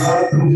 हरे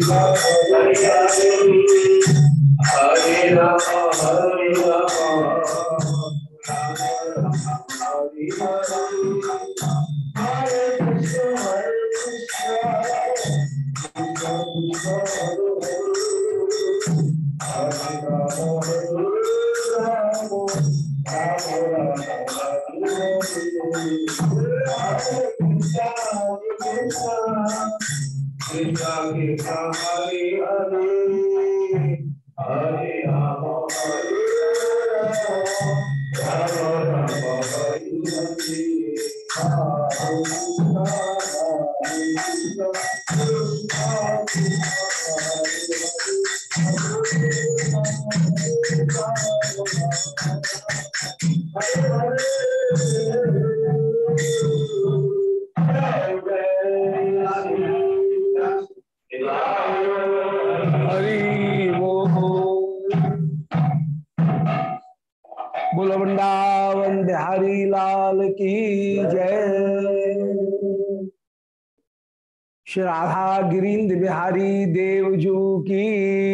गिरीन्द्र बिहारी देवजू की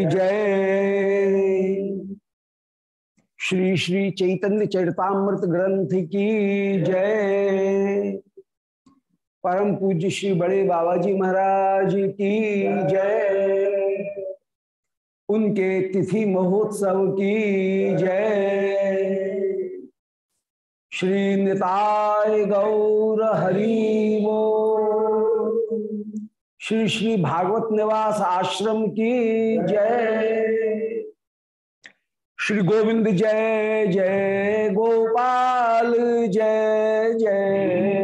जय। श्री श्री चैतन्य चरितामृत ग्रंथ की जय। परम पूज्य श्री बड़े बाबा जी महाराज की जय। उनके तिथि महोत्सव की जय। श्री निताय गौर हरि वो श्री श्री भागवत निवास आश्रम की जय। श्री गोविंद जय जय गोपाल जय जय।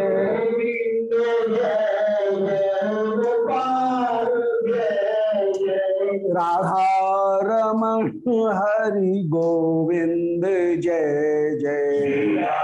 राधा रमण हरि गोविंद जय जय।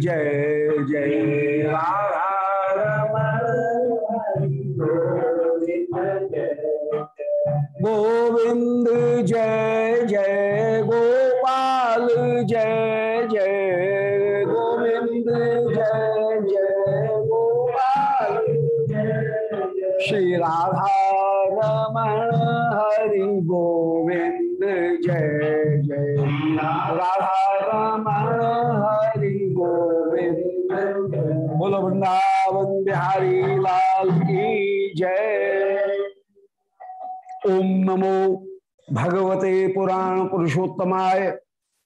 जय जय राधा गोविंद जय बिहारी लाल की जय। ओम नमो भगवते पुराण पुरुषोत्तमाय।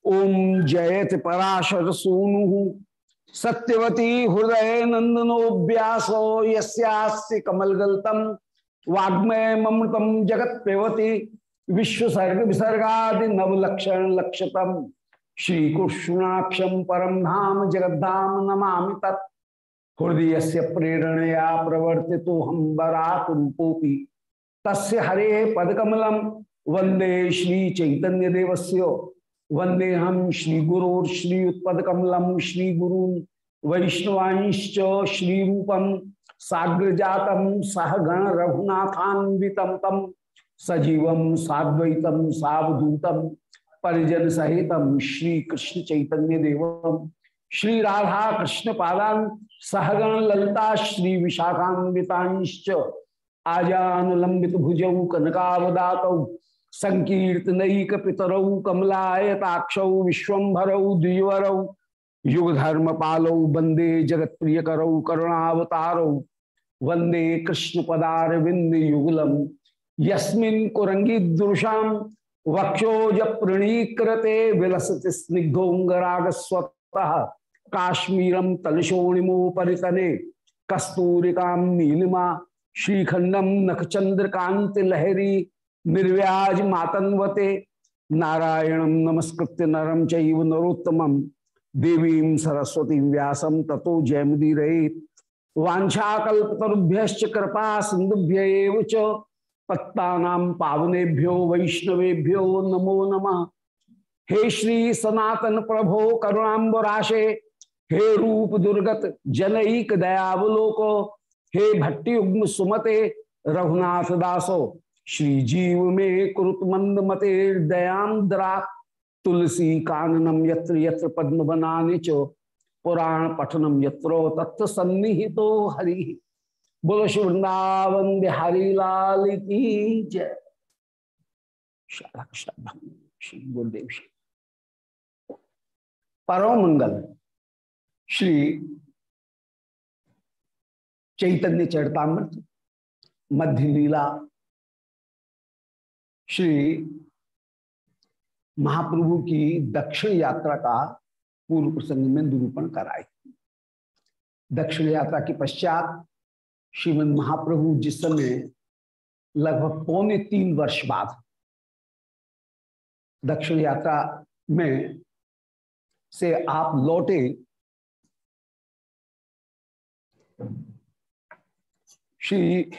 ओम जयति पराशर सूनु। सत्यवती हृदय नंदनो व्यासो यस्यास्ति कमलगल्तम वाग्मय ममृतम जगत पेवती। विश्वसर्ग विसर्गा नवलक्षण लक्षतम श्री परम धाम जगद्धाम नमा तत्। हृदय से प्रेरणया प्रवर्ति तो हम बराक रूपोपी तस्य हरे पदकमलम वंदे श्री चैतन्य देवस्य वंदे हम श्री गुरोर श्री उत्पदकमलम श्री गुरु वैष्णवांश्च श्री रूपम साग्र जातम सह गण रघुनाथान्वितम तम सजीवम साद्वैतम सावधूतम परिजन सहितम श्री कृष्ण चैतन्य देवम श्री राधा कृष्ण पादान सहगण ललिता श्री विशाखान्वितांश्च आजानुलंबित भुजौ कनकावदातौ संकीर्तनैक पितरौ कमलायताक्षौ विश्वभरौ द्विवरौ युग धर्म पालौ वंदे जगत प्रिय करौ करुणावतारौ वंदे कृष्ण पदार विंद युगलम यस्मिन वक्षोज प्रणीकृते विलसति स्निग्धोंगराग स्वतः काश्मीरम तलशोणिमो परितने कस्तूरिकाम नीलिमा श्रीखंडम नखचंद्रकांत लहरी निर्व्याज मातन्वते नारायणम नमस्कृत्य नरम चैव देवीं सरस्वती व्यासम ततो जयमुदीर वाछाकुभ्य कृपा सिंधुभ्य पत्ता पावनेभ्यो, वैष्णवेभ्यो नमो नमः। हे श्री सनातन प्रभो करुणाबराशे हे रूप दुर्गत जनईक दयावलोको, हे भट्टी उग्म सुमते रघुनाथ दासो, श्री जीव में कुरुत मंद मते दयांद्रा तुलसी काननम यत्र यत्र पद्म बनाने चो, पुराण पठनम यत्रो तत्व सन्निहितो हरि। बोलो श्री वृंदावन बिहारी लाल की जय। श्री गुरुदेव श्री परम मंगल श्री चैतन्य चरतामृत, मध्य लीला, श्री महाप्रभु की दक्षिण यात्रा का पूर्व प्रसंग में निरूपण कराए। दक्षिण यात्रा के पश्चात श्रीमद महाप्रभु जिस समय लगभग पौने तीन वर्ष बाद दक्षिण यात्रा में से आप लौटे श्री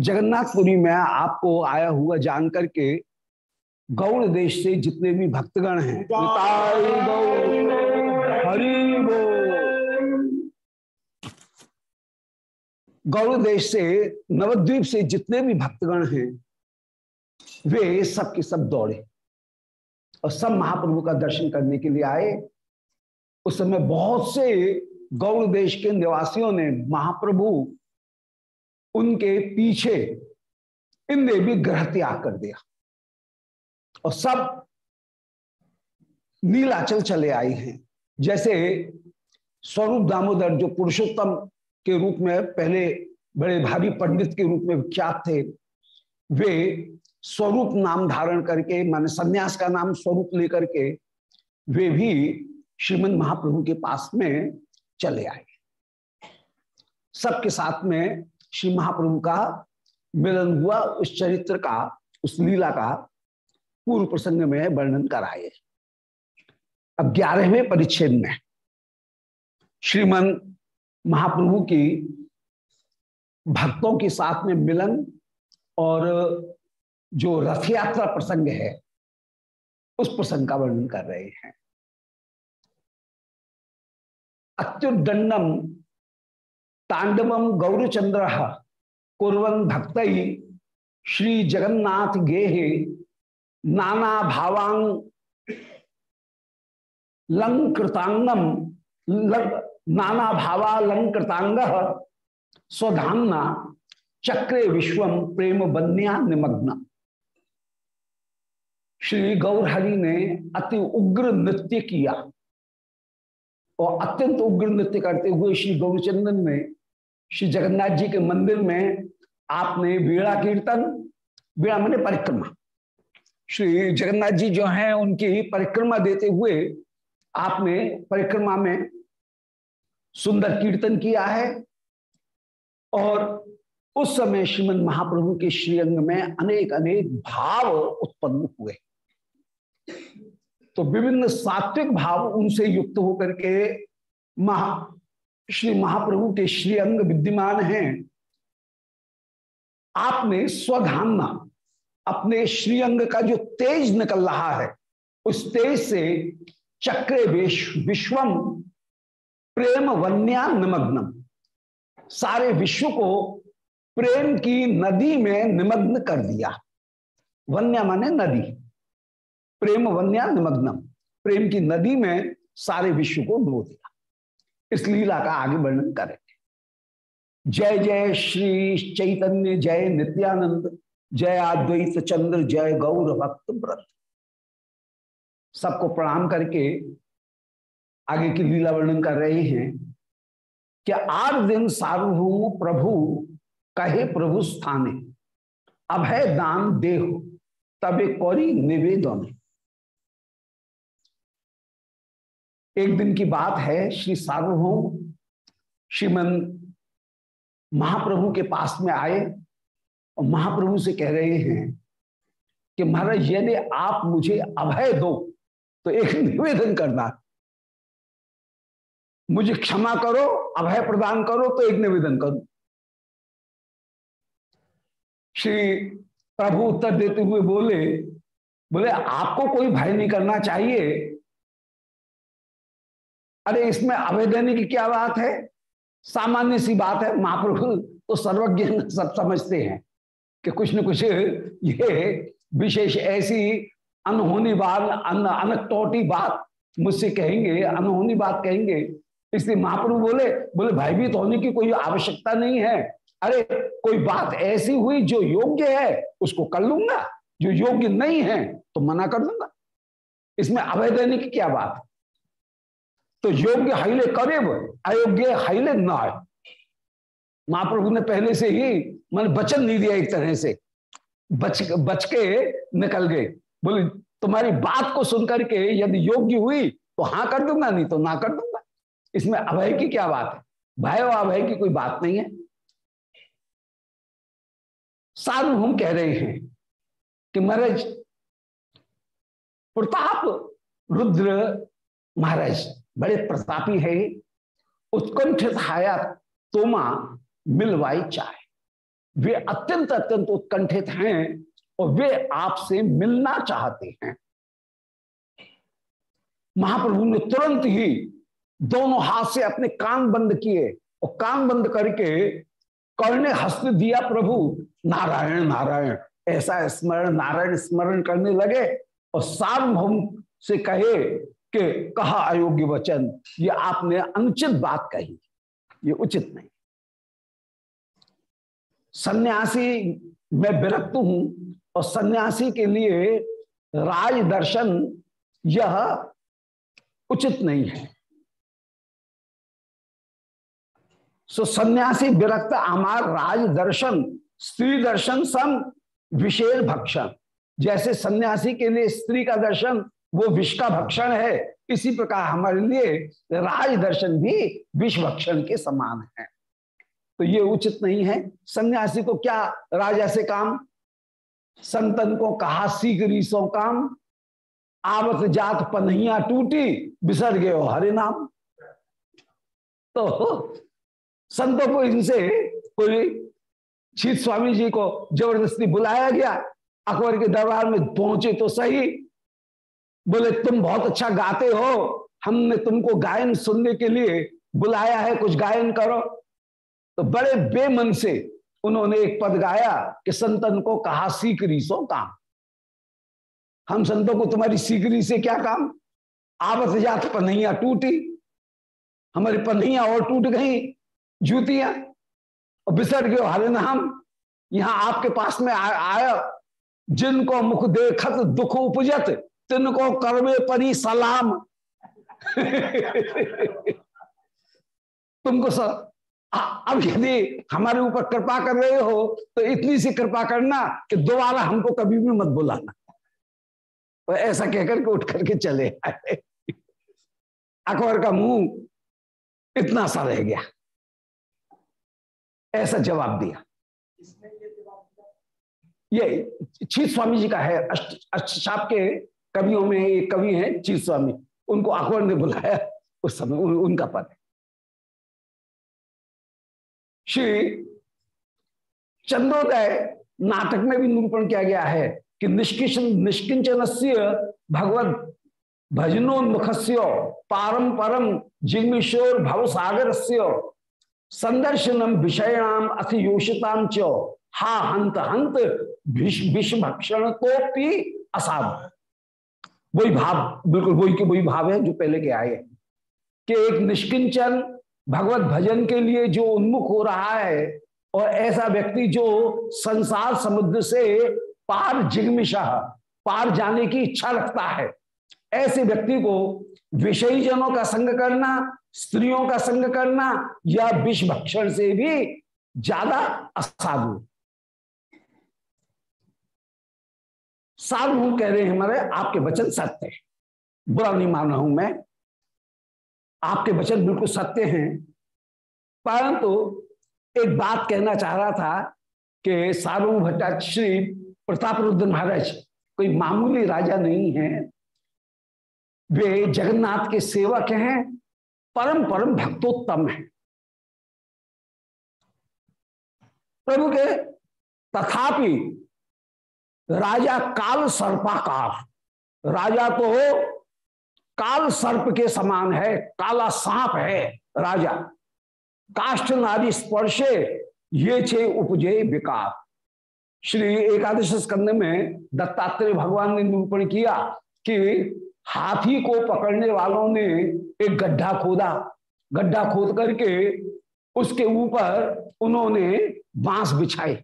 जगन्नाथपुरी में आपको आया हुआ जान करके गौड़ देश से जितने भी भक्तगण हैं गौड़ देश से, नवद्वीप से जितने भी भक्तगण हैं, वे सब के सब दौड़े और सब महाप्रभु का दर्शन करने के लिए आए। उस समय बहुत से गौड़ देश के निवासियों ने महाप्रभु उनके पीछे इनने भी ग्रह त्याग कर दिया और सब नीलाचल चले आई हैं। जैसे स्वरूप दामोदर जो पुरुषोत्तम के रूप में, पहले बड़े भारी पंडित के रूप में विख्यात थे, वे स्वरूप नाम धारण करके, माने सन्यास का नाम स्वरूप लेकर के, वे भी श्रीमद महाप्रभु के पास में चले आए। सबके साथ में श्री महाप्रभु का मिलन हुआ, उस चरित्र का, उस लीला का पूर्व प्रसंग में वर्णन कराए। अब ग्यारहवें परिच्छेद में श्रीमन महाप्रभु की भक्तों के साथ में मिलन और जो रथ यात्रा प्रसंग है, उस प्रसंग का वर्णन कर रहे हैं। अत्युदंडम तांडवम गौरचंद्र कुरन भक्त श्री जगन्नाथ गेहे नाना भावांग लंकृतांगम नाना भावालंकृतांग स्वधामना चक्रे विश्वम प्रेम बन्या निमग्न। श्री गौरहरि ने अति उग्र नृत्य किया। और अत्यंत उग्र नृत्य करते हुए श्री गौरचंदन में श्री जगन्नाथ जी के मंदिर में आपने वीणा कीर्तन, वीणा मैंने परिक्रमा। श्री जगन्नाथ जी जो हैं, उनकी परिक्रमा देते हुए आपने परिक्रमा में सुंदर कीर्तन किया है और उस समय श्रीमद महाप्रभु के श्रीअंग में अनेक अनेक भाव उत्पन्न हुए। तो विभिन्न सात्विक भाव उनसे युक्त होकर के महा श्री महाप्रभु के श्रीअंग विद्यमान हैं। आपने स्वधामना अपने श्रीअंग का जो तेज निकल रहा है, उस तेज से चक्रे विश्वम, प्रेम वन्या निमग्नम। सारे विश्व को प्रेम की नदी में निमग्न कर दिया। वन्या माने नदी। प्रेम वन्या निमग्नम। प्रेम की नदी में सारे विश्व को डो दिया। इस लीला का आगे वर्णन करेंगे। जय जय श्री चैतन्य, जय नित्यानंद, जय अद्वैत चंद्र, जय गौर भक्त व्रत सबको प्रणाम करके आगे की लीला वर्णन कर रहे हैं कि आठ दिन सार्वभौम प्रभु कहे प्रभु स्थाने। अभय दान देह, तबे कौरी निवेदन। एक दिन की बात है, श्री सार्वभौम श्रीमन महाप्रभु के पास में आए और महाप्रभु से कह रहे हैं कि महाराज, यदि आप मुझे अभय दो तो एक निवेदन करना। मुझे क्षमा करो, अभय प्रदान करो तो एक निवेदन करो। श्री प्रभु उत्तर देते हुए बोले बोले, आपको कोई भय नहीं करना चाहिए अरे इसमें अभय देने की क्या बात है? सामान्य सी बात है, महाप्रभु तो सर्वज्ञ सब समझते हैं कि कुछ न कुछ ये विशेष ऐसी अनहोनी बात, अन, अनटोटी बात मुझसे कहेंगे, अनहोनी बात कहेंगे। इसलिए महाप्रभु बोले बोले भयभीत होने की कोई आवश्यकता नहीं है। अरे, कोई बात ऐसी हुई जो योग्य है, उसको कर लूँगा। जो योग्य नहीं है तो मना कर दूँगा। इसमें अभय देने की क्या बात तो योग्य हाइले करे वो अयोग्य हाइले न महाप्रभु ने पहले से ही मन वचन नहीं दिया एक तरह से। बच बच के निकल गए। बोले, तुम्हारी बात को सुनकर के यदि योग्य हुई तो हाँ कर दूँगा, नहीं तो ना कर दूँगा। इसमें अभय की क्या बात है? भय और अभय की कोई बात नहीं है। सार्वभौम कह रहे हैं कि महाराज, प्रताप रुद्र महाराज बड़े प्रतापी है उत्कंठित हाया तोमा मिलवाई चाहे। वे अत्यंत अत्यंत उत्कंठित हैं और वे आपसे मिलना चाहते हैं। महाप्रभु ने तुरंत ही दोनों हाथ से अपने कान बंद किए और कान बंद करके करने हस्त दिया, प्रभु, नारायण नारायण। ऐसा स्मरण, नारायण स्मरण करने लगे और सार्वभौम से कहे कि कहा अयोग्य वचन, ये आपने अनुचित बात कही। ये उचित नहीं। सन्यासी, मैं विरक्त हूँ और सन्यासी के लिए राज दर्शन यह उचित नहीं है। सो सन्यासी विरक्त आमार राज दर्शन, स्त्री दर्शन सम विशेष भक्षण। जैसे सन्यासी के लिए स्त्री का दर्शन वो विष का भक्षण है। इसी प्रकार हमारे लिए राज दर्शन भी विष भक्षण के समान है। तो ये उचित नहीं है। सन्यासी को क्या राजा से काम? संतन को कहा सीख रीसो काम। आवत जात पनहिया टूटी, बिसर गए हरे नाम। तो संतों को इनसे कोई शीत स्वामी जी को ज़बरदस्ती बुलाया गया। अकबर के दरबार में पहुँचे तो सही। बोले, तुम बहुत अच्छा गाते हो। हमने तुमको गायन सुनने के लिए बुलाया है, कुछ गायन करो। तो बड़े बेमन से उन्होंने एक पद गाया कि, संतन को कहा सीकरी सो काम। हम संतों को तुम्हारी सीकरी से क्या काम? आवत जात पन्हैया टूटी, हमारी पन्हैया और टूट गई, जूतियाँ। और बिसर गयो हरे नाम यहाँ आपके पास में आया, जिनको मुख देखत दुख उपजत तिनको करवे परी सलाम। तुमको सब अब यदि हमारे ऊपर कृपा कर रहे हो तो इतनी सी कृपा करना कि दोबारा हमको कभी भी मत बुलाना। तो ऐसा कहकर के उठ करके चले आए। अकबर का मुँह इतना सा रह गया। ऐसा जवाब दिया। ये छीत स्वामी जी का है, अष्ट अष्टशाप के कवियों में एक कवि हैं चीत स्वामी। उनको अकबर ने बुलाया। उस समय उन, उनका पद है। श्री चंद्रोदय नाटक में भी निरूपण किया गया है कि निष्किशन निष्किंचन भगवत भजनोन्मुख पारम परम जिग्मिशोर भव सागर संदर्शनम विषयाम अतियोषिताम च। हा हंत हंत विष भक्षण तो असाध वही भाव, बिल्कुल वही वही भाव है जो पहले के आए हैं। कि एक निष्किंचन भगवत भजन के लिए जो उन्मुख हो रहा है और ऐसा व्यक्ति जो संसार समुद्र से पार जिग्मिशा पार जाने की इच्छा रखता है, ऐसे व्यक्ति को विषयी जनों का संग करना, स्त्रियों का संग करना या विष भक्षण से भी ज़्यादा असाधु। साधु कह रहे हैं, हमारे, आपके वचन सत्य है। बुरा नहीं मान रहा हूँ मैं। आपके वचन बिल्कुल सत्य हैं। परंतु तो एक बात कहना चाह रहा था कि सार्वभौम भट्टाचार्य श्री प्रताप रुद्र महाराज, कोई मामूली राजा नहीं है। वे जगन्नाथ के सेवक हैं परम परम भक्तोत्तम है। प्रभु के तथापि राजा काल सर्पाकार। राजा तो काल सर्प के समान है, काला सांप है राजा। काष्ठ नारी स्पर्शे ये छे उपजे विकार। श्री एकादश स्कंद में दत्तात्रेय भगवान ने निरूपण किया कि हाथी को पकड़ने वालों ने एक गड्ढा खोदा। गड्ढा खोद करके उसके ऊपर उन्होंने बाँस बिछाए।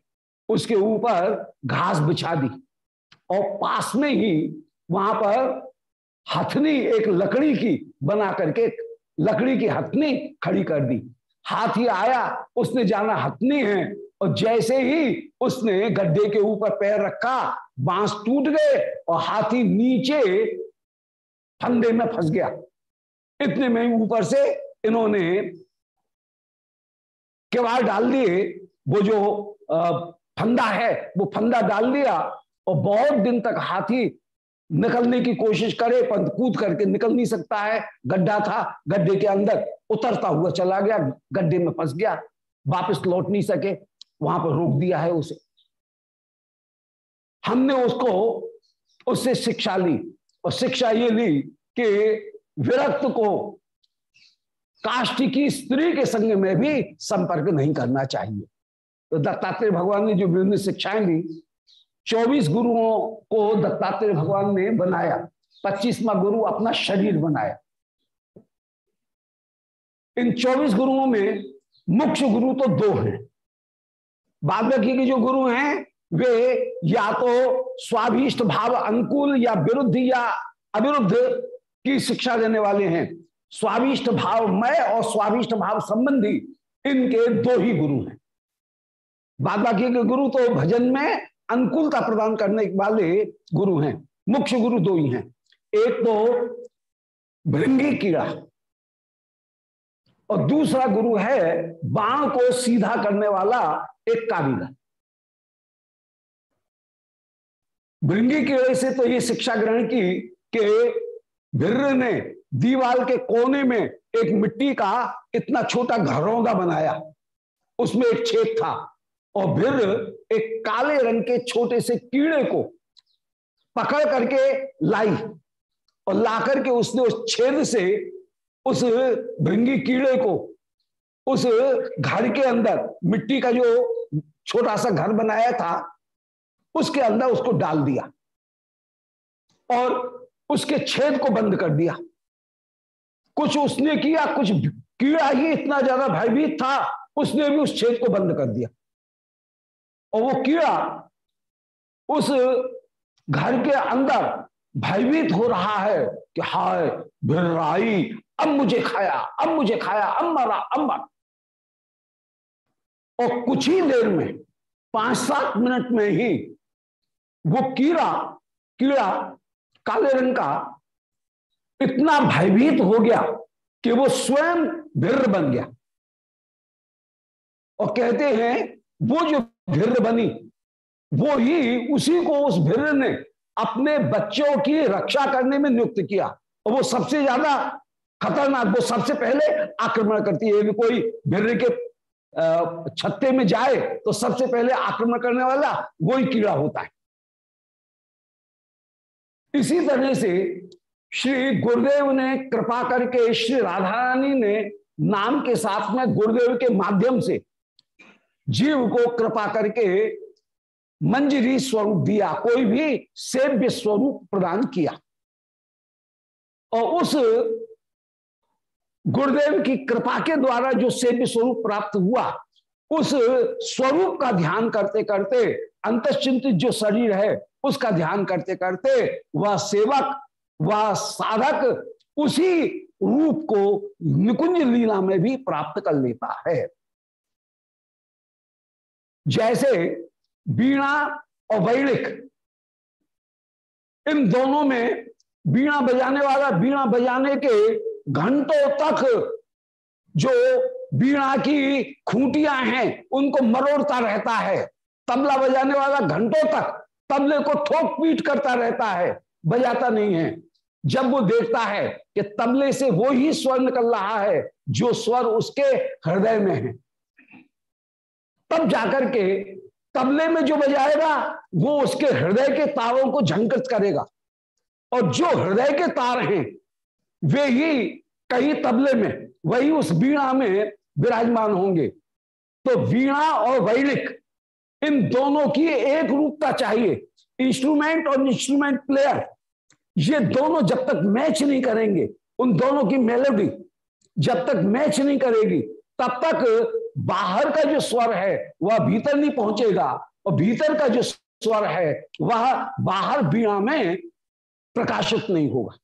उसके ऊपर घास बिछा दी। और पास में ही वहाँ पर हथनी, एक लकड़ी की बना करके, लकड़ी की हथनी खड़ी कर दी। हाथी आया, उसने जाना हथनी है, और जैसे ही उसने गड्ढे के ऊपर पैर रखा, बाँस टूट गए, और हाथी नीचे फंदे में फंस गया। इतने में ऊपर से इन्होंने केवाड़ डाल दिए, वो जो फंदा है, वो फंदा डाल दिया और बहुत दिन तक हाथी निकलने की कोशिश करे पर कूद करके निकल नहीं सकता है। गड्ढा था, गड्ढे के अंदर उतरता हुआ चला गया, गड्ढे में फंस गया, वापस लौट नहीं सके, वहाँ पर रोक दिया है उसे। हमने उसको, उससे शिक्षा ली और शिक्षा ये ली कि विरक्त को काष्ट की स्त्री के संग में भी संपर्क नहीं करना चाहिए। तो दत्तात्रेय भगवान ने जो विभिन्न शिक्षाएँ दी, चौबीस गुरुओं को दत्तात्रेय भगवान ने बनाया। पच्चीसवा गुरु अपना शरीर बनाया। इन चौबीस गुरुओं में मुख्य गुरु तो दो हैं। बाद बाकी के जो गुरु हैं, वे या तो स्वाभिष्ट भाव अनुकूल या विरुद्ध या अविरुद्ध की शिक्षा देने वाले हैं। स्वाभिष्ट भाव मय और स्वाभिष्ट भाव संबंधी इनके दो ही गुरु हैं। बाद बाकी के गुरु तो भजन में अनुकूलता प्रदान करने वाले गुरु हैं। मुख्य गुरु दो ही हैं। एक तो भृंगी कीड़ा और दूसरा गुरु है बाण को सीधा करने वाला एक कारीगर। भृंगी कीड़े से तो ये शिक्षा ग्रहण की कि भिर्र ने दीवाल के कोने में एक मिट्टी का इतना छोटा घरौंदा बनाया। उसमें एक छेद था। और फिर एक काले रंग के छोटे से कीड़े को पकड़ करके लाई और ला करके उसने उस छेद से उस भृंगी कीड़े को उस घर के अंदर, मिट्टी का जो छोटा सा घर बनाया था, उसके अंदर उसको डाल दिया और उसके छेद को बंद कर दिया। कुछ उसने किया, कुछ कीड़ा ही इतना ज़्यादा भयभीत था, उसने भी उस छेद को बंद कर दिया। और वो कीड़ा उस घर के अंदर भयभीत हो रहा है कि हाय भिर्राई अब मुझे खाया, अब मुझे खाया, अब मरा अब मरा। और कुछ ही देर में पाँच सात मिनट में ही वो कीड़ा कीड़ा काले रंग का इतना भयभीत हो गया कि वो स्वयं भिर्र बन गया। और कहते हैं, वो जो भिर्र बनी। वो ही उसी को उस भिर्र ने अपने बच्चों की रक्षा करने में नियुक्त किया। और वो सबसे ज़्यादा खतरनाक, वो सबसे पहले आक्रमण करती है। भी कोई भिर्र के छत्ते में जाए तो सबसे पहले आक्रमण करने वाला वही कीड़ा होता है। इसी तरह से श्री गुरुदेव ने कृपा करके श्री राधा रानी ने नाम के साथ में गुरुदेव के माध्यम से जीव को कृपा करके मंजरी स्वरूप दिया, कोई भी सेव्य स्वरूप प्रदान किया। और उस गुरुदेव की कृपा के द्वारा जो सेव्य स्वरूप प्राप्त हुआ, उस स्वरूप का ध्यान करते करते अंतचिंतित जो शरीर है, उसका ध्यान करते करते वह सेवक, वह साधक उसी रूप को निकुंज लीला में भी प्राप्त कर लेता है। जैसे बीणा और वैणिक इन दोनों में बीणा बजाने वाला बीणा बजाने के घंटों तक जो बीणा की खूंटियाँ हैं, उनको मरोड़ता रहता है। तबला बजाने वाला घंटों तक तबले को ठोक पीट करता रहता है, बजाता नहीं है। जब वो देखता है कि तबले से वो ही स्वर निकल रहा है, जो स्वर उसके हृदय में है। तब जाकर के तबले में जो बजाएगा, वो उसके हृदय के तारों को झंकृत करेगा। और जो हृदय के तार हैं, वे ही कहीं तबले में, वही उस वीणा में विराजमान होंगे। तो वीणा और वैणिक इन दोनों की एक रूपता चाहिए इंस्ट्रूमेंट और इंस्ट्रूमेंट प्लेयर ये दोनों जब तक मैच नहीं करेंगे, उन दोनों की मेलोडी जब तक मैच नहीं करेगी, तब तक बाहर का जो स्वर है, वह भीतर नहीं पहुंचेगा। और भीतर का जो स्वर है, वह बाहर बीणा में प्रकाशित नहीं होगा।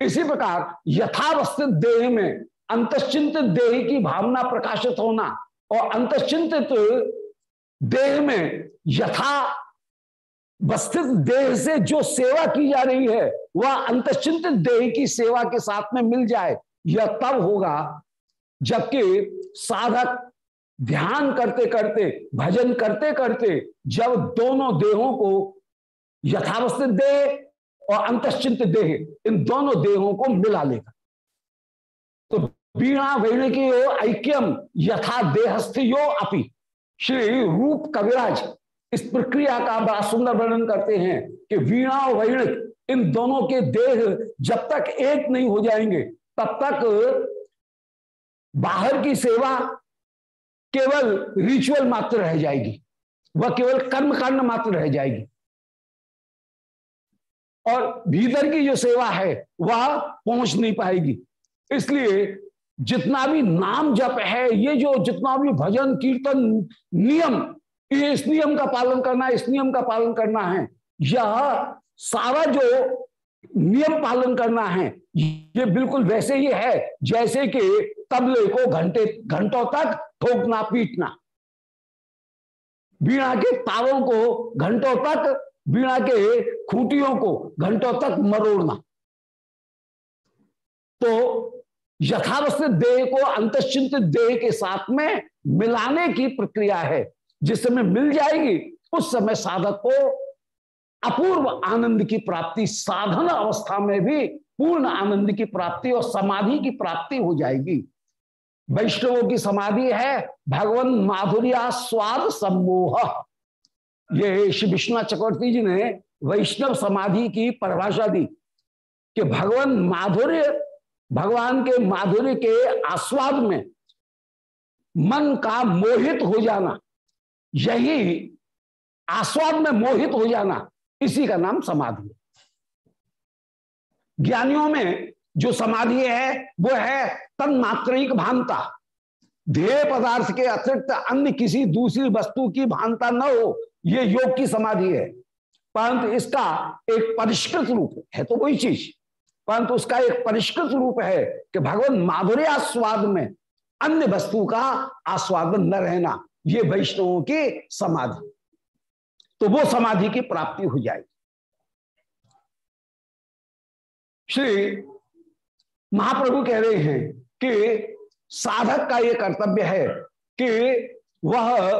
इसी प्रकार यथावस्थित देह में अंतश्चिंतित देह की भावना प्रकाशित होना और अंतश्चिंतित देह में यथा वस्थित देह से जो सेवा की जा रही है, वह अंतश्चिंतित देह की सेवा के साथ में मिल जाए, यह तब होगा जबकि साधक ध्यान करते करते, भजन करते करते, जब दोनों देहों को यथावस्थित देह और अंतश्चिंत देह, इन दोनों देहों को मिला लेगा। तो बीणा वेण की ऐक्यम यथा देहस्थियो अपि। श्री रूप कविराज इस प्रक्रिया का बड़ा सुंदर वर्णन करते हैं कि वीणा और वैणिक इन दोनों के देह जब तक एक नहीं हो जाएँगे, तब तक बाहर की सेवा केवल रिचुअल मात्र रह जाएगी। वह केवल कर्म कांड मात्र रह जाएगी। और भीतर की जो सेवा है, वह पहुँच नहीं पाएगी। इसलिए जितना भी नाम जप है, ये जो जितना भी भजन, कीर्तन, नियम, ये इस नियम का पालन करना है इस नियम का पालन करना है। यह सारा जो नियम पालन करना है, ये बिल्कुल वैसे ही है, जैसे कि तबले को घंटे, घंटों तक ठोकना पीटना। बीणा के तारों को घंटों तक, बीणा के खूटियों को घंटों तक मरोड़ना। तो यथावस्थित देह को अंतश्चिंतित देह के साथ में मिलाने की प्रक्रिया है। जिस समय मिल जाएगी, उस समय साधक को अपूर्व आनंद की प्राप्ति, साधन अवस्था में भी पूर्ण आनंद की प्राप्ति और समाधि की प्राप्ति हो जाएगी। वैष्णवों की समाधि है भगवान माधुर्या स्वाद सम्मोह। ये श्री विश्वनाथ चक्रवर्ती जी ने वैष्णव समाधि की परिभाषा दी कि भगवान माधुर्य, भगवान के माधुर्य के आस्वाद में मन का मोहित हो जाना, यही आस्वाद में मोहित हो जाना, इसी का नाम समाधि ज्ञानियों में जो समाधि है, वो है तन्मात्रिक भानता। ध्येय पदार्थ के अतिरिक्त अन्य किसी दूसरी वस्तु की भानता न हो, ये योग की समाधि है। परंतु इसका एक परिष्कृत रूप है तो वही चीज़। परंतु उसका एक परिष्कृत रूप है कि भगवान माधुर्य आस्वाद में अन्य वस्तु का आस्वादन न रहना, ये वैष्णवों की समाधि। तो वो समाधि की प्राप्ति हो जाएगी। श्री महाप्रभु कह रहे हैं कि साधक का यह कर्तव्य है कि वह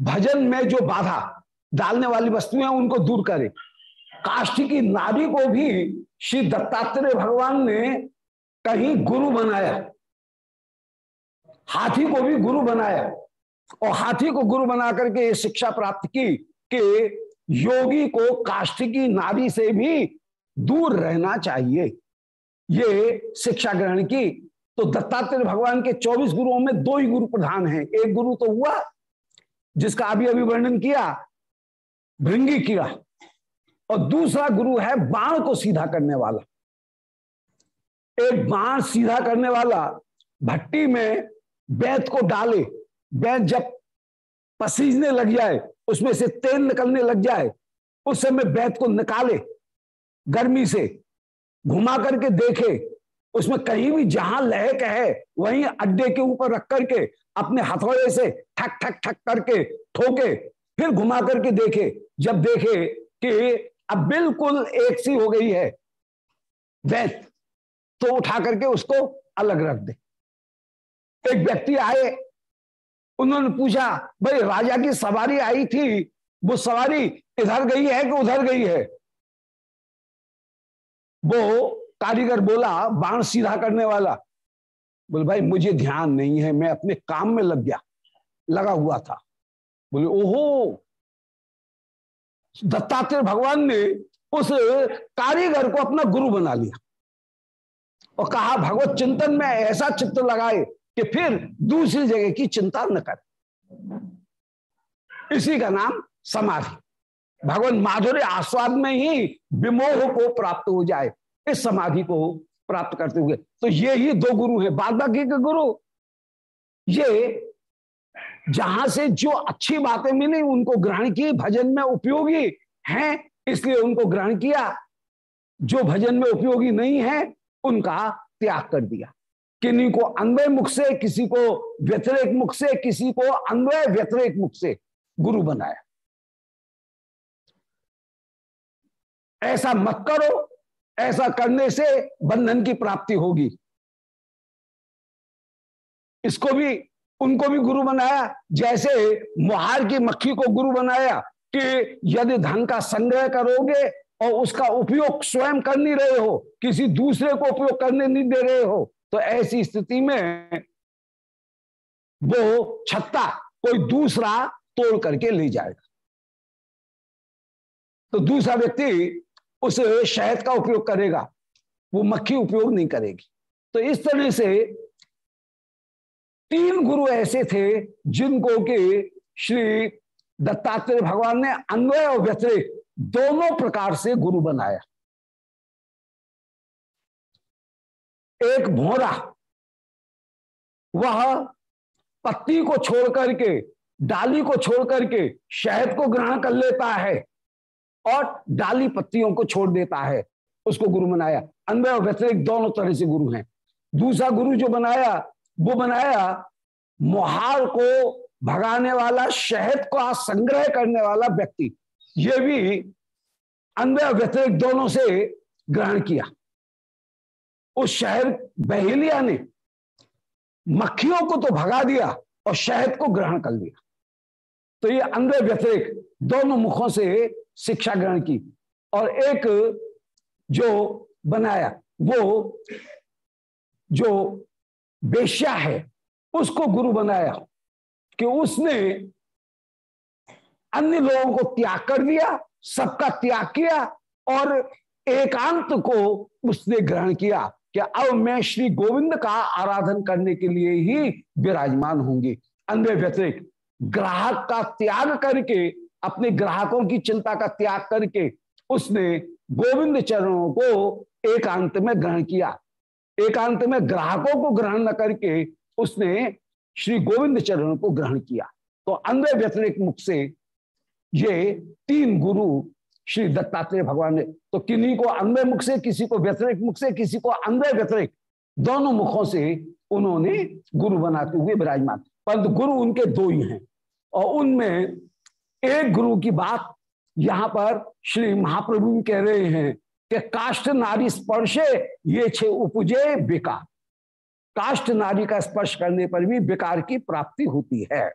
भजन में जो बाधा डालने वाली वस्तुएँ उनको दूर करे। काष्ठ की नारी को भी श्री दत्तात्रेय भगवान ने कहीं गुरु बनाया। हाथी को भी गुरु बनाया। और हाथी को गुरु बना करके ये शिक्षा प्राप्त की कि योगी को काष्ठ की नारी से भी दूर रहना चाहिए। ये शिक्षा ग्रहण की तो दत्तात्रेय भगवान के 24 गुरुओं में दो ही गुरु प्रधान हैं। एक गुरु तो हुआ, जिसका अभी अभी वर्णन किया, भृंगी किया, और दूसरा गुरु है बाण को सीधा करने वाला। एक बाण सीधा करने वाला भट्टी में बैत को डाले, बैत जब पसीजने लग जाए, उसमें से तेल निकलने लग जाए, उस समय बैत को निकाले, गर्मी से, घुमा करके देखे उसमें कहीं भी जहाँ लहक है, वहीं अड्डे के ऊपर रख करके, अपने हथौड़े से ठक ठक ठक करके ठोके, फिर घुमा करके देखे। जब देखे कि अब बिल्कुल एक सी हो गई है वैत तो उठा करके उसको अलग रख दे। एक व्यक्ति आए, उन्होंने पूछा, भाई, राजा की सवारी आई थी, वो सवारी इधर गई है कि उधर गई है? वो कारीगर बोला, बाण सीधा करने वाला। बोले, भाई, मुझे ध्यान नहीं है, मैं अपने काम में लग गया, लगा हुआ था। बोले, ओहो! दत्तात्रेय भगवान ने उस कारीगर को अपना गुरु बना लिया और कहा, भगवत चिंतन में ऐसा चित्त लगाए कि फिर दूसरी जगह की चिंता न करे। इसी का नाम समाधि। भगवान माधुर्य आस्वाद में ही विमोह को प्राप्त हो जाए। इस समाधि को प्राप्त करते हुए। तो ये ही दो गुरु हैं, बाद बाकी के गुरु। ये जहाँ से जो अच्छी बातें मिली, उनको ग्रहण की भजन में उपयोगी हैं, इसलिए उनको ग्रहण किया। जो भजन में उपयोगी नहीं है, उनका त्याग कर दिया। किन्हीं को अन्वय मुख से, किसी को व्यतिरेक मुख से, किसी को अन्वय व्यतिरेक मुख से गुरु बनाया। ऐसा मत करो ऐसा करने से बंधन की प्राप्ति होगी। इसको भी, उनको भी गुरु बनाया। जैसे मुहार की मक्खी को गुरु बनाया कि यदि धन का संग्रह करोगे और उसका उपयोग स्वयं कर नहीं रहे हो, किसी दूसरे को उपयोग करने नहीं दे रहे हो तो ऐसी स्थिति में वो छत्ता कोई दूसरा तोड़ करके ले जाएगा। तो दूसरा व्यक्ति उस शहद का उपयोग करेगा, वो मक्खी उपयोग नहीं करेगी। तो इस तरह से तीन गुरु ऐसे थे जिनको कि श्री दत्तात्रेय भगवान ने अन्वय और व्यतिरिक दोनों प्रकार से गुरु बनाया। एक भोरा, वह पत्ती को छोड़ करके डाली को छोड़ करके शहद को ग्रहण कर लेता है। और डाली पत्तियों को छोड़ देता है। उसको गुरु बनाया। अन्वय और व्यतिरिक दोनों तरह से गुरु हैं। दूसरा गुरु जो बनाया, वो बनाया मुहार को भगाने वाला, शहद को संग्रह करने वाला व्यक्ति। ये भी अन्वय व्यतिरिक दोनों से ग्रहण किया। उस शहर बहेलिया ने मक्खियों को तो भगा दिया और शहद को ग्रहण कर लिया। तो ये अन्वय व्यतिरिक दोनों मुखों से शिक्षा ग्रहण की और एक जो बनाया, वो जो बेश्या है, उसको गुरु बनाया कि उसने अन्य लोगों को त्याग कर दिया, सबका त्याग किया और एकांत को उसने ग्रहण किया कि अब मैं श्री गोविंद का आराधन करने के लिए ही विराजमान होंगे। अन्य व्यतिरिक्त ग्राहक का त्याग करके अपने ग्राहकों की चिंता का त्याग करके उसने गोविंद चरणों को एकांत में ग्रहण किया। एकांत में ग्राहकों को ग्रहण न करके उसने श्री गोविंद चरणों को ग्रहण किया। तो अन्य व्यतिरिक मुख से ये तीन गुरु श्री दत्तात्रेय भगवान ने तो किन्हीं को अन्वय मुख से, किसी को व्यतिरिक मुख से, किसी को अन्वय व्यतिरिक, दोनों मुखों से उन्होंने गुरु बनाते हुए विराजमान। परंतु गुरु उनके दो ही हैं और उनमें एक गुरु की बात यहाँ पर श्री महाप्रभु कह रहे हैं कि काष्ट नारी स्पर्शे ये छे उपजे बेकार काष्ट नारी का स्पर्श करने पर भी बेकार की प्राप्ति होती है।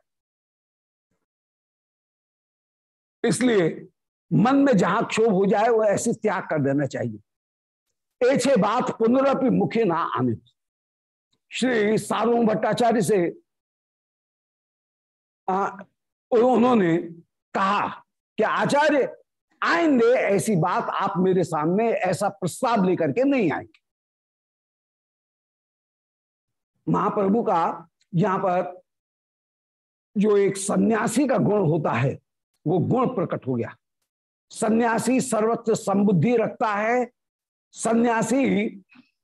इसलिए मन में जहाँ क्षोभ हो जाए वो ऐसे त्याग कर देना चाहिए। ऐसे बात पुनरअपि मुखे ना आने। श्री सारू भट्टाचार्य से आ, उन्होंने कहा कि आचार्य, आएँगे, ऐसी बात आप मेरे सामने, ऐसा प्रस्ताव लेकर के नहीं आएँगे? महाप्रभु का यहाँ पर जो एक सन्यासी का गुण होता है, वो गुण प्रकट हो गया। सन्यासी सर्वत्र संबुद्धि रखता है, सन्यासी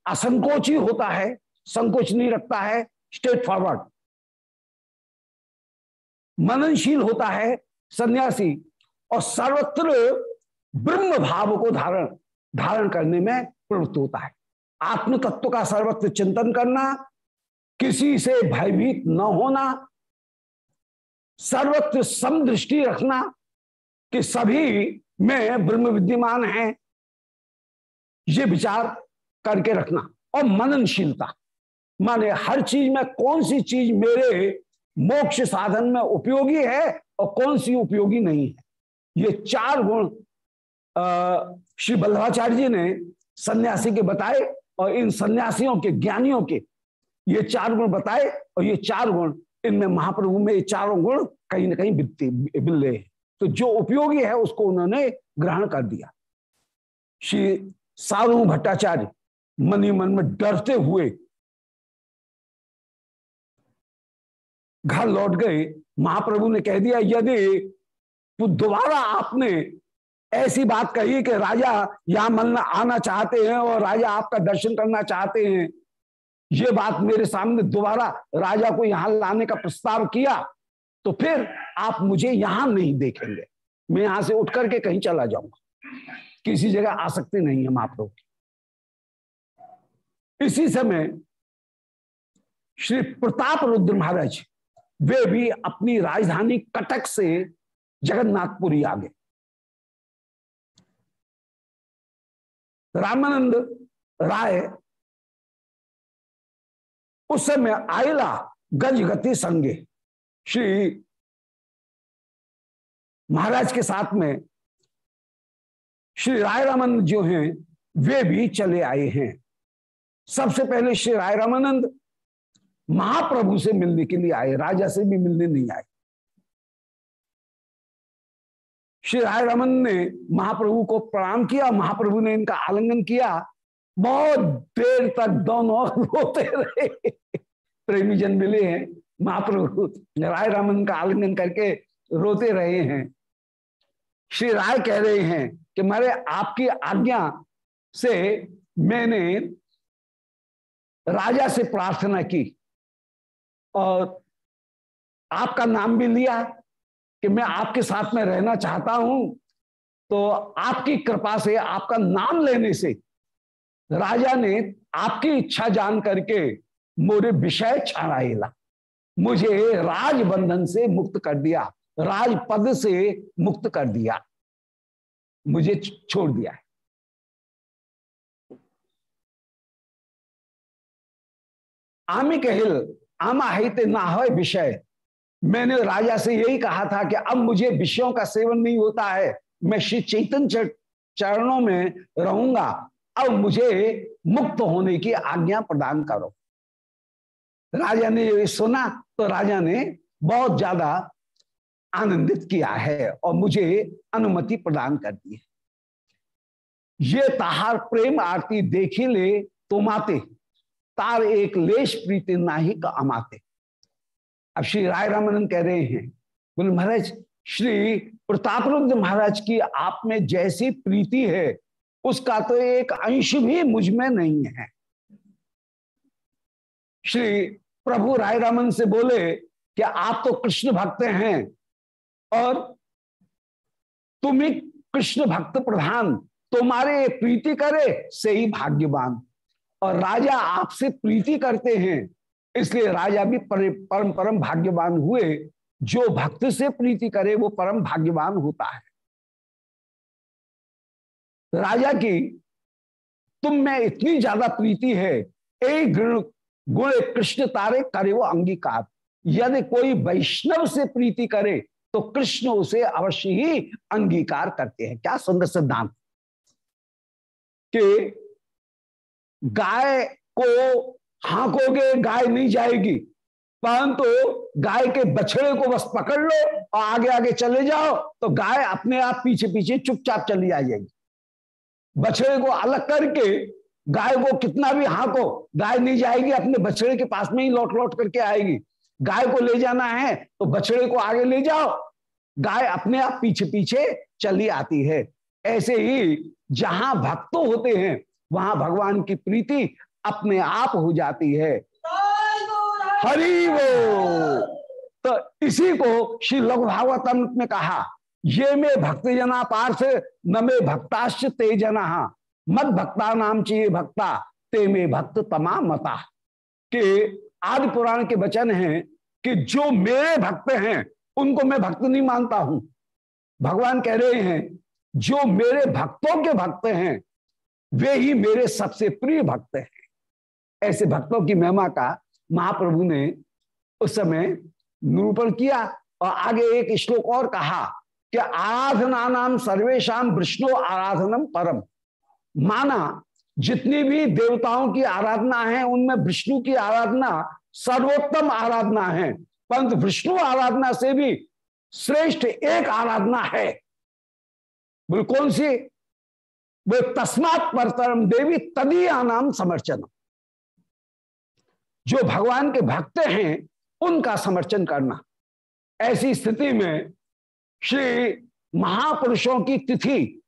असंकोची होता है, संकोच नहीं रखता है स्ट्रेट फॉरवर्ड मननशील होता है सन्यासी और सर्वत्र ब्रह्म भाव को धारण धारण करने में प्रवृत्त होता है। आत्म तत्व का सर्वत्र चिंतन करना, किसी से भयभीत न होना, सर्वत्र समदृष्टि रखना कि सभी में ब्रह्म विद्यमान है, ये विचार करके रखना। और मननशीलता, माने हर चीज़ में कौन सी चीज़ मेरे मोक्ष साधन में उपयोगी है और कौन सी उपयोगी नहीं है? ये चार गुण श्री बल्लभाचार्य जी ने सन्यासी के बताए और इन सन्यासियों के, ज्ञानियों के ये चार गुण बताए और ये चार गुण, इनमें महाप्रभु में ये चारों गुण कहीं ना कहीं बिकते बिल्ले हैं। तो जो उपयोगी है उसको उन्होंने ग्रहण कर दिया। श्री सारू भट्टाचार्य मनी मन में डरते हुए घर लौट गए महाप्रभु ने कह दिया, यदि दोबारा आपने ऐसी बात कही कि राजा यहाँ मन आना चाहते हैं और राजा आपका दर्शन करना चाहते हैं, ये बात मेरे सामने दोबारा राजा को यहाँ लाने का प्रस्ताव किया तो फिर आप मुझे यहाँ नहीं देखेंगे। मैं यहाँ से उठ करके कहीं चला जाऊँगा। किसी जगह आसक्ति नहीं है महाप्रभु इसी समय श्री प्रताप रुद्र महाराज वे भी अपनी राजधानी कटक से जगन्नाथपुरी आ गए। रामानंद राय उस समय आयला गज गति संगे श्री महाराज के साथ में श्री राय रामानंद जो हैं, वे भी चले आए हैं। सबसे पहले श्री राय रामानंद महाप्रभु से मिलने के लिए आए, राजा से भी मिलने नहीं आए। श्री राय रमन ने महाप्रभु को प्रणाम किया, महाप्रभु ने इनका आलिंगन किया। बहुत देर तक दोनों रोते रहे। प्रेमी जन मिले हैं, महाप्रभु राय रमन का आलिंगन करके रोते रहे हैं। श्री राय कह रहे हैं कि मेरे आपकी आज्ञा से मैंने राजा से प्रार्थना की। आपका नाम भी लिया कि मैं आपके साथ में रहना चाहता हूँ तो आपकी कृपा से, आपका नाम लेने से राजा ने आपकी इच्छा जान करके मोरे विषय छाड़ाएला मुझे राजबंधन से मुक्त कर दिया, राजपद से मुक्त कर दिया। मुझे छोड़ दिया आमी कहिल आमा हित ना हो विषय। मैंने राजा से यही कहा था कि अब मुझे विषयों का सेवन नहीं होता है। मैं श्री चैतन्य चरणों में रहूँगा। अब मुझे मुक्त होने की आज्ञा प्रदान करो। राजा ने ये सुना तो राजा ने बहुत ज़्यादा आनंदित किया है और मुझे अनुमति प्रदान कर दी है। ये ताहार प्रेम आरती देखी ले तो माते। तार एक लेश प्रीति नाही का अमाते। अब श्री राय रामानंद कह रहे हैं, बोले, महाराज, श्री प्रताप रुद्र महाराज की आप में जैसी प्रीति है, उसका तो एक अंश भी मुझमें नहीं है। श्री प्रभु राय रामन से बोले कि आप तो कृष्ण भक्त हैं और तुम्हें कृष्ण भक्त प्रधान, तुम्हारे प्रीति करे से ही भाग्यवान। और राजा आपसे प्रीति करते हैं। इसलिए राजा भी परम परम भाग्यवान हुए। जो भक्त से प्रीति करे, वो परम भाग्यवान होता है। राजा की, तुम में इतनी ज़्यादा प्रीति है। एक गुण गुण कृष्ण तारे करे वो अंगीकार। यदि कोई वैष्णव से प्रीति करे तो कृष्ण उसे अवश्य ही अंगीकार करते हैं। क्या सुंदर सिद्धांत। कि गाय को हाकोगे, गाय नहीं जाएगी। परंतु तो गाय के बछड़े को बस पकड़ लो और आगे आगे चले जाओ तो गाय अपने आप पीछे पीछे चुपचाप चली आ जाएगी। बछड़े को अलग करके गाय को कितना भी हाको, गाय नहीं जाएगी, अपने बछड़े के पास में ही लौट लौट करके आएगी। गाय को ले जाना है तो बछड़े को आगे ले जाओ। गाय अपने आप पीछे पीछे चली आती है। ऐसे ही जहाँ भक्तों होते हैं वहाँ भगवान की प्रीति अपने आप हो जाती है। हरि वो। तो इसी को श्री लघु भागवतम में कहा, ये में भक्त जना पार्थ, न मे भक्ताश्च ते जना मत भक्ता नाम चाहिए भक्ता, ते में भक्त तमाम मता। के आदि पुराण के वचन हैं कि जो मेरे भक्त हैं, उनको मैं भक्त नहीं मानता हूँ। भगवान कह रहे हैं, जो मेरे भक्तों के भक्त हैं वे ही मेरे सबसे प्रिय भक्त हैं। ऐसे भक्तों की महिमा का महाप्रभु ने उस समय निरूपण किया और आगे एक श्लोक और कहा कि आराधना नाम सर्वेशम विष्णु आराधनम परम। माना जितनी भी देवताओं की आराधना है, उनमें विष्णु की आराधना सर्वोत्तम आराधना है। परंतु विष्णु आराधना से भी श्रेष्ठ एक आराधना है। बोल कौन सी? वो तस्मात परतरम देवी तदीया नाम समर्चन जो भगवान के भक्त हैं, उनका समर्चन करना। ऐसी स्थिति में श्री महापुरुषों की तिथि,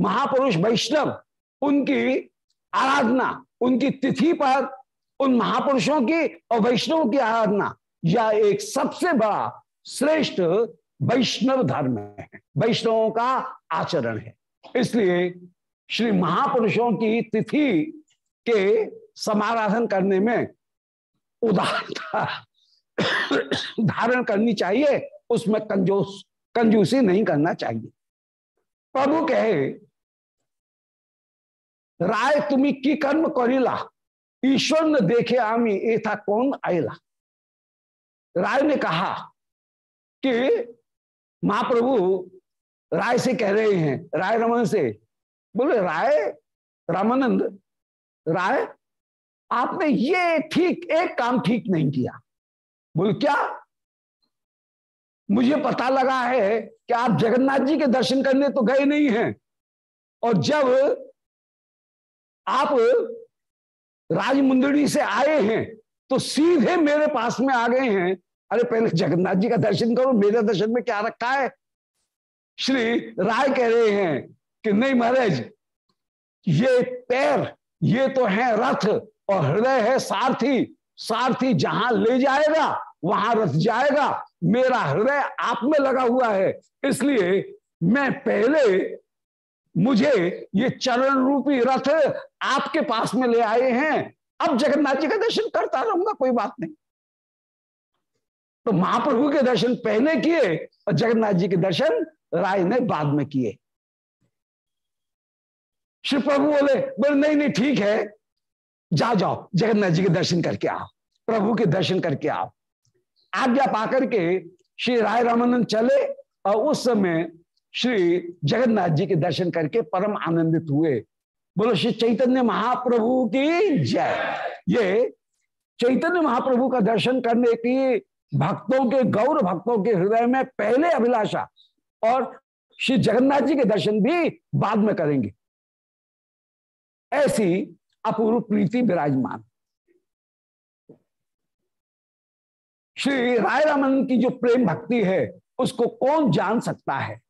महापुरुष वैष्णव, उनकी आराधना, उनकी तिथि पर उन महापुरुषों की और वैष्णव की आराधना, यह एक सबसे बड़ा श्रेष्ठ वैष्णव धर्म है। वैष्णवों का आचरण है। इसलिए श्री महापुरुषों की तिथि के समाराधन करने में उदारता धारण करनी चाहिए, उसमें कंजोस, कंजूसी नहीं करना चाहिए। प्रभु कहे, राय तुम्हें की कर्म करिला? ईश्वर ने देखे आमी ए था कौन आयला? राय ने कहा कि महाप्रभु राय से कह रहे हैं, राय रमन से बोले, राय, रामानंद, राय, आपने ये ठीक, एक काम ठीक नहीं किया। बोल, क्या? मुझे पता लगा है कि आप जगन्नाथ जी के दर्शन करने तो गए नहीं हैं। और जब आप राजमुंदड़ी से आए हैं तो सीधे मेरे पास में आ गए हैं। अरे, पहले जगन्नाथ जी का दर्शन करो, मेरे दर्शन में क्या रखा है? श्री राय कह रहे हैं कि नहीं महाराज, ये पैर, ये तो है रथ और हृदय है सारथी। सारथी जहाँ ले जाएगा, वहाँ रथ जाएगा। मेरा हृदय आप में लगा हुआ है। इसलिए मैं पहले मुझे ये चरण रूपी रथ आपके पास में ले आए हैं। अब जगन्नाथ जी का दर्शन करता रहूँगा, कोई बात नहीं। तो महाप्रभु के दर्शन पहले किए और जगन्नाथ जी के दर्शन राय ने बाद में किए। श्री प्रभु बोले बोले, नहीं नहीं, ठीक है। जा, जाओ, जगन्नाथ जी के दर्शन करके आओ, प्रभु के दर्शन करके आओ। आज्ञा पाकर के श्री राय रामानंद चले और उस समय श्री जगन्नाथ जी के दर्शन करके परम आनंदित हुए। बोलो, श्री चैतन्य महाप्रभु की जय। ये चैतन्य महाप्रभु का दर्शन करने की भक्तों के, गौर भक्तों के हृदय में पहले अभिलाषा और श्री जगन्नाथ जी के दर्शन भी बाद में करेंगे। ऐसी अपूर्व प्रीति विराजमान। श्री राय रमन की जो प्रेम भक्ति है, उसको कौन जान सकता है?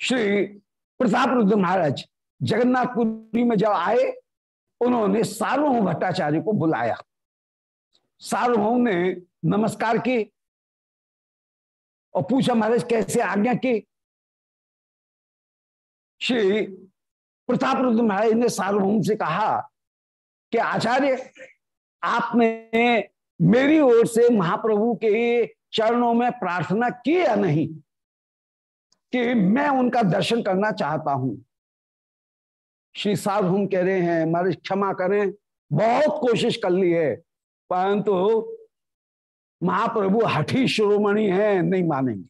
श्री प्रताप रुद्र महाराज जगन्नाथपुरी में जब आए, उन्होंने सार्वभौम भट्टाचार्य को बुलाया। सार्वभौम ने नमस्कार की और पूछा, महाराज, कैसे आज्ञा की? श्री प्रताप रुद्र महाराज ने सार्वभौम से कहा कि आचार्य, आपने मेरी ओर से महाप्रभु के चरणों में प्रार्थना की या नहीं? कि मैं उनका दर्शन करना चाहता हूँ। श्री सार्वभौम कह रहे हैं, महाराज, क्षमा करें। बहुत कोशिश कर ली है, परंतु महाप्रभु हठी शिरोमणि है, नहीं मानेंगे।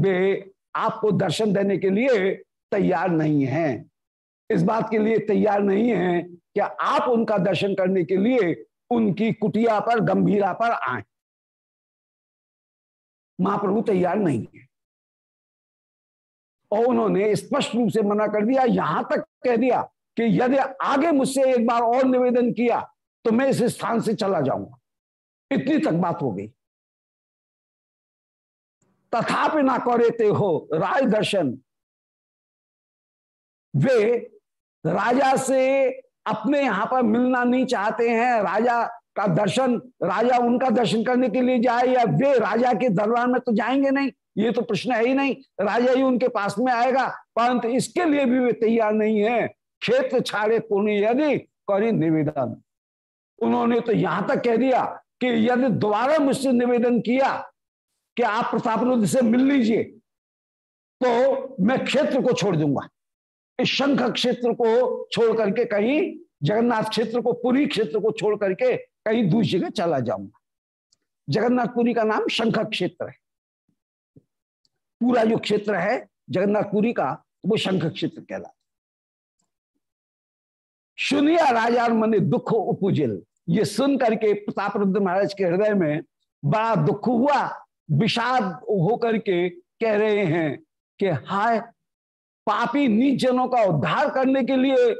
वे आपको दर्शन देने के लिए तैयार नहीं है। इस बात के लिए तैयार नहीं है कि आप उनका दर्शन करने के लिए उनकी कुटिया पर, गंभीरा पर आए। महाप्रभु तैयार नहीं है। और उन्होंने स्पष्ट रूप से मना कर दिया, यहाँ तक कह दिया कि यदि आगे मुझसे एक बार और निवेदन किया तो मैं इस स्थान से चला जाऊँगा। इतनी तक बात हो गई। तथापि ना करे हो राय दर्शन वे राजा से अपने यहाँ पर मिलना नहीं चाहते हैं। राजा का दर्शन, राजा उनका दर्शन करने के लिए जाए या वे राजा के दरबार में तो जाएँगे नहीं, ये तो प्रश्न है ही नहीं। राजा ही उनके पास में आएगा, परंतु इसके लिए भी वे तैयार नहीं है। क्षेत्र छाड़े पुण्य यदि करी निवेदन। उन्होंने तो यहाँ तक कह दिया कि यदि दोबारा मुझसे निवेदन किया कि आप प्रताप से मिल लीजिए तो मैं क्षेत्र को छोड़ दूँगा। शंख क्षेत्र को छोड़ करके कहीं, जगन्नाथ क्षेत्र को, पुरी क्षेत्र को छोड़ करके कहीं दूसरी जगह चला जाऊँगा। जगन्नाथपुरी का नाम शंख क्षेत्र है। पूरा जो क्षेत्र है जगन्नाथपुरी का, वो शंख क्षेत्र कहलाता सुनिया राजा मन दुख उपजिल। ये सुन करके प्रताप महाराज के हृदय में बड़ा दुख हुआ। विषाद होकर के कह रहे हैं कि हाय पापी नीच का उद्धार करने के लिए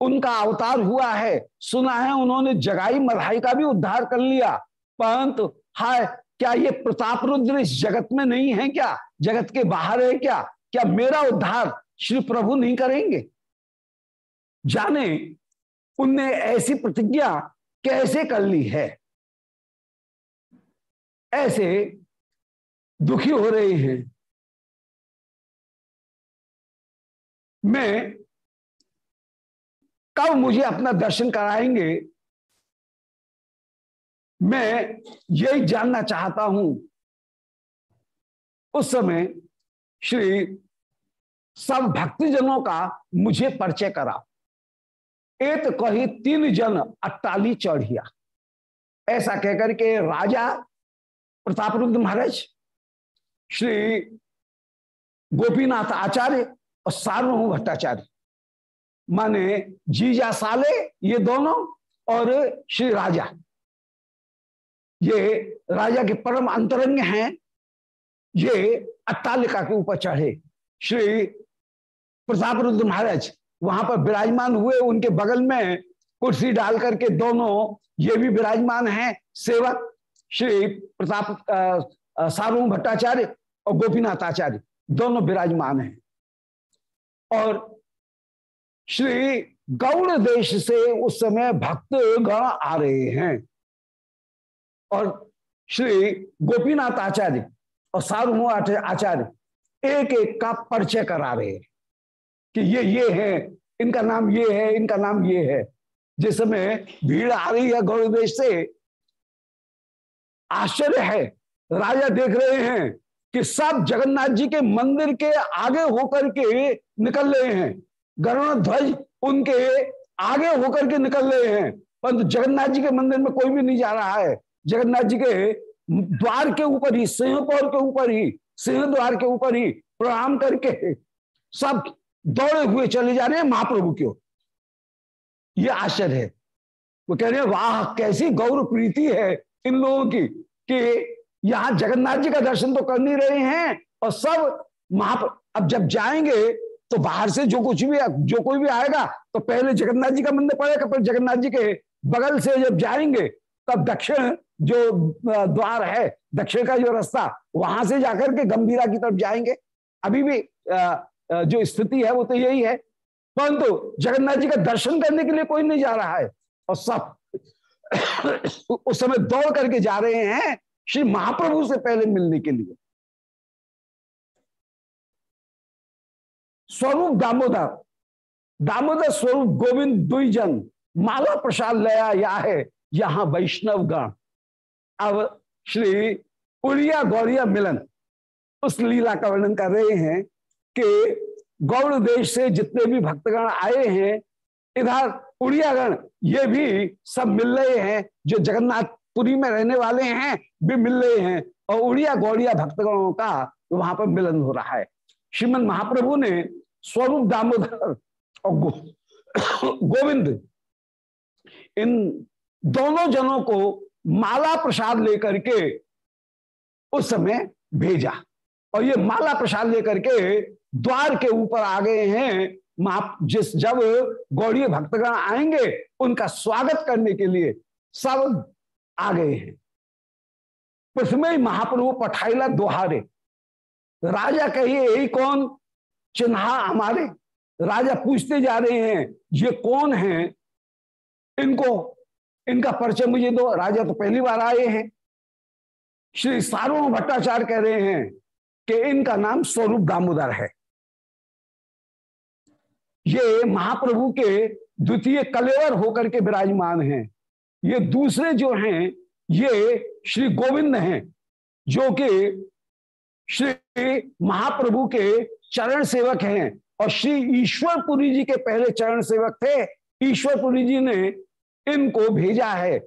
उनका अवतार हुआ है। सुना है उन्होंने जगाई मधाई का भी उद्धार कर लिया। परंतु, हाय, क्या ये प्रताप रुद्र इस जगत में नहीं है क्या? जगत के बाहर है क्या? क्या मेरा उद्धार श्री प्रभु नहीं करेंगे? जाने, उनने ऐसी प्रतिज्ञा कैसे कर ली है? ऐसे दुखी हो रहे हैं। मैं कब मुझे अपना दर्शन कराएँगे? मैं यही जानना चाहता हूँ। उस समय श्री सब भक्तजनों का मुझे परिचय करा। एक कही तीन जन अट्टाली चढ़िया। ऐसा कहकर के राजा प्रताप रुद्र महाराज, श्री गोपीनाथ आचार्य और सार्वभौम भट्टाचार्य। माने जीजा साले, ये दोनों, और श्री राजा। ये राजा के परम अंतरंग हैं। ये अट्टालिका के ऊपर चढ़े। श्री प्रताप रुद्र महाराज वहाँ पर विराजमान हुए। उनके बगल में कुर्सी डाल करके दोनों, ये भी विराजमान हैं, सेवक, श्री प्रताप सार्वभौम भट्टाचार्य और गोपीनाथ आचार्य दोनों विराजमान हैं। और श्री गौड़ देश से उस समय भक्त गण आ रहे हैं। और श्री गोपीनाथ आचार्य और सार्वभौम आचार्य एक एक का परिचय करा रहे हैं कि ये ये है, इनका नाम ये है, इनका नाम ये है। जिस समय भीड़ आ रही है गौड़ देश से, आश्चर्य है, राजा देख रहे हैं कि सब जगन्नाथ जी के मंदिर के आगे होकर के निकल रहे हैं। गरुण ध्वज उनके आगे होकर के निकल रहे हैं। परंतु जगन्नाथ जी के मंदिर में कोई भी नहीं जा रहा है। जगन्नाथ जी के द्वार के ऊपर ही सिंहपौर के ऊपर ही, सिंह द्वार के ऊपर ही प्रणाम करके सब दौड़े हुए चले जा रहे हैं महाप्रभु की ओर। ये आश्चर्य है। वो कह रहे हैं, वाह, कैसी गौर प्रीति है इन लोगों की कि यहाँ जगन्नाथ जी का दर्शन तो कर नहीं रहे हैं और सब महा अब जब जाएँगे तो बाहर से जो कुछ भी, जो कोई भी आएगा तो पहले जगन्नाथ जी का मंदिर पड़ेगा, फिर जगन्नाथ जी के बगल से जब जाएँगे, तब दक्षिण जो द्वार है, दक्षिण का जो रास्ता, वहाँ से जाकर के गंभीरा की तरफ़ जाएँगे। अभी भी जो स्थिति है वो तो यही है। परंतु जगन्नाथ जी का दर्शन करने के लिए कोई नहीं जा रहा है। और सब उस समय दौड़ करके जा रहे हैं श्री महाप्रभु से पहले मिलने के लिए। स्वरूप दामोदर दामोदर स्वरूप गोविंद दुईजन, माला प्रसाद लया या है यहाँ वैष्णव गण अब श्री उड़िया गौरिया मिलन, उस लीला का वर्णन कर रहे हैं कि गौड़ देश से जितने भी भक्तगण आए हैं, इधर उड़ियागण, ये भी सब मिल रहे हैं जो जगन्नाथपुरी में रहने वाले हैं भी मिल रहे हैं और उड़िया गौड़िया भक्तगणों का वहाँ पर मिलन हो रहा है। श्रीमद महाप्रभु ने स्वरूप दामोदर और गो, गोविंद इन दोनों जनों को माला प्रसाद लेकर के उस समय भेजा और ये माला प्रसाद लेकर के द्वार के ऊपर आ गए हैं। महा जिस जब गौड़ी भक्तगण आएँगे उनका स्वागत करने के लिए सब आ गए हैं। उसमें महाप्रभु पठाइला दोहारे। राजा कहिए यही कौन? चिन्हा हमारे। राजा पूछते जा रहे हैं, ये कौन है? इनको, इनका परिचय मुझे दो। राजा तो पहली बार आए हैं। श्री सार्वभौम भट्टाचार्य कह रहे हैं कि इनका नाम स्वरूप दामोदर है। ये महाप्रभु के द्वितीय कलेवर होकर के विराजमान हैं। ये दूसरे जो हैं, ये श्री गोविंद हैं, जो कि श्री महाप्रभु के चरण सेवक हैं और श्री ईश्वरपुरी जी के पहले चरण सेवक थे। ईश्वरपुरी जी ने इनको भेजा है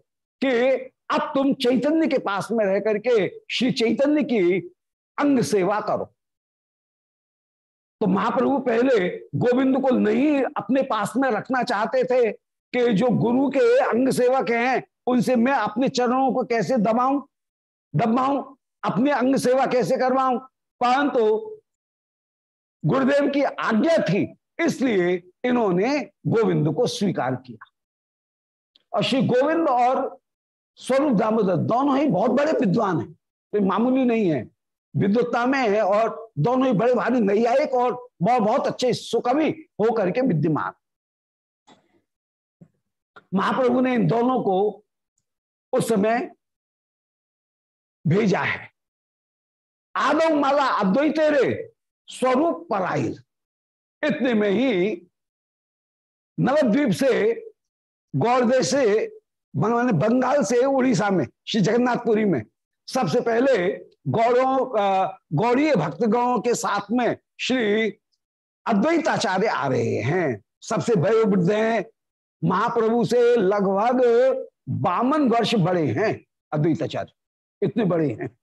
कि अब तुम चैतन्य के पास में रह करके श्री चैतन्य की अंग सेवा करो। तो महाप्रभु पहले गोविंद को नहीं अपने पास में रखना चाहते थे कि जो गुरु के अंग सेवक हैं, उनसे मैं अपने चरणों को कैसे दबाऊं? दबाऊं? अपने अंग सेवा कैसे करवाऊं? परंतु तो गुरुदेव की आज्ञा थी, इसलिए इन्होंने गोविंद को स्वीकार किया। और श्री गोविंद और स्वरूप दामोदर दोनों ही बहुत बड़े विद्वान हैं। तो मामूली नहीं है। विद्वत्ता में है और दोनों ही बड़े भारी नैयायिक और बहुत बहुत अच्छे सुकवि होकर के विद्यमान। महाप्रभु ने इन दोनों को उस समय भेजा है। आदव माला अद्वैत रे स्वरूप पराइल इतने में ही नवद्वीप से गौरदेश से बंगाल से उड़ीसा में, श्री जगन्नाथपुरी में, सबसे पहले गौरों गौड़ीय भक्तगणों के साथ में श्री अद्वैताचार्य आ रहे हैं। सबसे बुद्ध हैं महाप्रभु से लगभग बावन वर्ष बड़े हैं अद्वैताचार्य। इतने बड़े हैं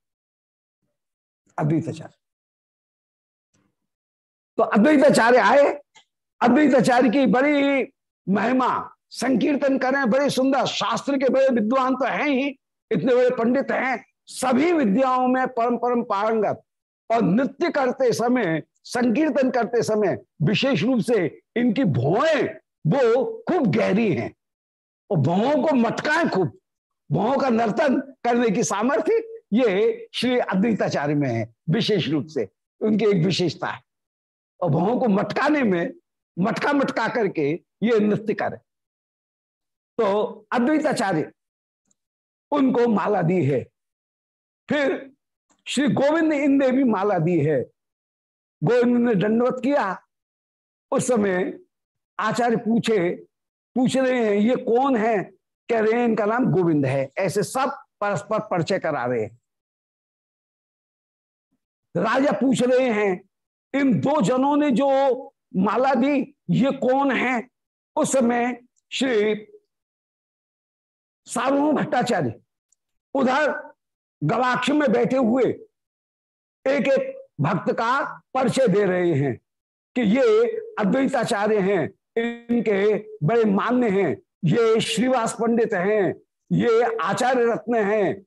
अद्वैताचार्य। तो अद्वैताचार्य आए, अद्वैताचार्य की बड़ी महिमा, संकीर्तन करें, बड़े सुंदर शास्त्र के बड़े विद्वान तो हैं ही, इतने बड़े पंडित हैं, सभी विद्याओं में परम परम पारंगत। और नृत्य करते समय, संकीर्तन करते समय, विशेष रूप से इनकी भौएँ वो खूब गहरी हैं। और भवों को मटकाएँ खूब। भवों का नर्तन करने की सामर्थ्य ये श्री अद्वैताचार्य में है, विशेष रूप से। उनकी एक विशेषता है। और भवों को मटकाने में, मटका मटका करके ये नृत्य करे तो अद्वैताचार्य, उनको माला दी है। फिर श्री गोविंद इंद्र भी माला दी है। गोविंद ने दंडवत किया। उस समय आचार्य पूछे, पूछ रहे हैं, ये कौन है? कह रहे हैं, इनका नाम गोविंद है। ऐसे सब परस्पर परिचय करा रहे हैं। राजा पूछ रहे हैं, इन दो जनों ने जो माला दी, ये कौन है? उस समय श्री सार्वभौम भट्टाचार्य उधर गवाक्ष में बैठे हुए एक एक भक्त का परिचय दे रहे हैं कि ये अद्वैताचार्य हैं। इनके बड़े मान्य हैं। ये श्रीवास पंडित हैं, ये आचार्य रत्न हैं,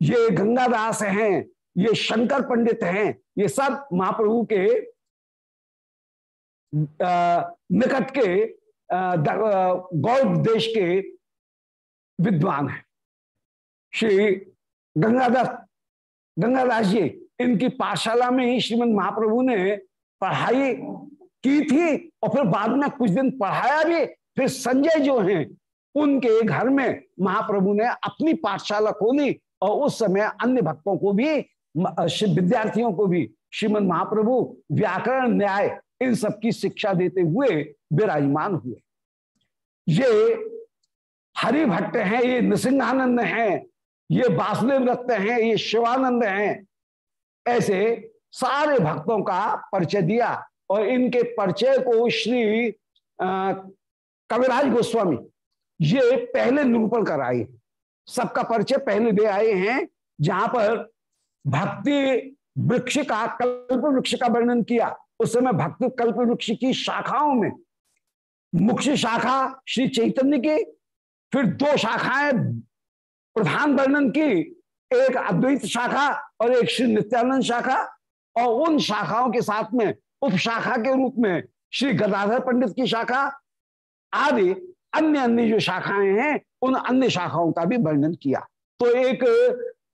ये गंगादास हैं, ये शंकर पंडित हैं, ये सब महाप्रभु के निकट के गौर देश के विद्वान हैं। श्री गंगादास गंगादास जी, इनकी पाठशाला में ही श्रीमद महाप्रभु ने पढ़ाई की थी और फिर बाद में कुछ दिन पढ़ाया भी, फिर संजय जो हैं, उनके घर में महाप्रभु ने अपनी पाठशाला खोली और उस समय अन्य भक्तों को भी विद्यार्थियों को भी श्रीमद महाप्रभु व्याकरण, न्याय, इन सब की शिक्षा देते हुए विराजमान हुए। ये हरि भट्ट हैं, ये नृसिंहानंद हैं, ये वासुदेव दत्त हैं, ये शिवानंद हैं, ऐसे सारे भक्तों का परिचय दिया। और इनके परिचय को श्री कविराज गोस्वामी, ये पहले निरूपण कर आए सबका परिचय पहले दे आए हैं, जहाँ पर भक्ति वृक्ष का, कल्प वृक्ष का वर्णन किया। उस समय भक्ति कल्प वृक्ष की शाखाओं में, मुख्य शाखा श्री चैतन्य की, फिर दो शाखाएँ प्रधान वर्णन की, एक अद्वैत शाखा और एक श्री नित्यानंद शाखा। और उन शाखाओं के साथ में उपशाखा के रूप में, श्री गदाधर पंडित की शाखा, आदि अन्य अन्य जो शाखाएँ हैं, उन अन्य शाखाओं का भी वर्णन किया। तो एक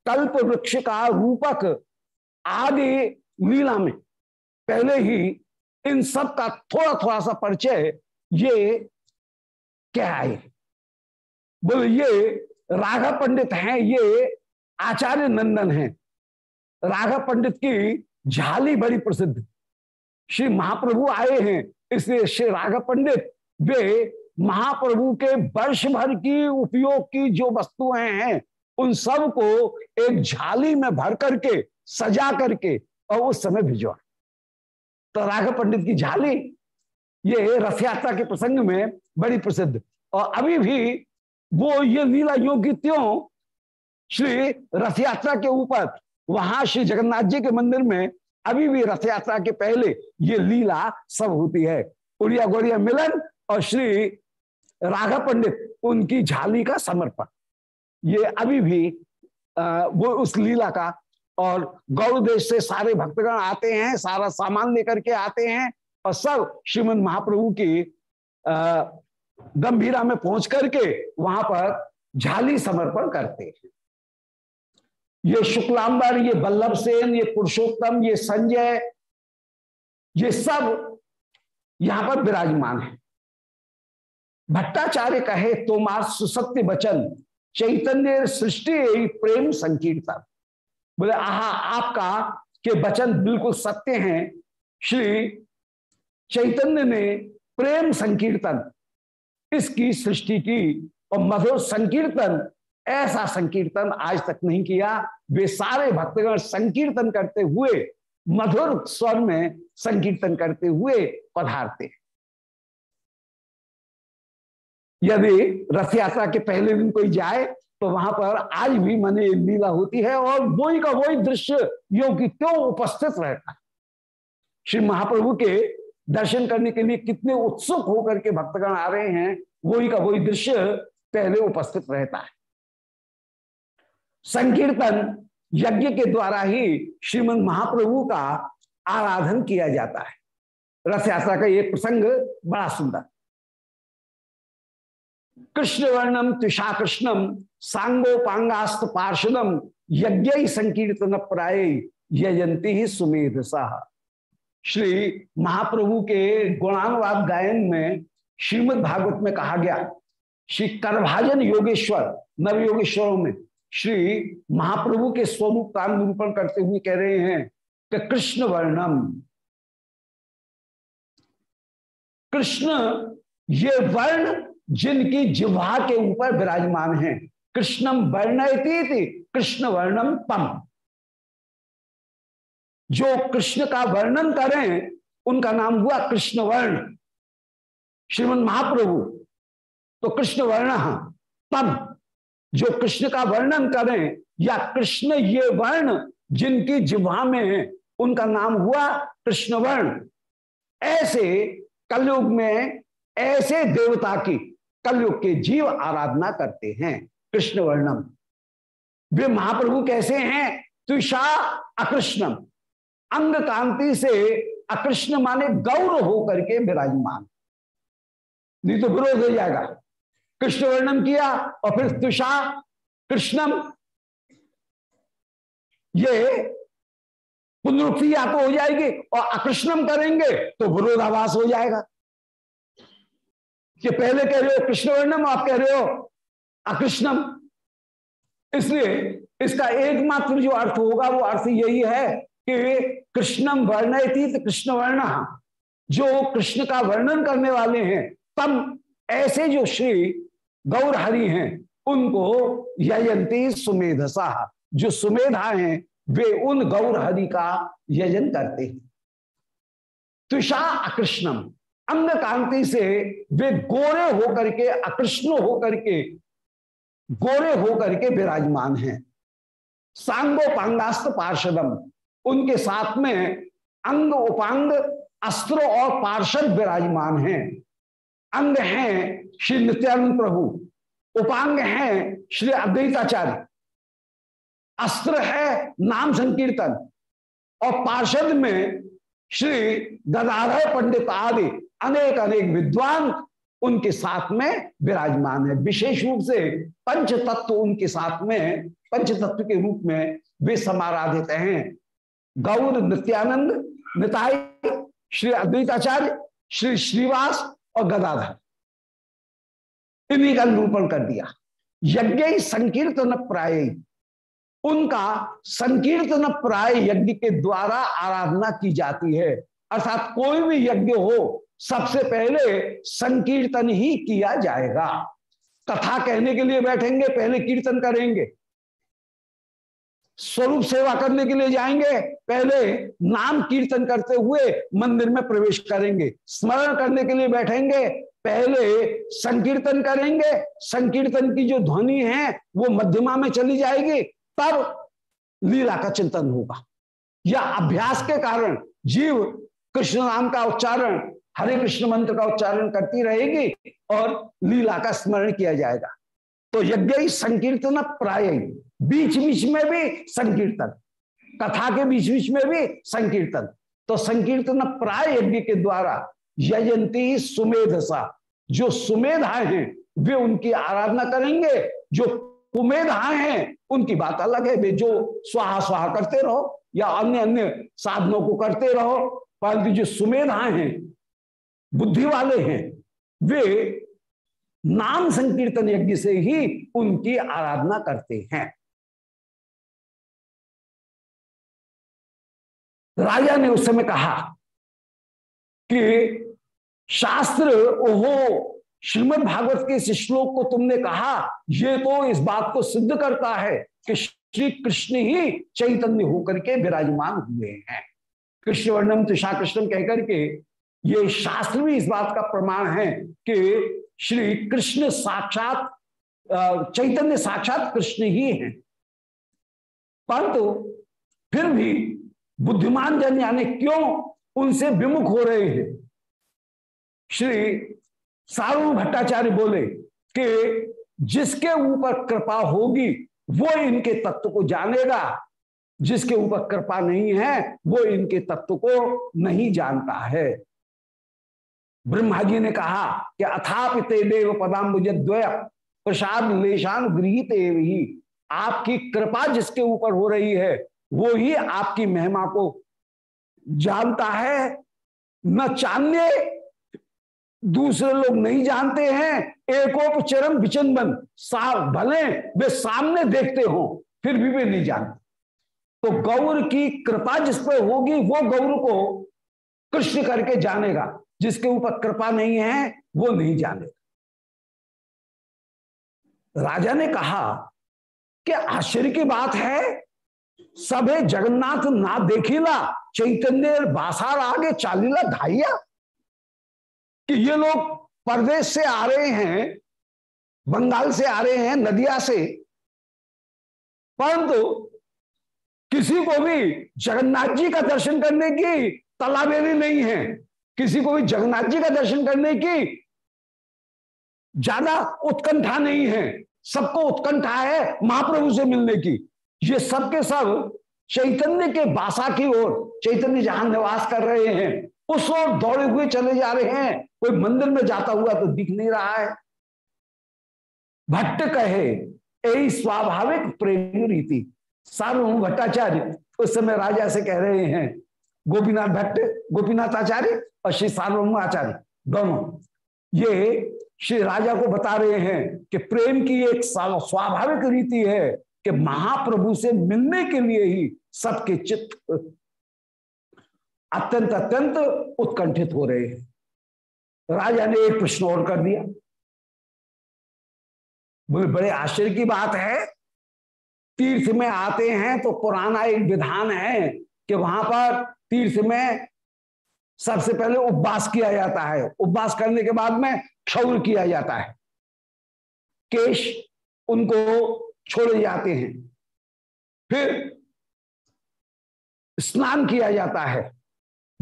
कल्प वृक्ष का रूपक आदि लीला में पहले ही इन सब का थोड़ा थोड़ा सा परिचय ये क्या है। बोले, ये राघव पंडित हैं, ये आचार्य नंदन हैं। राघव पंडित की झाली बड़ी प्रसिद्ध। श्री महाप्रभु आए हैं, इसलिए श्री राघव पंडित, वे महाप्रभु के वर्ष भर की उपयोग की जो वस्तुएँ हैं, उन सबको एक झाली में भर करके, सजा करके, और उस समय भिजवा तो राघव पंडित की झाली, ये रथ यात्रा के प्रसंग में बड़ी प्रसिद्ध। और अभी भी वो ये लीला योग त्यों श्री रथ यात्रा के ऊपर, वहाँ श्री जगन्नाथ जी के मंदिर में अभी भी रथ यात्रा के पहले ये लीला सब होती है। उड़िया गोड़िया मिलन और श्री राघव पंडित उनकी झाली का समर्पण। ये अभी भी आ, वो उस लीला का और गौर देश से सारे भक्तगण आते हैं सारा सामान लेकर के आते हैं और सब श्रीमद महाप्रभु की गंभीरा में पहुँच करके वहाँ पर झाली समर्पण करते हैं। ये शुक्लांबर, ये बल्लभ सेन ये पुरुषोत्तम, ये संजय, ये सब यहाँ पर विराजमान है। भट्टाचार्य कहे, तोमार सुसत्य वचन चैतन्य सृष्टि प्रेम संकीर्तन। बोले, आहा, आपका के वचन बिल्कुल सत्य हैं। श्री चैतन्य ने प्रेम संकीर्तन, इसकी सृष्टि की और मधुर संकीर्तन ऐसा संकीर्तन आज तक नहीं किया। वे सारे भक्तगण संकीर्तन करते हुए, मधुर स्वर में संकीर्तन करते हुए पधारते। यदि रथ यात्रा के पहले दिन कोई जाए तो वहाँ पर आज भी मन लीला होती है और वही का वही दृश्य योगी क्यों उपस्थित रहता है? श्री महाप्रभु के दर्शन करने के लिए कितने उत्सुक होकर के भक्तगण आ रहे हैं, वही का वही दृश्य पहले उपस्थित रहता है। संकीर्तन यज्ञ के द्वारा ही श्रीमद महाप्रभु का आराधन किया जाता है। रथ यात्रा का ये प्रसंग बड़ा सुंदर। कृष्ण वर्णम तुषा कृष्णम सांगोपांगास्त पार्षदम यज्ञ संकीर्तन प्राय यजंती ही सुमेध साह श्री महाप्रभु के गुणानुवाद गायन में श्रीमद भागवत में कहा गया, श्री करभाजन योगेश्वर नव योगेश्वरों में श्री महाप्रभु के स्वरूप का निरूपण करते हुए कह रहे हैं कि कृष्ण वर्णम। कृष्ण ये वर्ण जिनकी जिह्वा के ऊपर विराजमान है। कृष्णम वर्णयती कृष्ण वर्णम तम। जो कृष्ण का वर्णन करें, उनका नाम हुआ कृष्ण वर्ण। श्रीमद महाप्रभु तो कृष्ण वर्ण तम। जो कृष्ण का वर्णन करें या कृष्ण ये वर्ण जिनकी जिह्वा में है, उनका नाम हुआ कृष्ण वर्ण ऐसे कलयुग में ऐसे देवता की कलयुग के जीव आराधना करते हैं कृष्ण वर्णम वे महाप्रभु कैसे हैं? तुषा अकृष्णम। अंग कांति से अकृष्ण माने गौर होकर के विराजमान। नहीं तो विरोध हो जाएगा। कृष्ण वर्णन किया और फिर तुषा, कृष्णम, ये पुनरुक्ति या तो हो जाएगी और अकृष्णम करेंगे तो विरोधाभास हो जाएगा। कि पहले कह रहे हो कृष्ण वर्णम, आप कह रहे हो अकृष्णम। इसलिए इसका एकमात्र जो अर्थ होगा, वो अर्थ यही है कि कृष्णम वर्ण थी तो कृष्ण वर्ण। जो कृष्ण का वर्णन करने वाले हैं, तब ऐसे जो श्री गौर हरि हैं, उनको यजंती सुमेधसा। जो सुमेधा हैं, वे उन गौर हरि का यजन करते हैं। तुषा अकृष्णम। अंग कांति से वे गोरे होकर के, अकृष्ण होकर के, गोरे होकर के विराजमान हैं। सांगोपांगास्त पार्षदम। उनके साथ में अंग उपांग, अस्त्र और पार्षद विराजमान हैं। अंग हैं श्री नित्यानंद प्रभु, उपांग हैं श्री अद्वैताचार्य। अस्त्र है नाम संकीर्तन। और पार्षद में श्री गदाधर पंडित आदि अनेक अनेक विद्वान उनके साथ में विराजमान है। विशेष रूप से पंच तत्व उनके साथ में पंच तत्व के रूप में वे समाराधित हैं। गौर नित्यानंद, निताई, श्री अद्वैताचार्य, श्री श्रीवास और गदाधर। इन्हीं का निरूपण कर दिया। यज्ञ संकीर्तन प्राय उनका संकीर्तन प्राय यज्ञ के द्वारा आराधना की जाती है। अर्थात कोई भी यज्ञ हो, सबसे पहले संकीर्तन ही किया जाएगा। कथा कहने के लिए बैठेंगे, पहले कीर्तन करेंगे। स्वरूप सेवा करने के लिए जाएँगे। पहले नाम कीर्तन करते हुए मंदिर में प्रवेश करेंगे। स्मरण करने के लिए बैठेंगे। पहले संकीर्तन करेंगे। संकीर्तन की जो ध्वनि है, वो मध्यमा में चली जाएगी, तब लीला का चिंतन होगा। या अभ्यास के कारण जीव कृष्ण नाम का उच्चारण, हरे कृष्ण मंत्र का उच्चारण करती रहेगी और लीला का स्मरण किया जाएगा। तो यज्ञ संकीर्तन प्राय बीच बीच में भी संकीर्तन। कथा के बीच बीच में भी संकीर्तन। तो संकीर्तन प्राय यज्ञ के द्वारा यजंती सुमेधसा। जो सुमेधाएँ हैं, वे उनकी आराधना करेंगे। जो कुमेधाएँ हैं, उनकी बात अलग है। वे जो स्वाहा स्वाहा करते रहो या अन्य अन्य साधनों को करते रहो, परंतु जो सुमेधाएँ हैं, बुद्धि वाले हैं, वे नाम संकीर्तन यज्ञ से ही उनकी आराधना करते हैं। राजा ने उस समय कहा कि शास्त्र, ओहो, श्रीमद भागवत के इस श्लोक को तुमने कहा, ये तो इस बात को सिद्ध करता है कि श्री कृष्ण ही चैतन्य होकर के विराजमान हुए हैं। कृष्ण वर्णम तुषा कृष्ण कहकर के ये शास्त्र भी इस बात का प्रमाण है कि श्री कृष्ण साक्षात चैतन्य साक्षात कृष्ण ही। हैं परंतु फिर भी बुद्धिमान जन यानी क्यों उनसे विमुख हो रहे हैं? श्री सारू भट्टाचार्य बोले कि जिसके ऊपर कृपा होगी, वो इनके तत्व को जानेगा। जिसके ऊपर कृपा नहीं है, वो इनके तत्व को नहीं जानता है। ब्रह्मा जी ने कहा कि अथाप ते देव पदाम्बुज प्रसाद लेशान गृहित ही। आपकी कृपा जिसके ऊपर हो रही है, वो ही आपकी महिमा को जानता है। न चान्य, दूसरे लोग नहीं जानते हैं। एकोप चरम विचंदन सा भले वे सामने देखते हो, फिर भी वे नहीं जानते। तो गौर की कृपा जिस पर होगी, वो गौर को कृष्ण करके जानेगा। जिसके ऊपर कृपा नहीं है, वो नहीं जानेगा राजा ने कहा कि आश्चर्य की बात है सबे जगन्नाथ ना देखिला, चैतन्य बासार आगे चालीला धाइया कि ये लोग परदेश से आ रहे हैं, बंगाल से आ रहे हैं, नदिया से। परंतु किसी को भी जगन्नाथ जी का दर्शन करने की तलाबेरी नहीं है। किसी को भी जगन्नाथ जी का दर्शन करने की ज़्यादा उत्कंठा नहीं है। सबको उत्कंठा है महाप्रभु से मिलने की। ये सब के सब चैतन्य के बासा की ओर, चैतन्य जहाँ निवास कर रहे हैं, उस ओर दौड़े हुए चले जा रहे हैं। कोई मंदिर में जाता हुआ तो दिख नहीं रहा है। भट्ट कहे यही स्वाभाविक प्रेम रीति, सार्वभौम भट्टाचार्य। उस समय राजा से कह रहे हैं, गोपीनाथ भट्ट, गोपीनाथ आचार्य और श्री सार्वभौम आचार्य दोनों, ये श्री राजा को बता रहे हैं कि प्रेम की एक स्वाभाविक रीति है कि महाप्रभु से मिलने के लिए ही सबके चित्त अत्यंत अत्यंत उत्कंठित हो रहे हैं। राजा ने एक प्रश्न और कर दिया। बोले, बड़े आश्चर्य की बात है, तीर्थ में आते हैं तो पुराना एक विधान है कि वहाँ पर तीर्थ में सबसे पहले उपवास किया जाता है। उपवास करने के बाद में क्षौर किया जाता है। केश उनको छोड़े जाते हैं। फिर स्नान किया जाता है।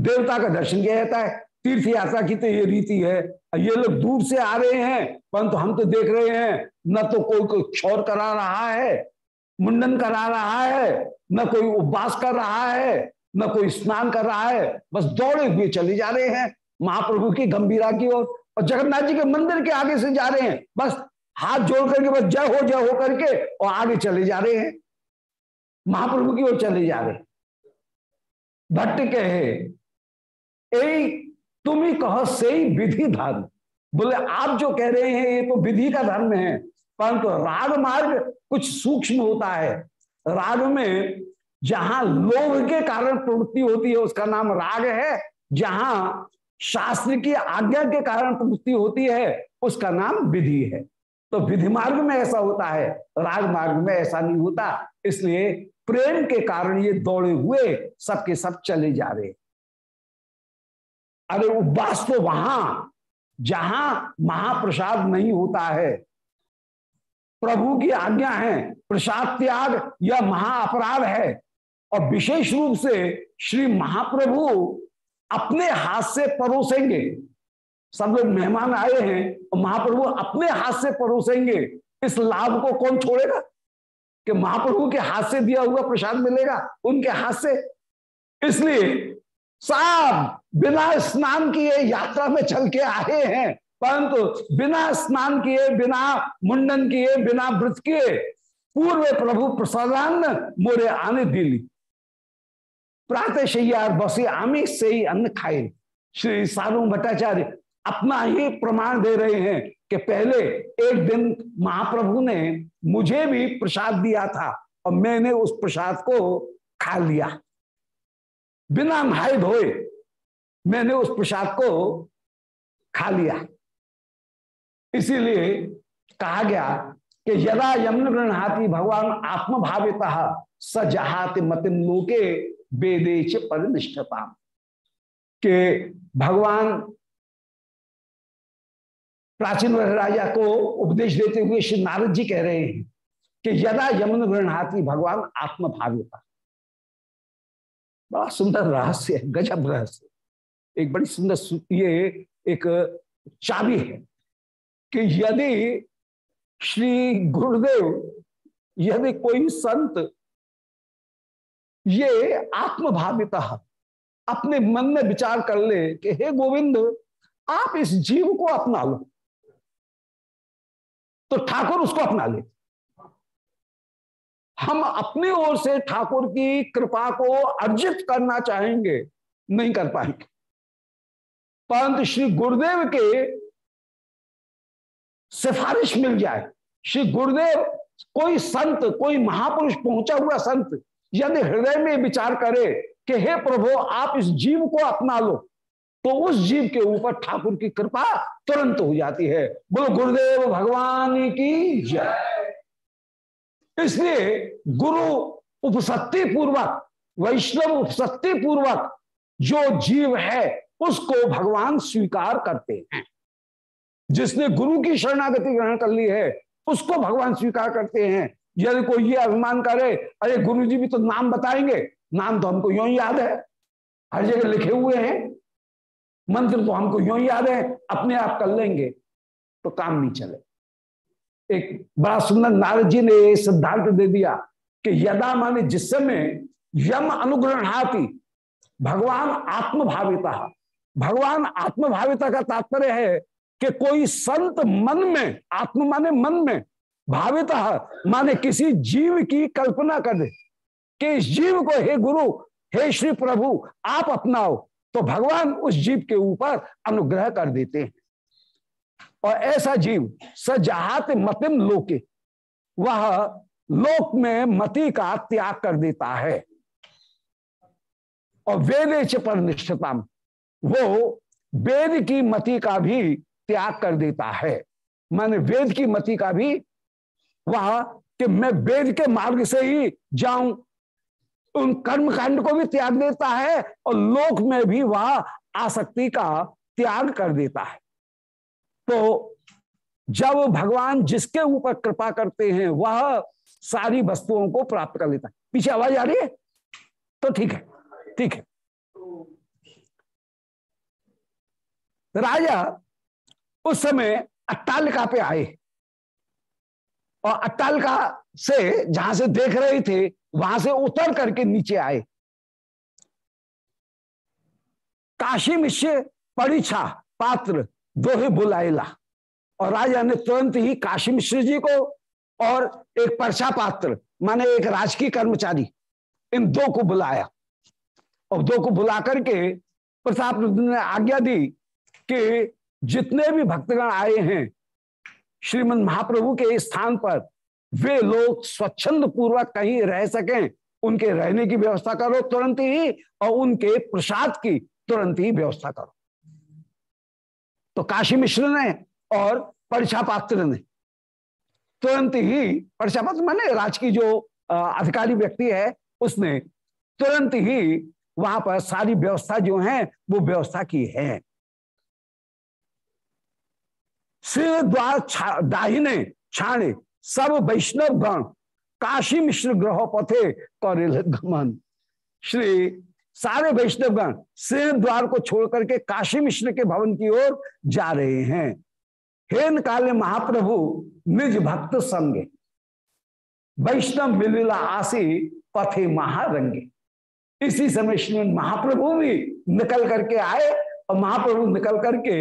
देवता का दर्शन किया जाता है। तीर्थ यात्रा की तो ये रीति है। ये लोग दूर से आ रहे हैं, परंतु हम तो देख रहे हैं, न तो कोई कोई क्षौर करा रहा है, मुंडन करा रहा है, न कोई उपवास कर रहा है न कोई स्नान कर रहा है, बस दौड़े हुए चले जा रहे हैं, महाप्रभु की गंभीरा की ओर, और जगन्नाथ जी के मंदिर के आगे से जा रहे हैं, बस हाथ जोड़ करके बस जय हो जय हो करके, और आगे चले जा रहे हैं। महाप्रभु की ओर चले जा रहे भट्ट कहे, ए, तुम ही कहो से विधि धर्म। बोले, आप जो कह रहे हैं, ये तो विधि का धर्म है, परंतु राग मार्ग कुछ सूक्ष्म होता है। राग में जहाँ लोभ के कारण प्रवृत्ति होती है, उसका नाम राग है। जहाँ शास्त्र की आज्ञा के कारण प्रवृत्ति होती है, उसका नाम विधि है। तो विधि मार्ग में ऐसा होता है, राग मार्ग में ऐसा नहीं होता। इसलिए प्रेम के कारण ये दौड़े हुए सबके सब चले जा रहे अरे उपवास तो वहाँ, जहाँ महाप्रसाद नहीं होता है। प्रभु की आज्ञा है, प्रसाद त्याग यह महाअपराध है। और विशेष रूप से श्री महाप्रभु अपने हाथ से परोसेंगे। सब लोग मेहमान आए हैं, और महाप्रभु अपने हाथ से परोसेंगे। इस लाभ को कौन छोड़ेगा? कि महाप्रभु के हाथ से दिया हुआ प्रसाद मिलेगा, उनके हाथ से। इसलिए साहब बिना स्नान किए यात्रा में चल के आए हैं, परंतु बिना स्नान किए, बिना मुंडन किए, बिना व्रत किए, पूर्व प्रभु प्रसादान्न मोरे आने दिली प्रातः शैया बसे आमी से ही अन्न खाए। श्री सारू भट्टाचार्य अपना ही प्रमाण दे रहे हैं कि पहले एक दिन महाप्रभु ने मुझे भी प्रसाद दिया था और मैंने उस प्रसाद को खा लिया। बिना नहाए धोए मैंने उस प्रसाद को खा लिया। इसीलिए कहा गया कि यदा यमन गृहती भगवान आत्मभावित सजहात मतिम लोके वेदेच परिनिष्ठता के भगवान प्राचीन राजा को उपदेश देते हुए श्री नारद जी कह रहे हैं कि यदा यमुन गृहती भगवान आत्मभाविता। बड़ा सुंदर रहस्य है, गजब रहस्य एक बड़ी सुंदर ये एक चाबी है कि यदि श्री गुरुदेव, यदि कोई संत ये आत्मभाविता अपने मन में विचार कर ले कि हे गोविंद, आप इस जीव को अपना लो। तो ठाकुर उसको अपना ले। हम अपनी ओर से ठाकुर की कृपा को अर्जित करना चाहेंगे, नहीं कर पाएँगे। परंतु श्री गुरुदेव के सिफारिश मिल जाए। श्री गुरुदेव, कोई संत, कोई महापुरुष पहुँचा हुआ संत यदि हृदय में विचार करे कि हे प्रभु, आप इस जीव को अपना लो। तो उस जीव के ऊपर ठाकुर की कृपा तुरंत हो जाती है। बोलो, गुरुदेव भगवान की जय। इसलिए गुरु उपसत्ति पूर्वक वैष्णव उपसत्ति पूर्वक जो जीव है, उसको भगवान स्वीकार करते हैं। जिसने गुरु की शरणागति ग्रहण कर ली है, उसको भगवान स्वीकार करते हैं। यदि कोई ये अभिमान करे, अरे गुरु जी भी तो नाम बताएँगे। नाम तो हमको यूँ याद है। हर जगह लिखे हुए हैं। मंत्र तो हमको यूँ याद है। अपने आप कर लेंगे तो काम नहीं चले। एक बड़ा सुंदर नारद जी ने सिद्धांत दे दिया कि यदा माने जिस समय यम अनुग्रहणाती भगवान आत्मभाविता। भगवान आत्मभाविता का तात्पर्य है कि कोई संत मन में, आत्म माने मन में भावित माने किसी जीव की कल्पना कर दे कि इस जीव को, हे गुरु, हे श्री प्रभु, आप अपनाओ। तो भगवान उस जीव के ऊपर अनुग्रह कर देते हैं। और ऐसा जीव सजात मतिम लोके, वह लोक में मति का त्याग कर देता है। और वेदे पर निष्ठता वो वेद की मति का भी त्याग कर देता है। माने वेद की मति का भी वह कि मैं वेद के मार्ग से ही जाऊँ। उन कर्म कांड को भी त्याग देता है और लोक में भी वह आसक्ति का त्याग कर देता है। तो जब भगवान जिसके ऊपर कृपा करते हैं, वह सारी वस्तुओं को प्राप्त कर लेता है। पीछे आवाज़ आ रही है? तो ठीक है ठीक है। राजा उस समय अट्टालिका पे आए। और अट्टालिका से, जहाँ से देख रहे थे, वहाँ से उतर करके नीचे आए। काशी मिश्र परीक्षा पात्र दो दोहे बुलाएला। और राजा ने तुरंत ही काशी मिश्र जी को और एक पर्चा पात्र, माने एक राजकीय कर्मचारी, इन दो को बुलाया। और दो को बुला करके प्रताप ने आज्ञा दी कि जितने भी भक्तगण आए हैं श्रीमद महाप्रभु के स्थान पर वे लोग स्वच्छंद पूर्वक कहीं रह सकें। उनके रहने की व्यवस्था करो तुरंत ही और उनके प्रसाद की तुरंत ही व्यवस्था करो। तो काशी मिश्र ने और परीक्षा पात्र ने तुरंत ही, परीक्षा पात्र माने राज की जो अधिकारी व्यक्ति है, उसने तुरंत ही वहाँ पर सारी व्यवस्था जो है, वो व्यवस्था की है। सिंह द्वार दाहिने, छाणे, सब वैष्णव गण, काशी मिश्र ग्रह पथे कौरिल गमन। श्री सारे वैष्णव गण सिंह द्वार को छोड़ करके काशी मिश्र के भवन की ओर जा रहे हैं। हेन काले महाप्रभु, निज भक्त संगे, वैष्णव मिलिला आसी पथे महारंगे। इसी समय श्री महाप्रभु भी निकल करके आए और महाप्रभु निकल करके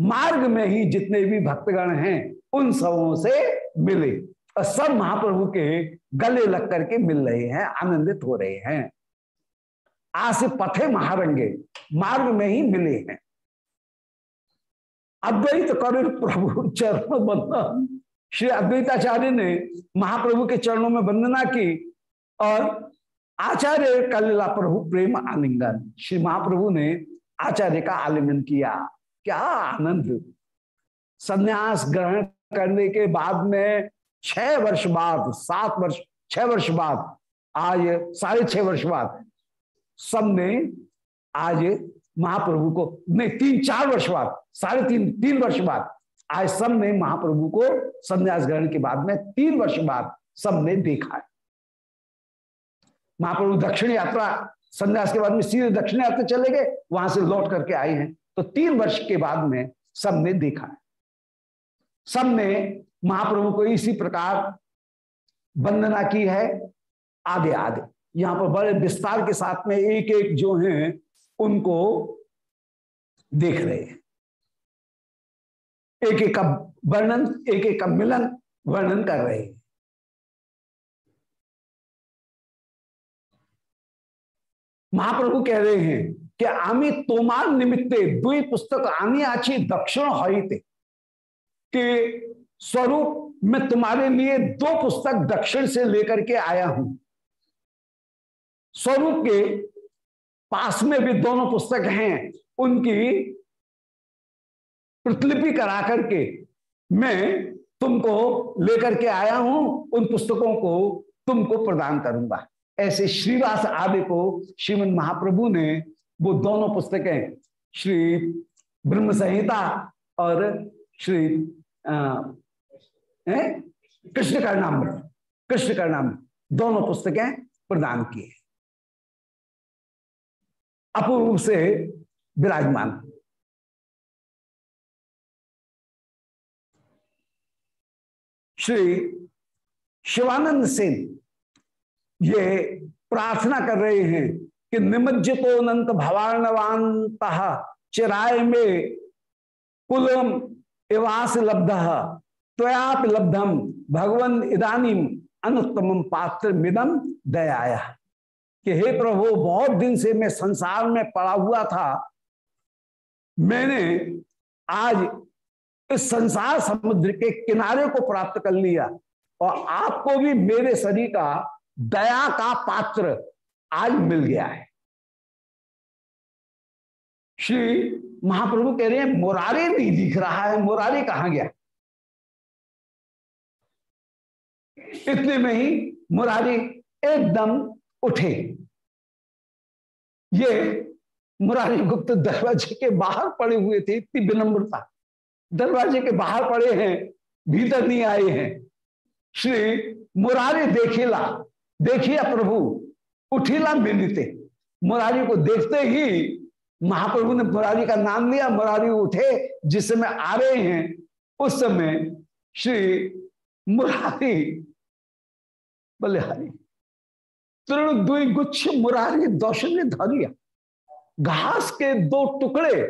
मार्ग में ही जितने भी भक्तगण हैं, उन सबों से मिले। और सब महाप्रभु के गले लग करके मिल रहे हैं, आनंदित हो रहे हैं। आसे पथे महारंगे मार्ग में ही मिले हैं। अद्वैत कर प्रभु चरण बंधन श्री अद्वैताचार्य ने महाप्रभु के चरणों में वंदना की और आचार्य कलिला प्रभु प्रेम आलिंगन। श्री महाप्रभु ने आचार्य का आलिंगन किया। क्या? आनंद। संन्यास ग्रहण करने के बाद में छह वर्ष बाद, सात वर्ष, छह वर्ष बाद, आज साढ़े छह वर्ष बाद सबने आज महाप्रभु को, नहीं, तीन, चार वर्ष बाद, साढ़े तीन तीन वर्ष बाद, आज सबने महाप्रभु को संन्यास ग्रहण के बाद में तीन वर्ष बाद सबने देखा है। महाप्रभु दक्षिण यात्रा, संन्यास के बाद में सीधे दक्षिण यात्रा चले गए, वहाँ से लौट करके आए हैं। तो तीन वर्ष के बाद में सबने देखा है। सबने महाप्रभु को इसी प्रकार वंदना की है, आधे आधे। यहाँ पर बड़े विस्तार के साथ में एक एक जो हैं, उनको देख रहे हैं। एक एक का वर्णन एक एक का मिलन वर्णन कर रहे हैं। महाप्रभु कह रहे हैं कि आमी तोमार निमित्ते दुई पुस्तक आनी आची दक्षिण हईते, कि स्वरूप मैं तुम्हारे लिए दो पुस्तक दक्षिण से लेकर के आया हूँ। स्वरूप के पास में भी दोनों पुस्तक हैं, उनकी प्रतिलिपि करा करके मैं तुमको लेकर के आया हूँ, उन पुस्तकों को तुमको प्रदान करूँगा। ऐसे श्रीवास आदि को श्रीमद महाप्रभु ने वो दोनों पुस्तकें श्री ब्रह्म संहिता और श्री कृष्ण करनाम कृष्ण करनाम दोनों पुस्तकें प्रदान किए। अपूर्व से विराजमान। श्री शिवानंद सेन ये प्रार्थना कर रहे हैं कि निमज्जितो अनंत भवानवांत चिराय में कुलम इवास लब्ध, त्वयाप लब्धम, भगवन इदानीम अनुत्तम पात्र मिदम दयाया। कि हे प्रभु, बहुत दिन से मैं संसार में पड़ा हुआ था। मैंने आज इस संसार समुद्र के किनारे को प्राप्त कर लिया और आपको भी मेरे शरीर का दया का पात्र आज मिल गया है। श्री महाप्रभु कह रहे हैं, मुरारी नहीं दिख रहा है, मुरारी कहा गया? इतने में ही मुरारी एकदम उठे। ये मुरारी गुप्त दरवाजे के बाहर पड़े हुए थे, इतनी विनम्रता। दरवाजे के बाहर पड़े हैं, भीतर नहीं आए हैं। श्री मुरारी देखेला देखिए प्रभु उठीला मिलते। मुरारी को देखते ही महाप्रभु ने मुरारी का नाम लिया, मुरारी उठे, जिस समय आ रहे हैं, उस समय श्री मुरारी बलिहारी तृण दुई गुच्छ मुरारी दौशन ने धरिया घास के दो टुकड़े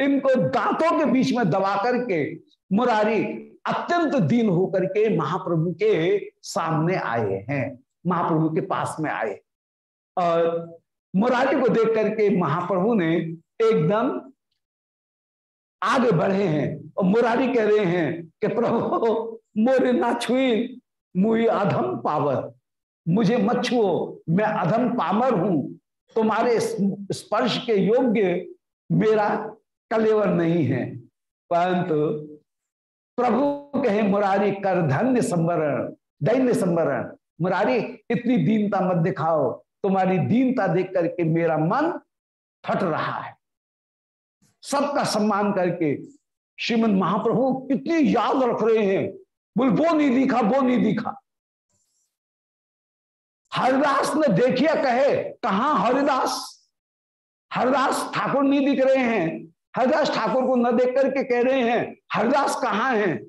इनको दांतों के बीच में दबा करके मुरारी अत्यंत दीन होकर के महाप्रभु के सामने आए हैं, महाप्रभु के पास में आए और मुरारी को देख करके महाप्रभु ने एकदम आगे बढ़े हैं और मुरारी कह रहे हैं कि प्रभु, मोरे ना छुई, मुई अधम पावर। मुझे मत छुओ, मैं अधम पामर हूँ। तुम्हारे स्पर्श के योग्य मेरा कलेवर नहीं है। परंतु प्रभु कहे, मुरारी, कर धन्य संवरण, दैन्य संवरण। मुरारी, इतनी दीनता मत दिखाओ। तुम्हारी दीनता देख करके मेरा मन फट रहा है। सबका सम्मान करके श्रीमद महाप्रभु कितनी याद रख रहे हैं। बोल, वो नहीं दिखा, वो नहीं दिखा। हरिदास ने देखिया कहे, कहा हरिदास? हरिदास ठाकुर नहीं दिख रहे हैं। हरिदास ठाकुर को न देख करके कह रहे हैं, हरिदास कहाँ हैं?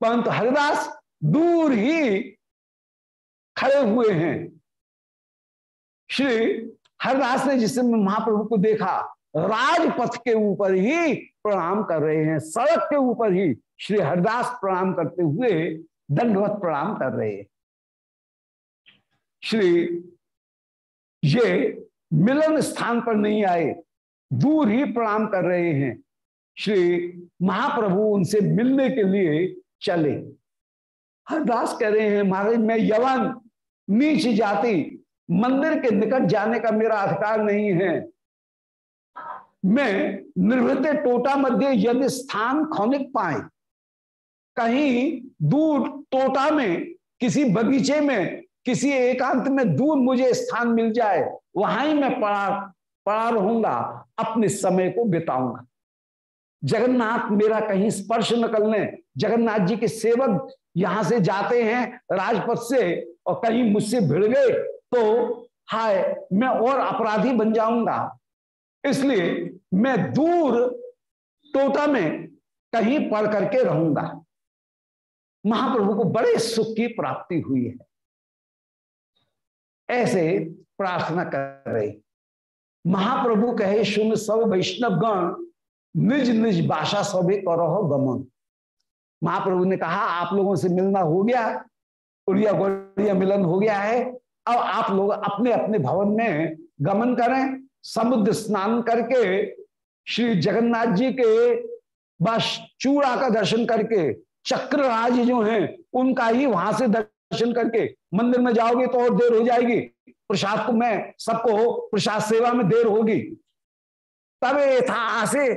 परंतु हरिदास दूर ही खड़े हुए हैं। श्री हरिदास ने जिस समय महाप्रभु को देखा, राजपथ के ऊपर ही प्रणाम कर रहे हैं, सड़क के ऊपर ही श्री हरिदास प्रणाम करते हुए दंडवत प्रणाम कर रहे हैं। श्री, ये मिलन स्थान पर नहीं आए, दूर ही प्रणाम कर रहे हैं। श्री महाप्रभु उनसे मिलने के लिए चले। हरदास कह रहे हैं, महाराज, मैं यवन, नीच जाति मंदिर के निकट जाने का मेरा अधिकार नहीं है। मैं निर्वृत टोटा मध्य यदि स्थान खौनिक पाए, कहीं दूर टोटा में, किसी बगीचे में, किसी एकांत में दूर मुझे स्थान मिल जाए, वहाँ ही मैं पड़ा पड़ा रहूँगा, अपने समय को बिताऊँगा। जगन्नाथ मेरा कहीं स्पर्श न करने, जगन्नाथ जी के सेवक यहाँ से जाते हैं राजपथ से और कहीं मुझसे भिड़ गए तो हाय, मैं और अपराधी बन जाऊँगा। इसलिए मैं दूर टोटा में कहीं पढ़ करके रहूँगा। महाप्रभु को बड़े सुख की प्राप्ति हुई है। ऐसे प्रार्थना कर रहे। महाप्रभु कहे, सुन सब वैष्णव गण निज निज भाषा सभी करो गमन। महाप्रभु ने कहा, आप लोगों से मिलना हो गया उड़िया गोड़िया मिलन हो गया है अब आप लोग अपने अपने भवन में गमन करें, समुद्र स्नान करके, श्री जगन्नाथ जी के बस चूड़ा का दर्शन करके, चक्रराज जो हैं, उनका ही वहाँ से दर्शन करके मंदिर में जाओगे तो और देर हो जाएगी। प्रसाद को मैं सबको, प्रसाद सेवा में देर होगी। तब था आसे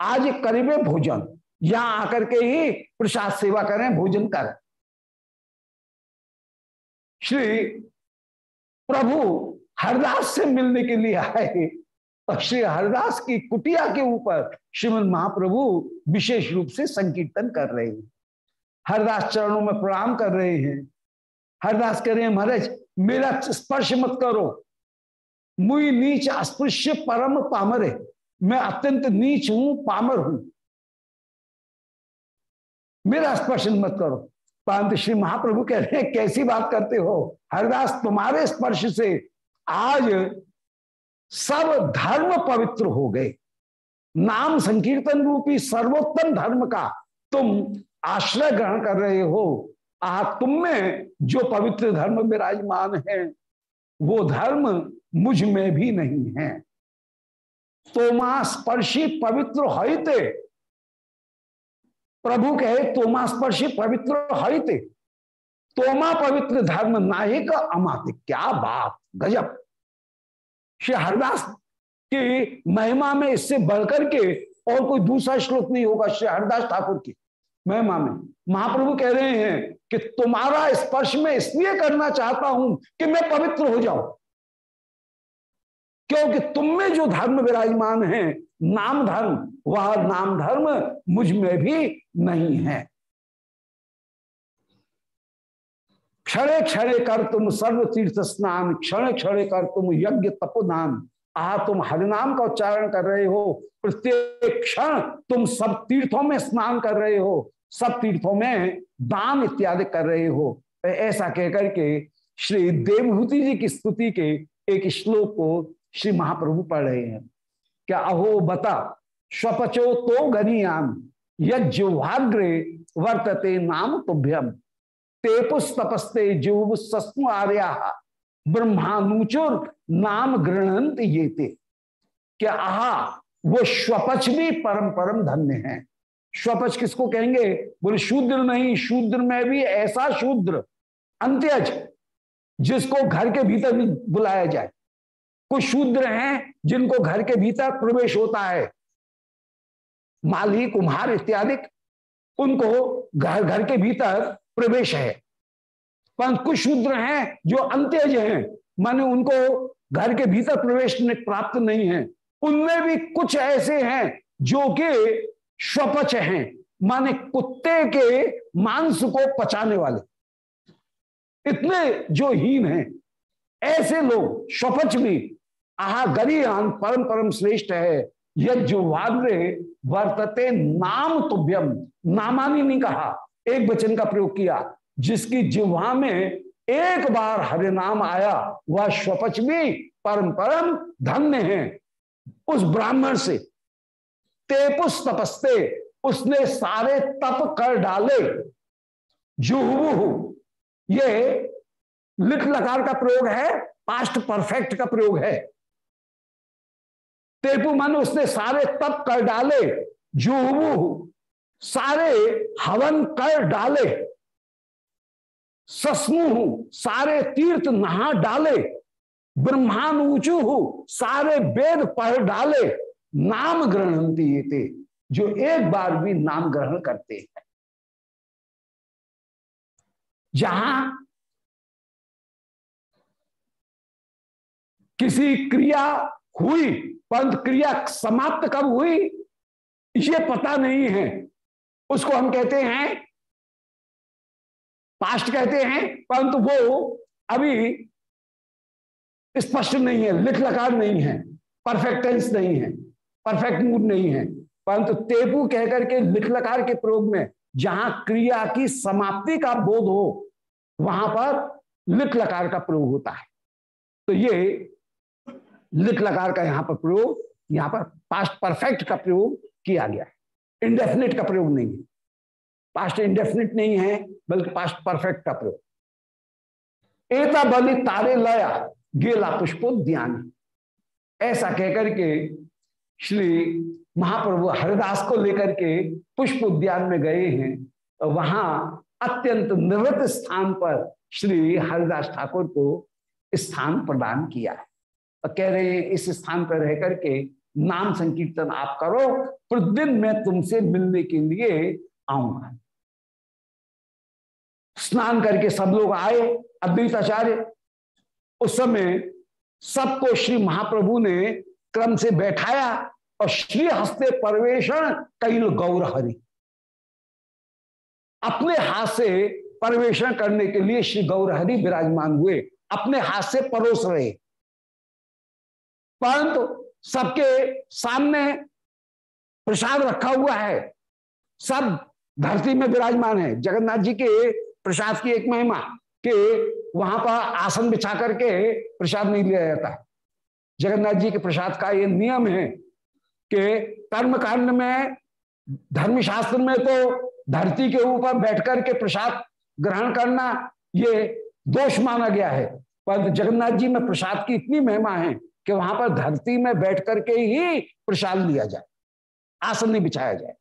आज करीबे भोजन। यहाँ आकर के ही प्रसाद सेवा करें, भोजन करें। श्री प्रभु हरदास से मिलने के लिए आए। और श्री हरदास की कुटिया के ऊपर श्रीमद महाप्रभु विशेष रूप से संकीर्तन कर रहे हैं। हरदास चरणों में प्रणाम कर रहे हैं। हरदास कह रहे हैं, महाराज, मेरा स्पर्श मत करो। मुई नीच अस्पृश्य परम पामर है। मैं अत्यंत नीच हूँ, पामर हूँ। मेरा स्पर्श मत करो। परंतु श्री महाप्रभु कह रहे हैं, कैसी बात करते हो? हरदास, तुम्हारे स्पर्श से आज सब धर्म पवित्र हो गए। नाम संकीर्तन रूपी सर्वोत्तम धर्म का तुम आश्रय ग्रहण कर रहे हो। आ तुम में जो पवित्र धर्म विराजमान है, वो धर्म मुझमें भी नहीं है। तोमा स्पर्शी पवित्र हईते प्रभु कहे, तोमा स्पर्शी पवित्र हरित। तोमा पवित्र धर्म नाहिक अमात। क्या बात, गजब। श्री हरदास की महिमा में इससे बढ़कर के और कोई दूसरा श्लोक नहीं होगा श्री हरदास ठाकुर की महिमा में। महाप्रभु कह रहे हैं कि तुम्हारा स्पर्श में इसलिए करना चाहता हूँ कि मैं पवित्र हो जाऊँ। क्योंकि तुम में जो धर्म विराजमान है नाम धर्म, वह नाम धर्म मुझमें भी नहीं है। क्षणे क्षणे कर तुम सर्व तीर्थ स्नान, क्षण क्षण कर तुम यज्ञ तपोदान। आ तुम हरिनाम का उच्चारण कर रहे हो। प्रत्येक क्षण तुम सब तीर्थों में स्नान कर रहे हो, सब तीर्थों में दान इत्यादि कर रहे हो। ऐसा कहकर के श्री देवभूति जी की स्तुति के एक श्लोक को श्री महाप्रभु पढ़ रहे हैं। क्या अहो बता, स्वपचो तो गनियाम यज्वाग्रे वर्तते नाम तुभ्यम। तेपुस तपस्ते जीव सस्नु आर्या, ब्रह्मानुचुर नाम गृहंत ये ते क्या आहा, वो स्वपच भी परम परम धन्य है। स्वपच किसको कहेंगे? बोले, शूद्र नहीं, शूद्र में भी ऐसा शूद्र, अंत्यज, जिसको घर के भीतर भी बुलाया जाए। कुछ शूद्र हैं जिनको घर के भीतर प्रवेश होता है। माली, कुम्हार इत्यादि उनको घर घर के भीतर प्रवेश है। पर कुछ शूद्र हैं जो अंत्यज हैं, माने उनको घर के भीतर प्रवेश प्राप्त नहीं है। उनमें भी कुछ ऐसे हैं जो कि स्वपच हैं, माने कुत्ते के मांस को पचाने वाले। इतने जो हीन हैं, ऐसे लोग स्वपच भी आहा गरियान परम परम श्रेष्ठ है। यज्जुवाग्रे वर्तते नाम तुभ्यम। नामानी नहीं कहा, एक वचन का प्रयोग किया, जिसकी जिह्वा में एक बार हरे नाम आया, वह स्वपच भी परम परम धन्य है। उस ब्राह्मण से तेपुस तपस्ते, उसने सारे तप कर डाले। जुहू ये लिट लकार का प्रयोग है, पास्ट परफेक्ट का प्रयोग है। तेपु मन उसने सारे तप कर डाले जुहू सारे हवन कर डाले। सस्मु सारे तीर्थ नहा डाले। ब्रह्मांड ऊंचू हूँ, सारे वेद पढ़ डाले। नाम ग्रहण थे, जो एक बार भी नाम ग्रहण करते हैं। जहाँ किसी क्रिया हुई परंतु क्रिया समाप्त कब हुई, ये पता नहीं है। उसको हम कहते हैं, पास्ट कहते हैं, परंतु वो अभी स्पष्ट नहीं है लिख लकार नहीं है परफेक्टेंस नहीं है परफेक्ट मूड नहीं है। परंतु तेपू कहकर के लिख लकार के प्रयोग में जहाँ क्रिया की समाप्ति का बोध हो, वहाँ पर लिख लकार का प्रयोग होता है। तो ये लिख लकार का यहाँ पर प्रयोग, यहाँ पर पास्ट परफेक्ट का प्रयोग किया गया है। इंडेफिनिट का प्रयोग नहीं है। पास्ट इंडेफिनिट नहीं है, बल्कि पास्ट परफेक्ट का प्रयोग। एता बलि तारे लया, गेला पुष्पोद्यान ऐसा कहकर के श्री महाप्रभु हरिदास को लेकर के पुष्प उद्यान में गए हैं तो वहाँ अत्यंत निवृत्त स्थान पर श्री हरिदास ठाकुर को स्थान प्रदान किया है। कह रहे हैं, इस स्थान पर रह करके नाम संकीर्तन आप करो, प्रतिदिन मैं तुमसे मिलने के लिए आऊँगा। स्नान करके सब लोग आए अद्वैत आचार्य उस समय सबको श्री महाप्रभु ने क्रम से बैठाया और श्री हस्ते परवेशन कैल गौर हरि। अपने हाथ से परवेशन करने के लिए श्री गौर हरि विराजमान हुए, अपने हाथ से परोस रहे। परंतु सबके सामने प्रसाद रखा हुआ है। सब धरती में विराजमान है। जगन्नाथ जी के प्रसाद की एक महिमा कि वहाँ पर आसन बिछा करके प्रसाद नहीं लिया जाता। है जगन्नाथ जी के प्रसाद का ये नियम है कि कर्म कांड में, धर्मशास्त्र में तो धरती के ऊपर बैठ करके प्रसाद ग्रहण करना ये दोष माना गया है। पर जगन्नाथ जी में प्रसाद की इतनी महिमा है कि वहाँ पर धरती में बैठ करके ही प्रसाद लिया जाए आसन नहीं बिछाया जाए।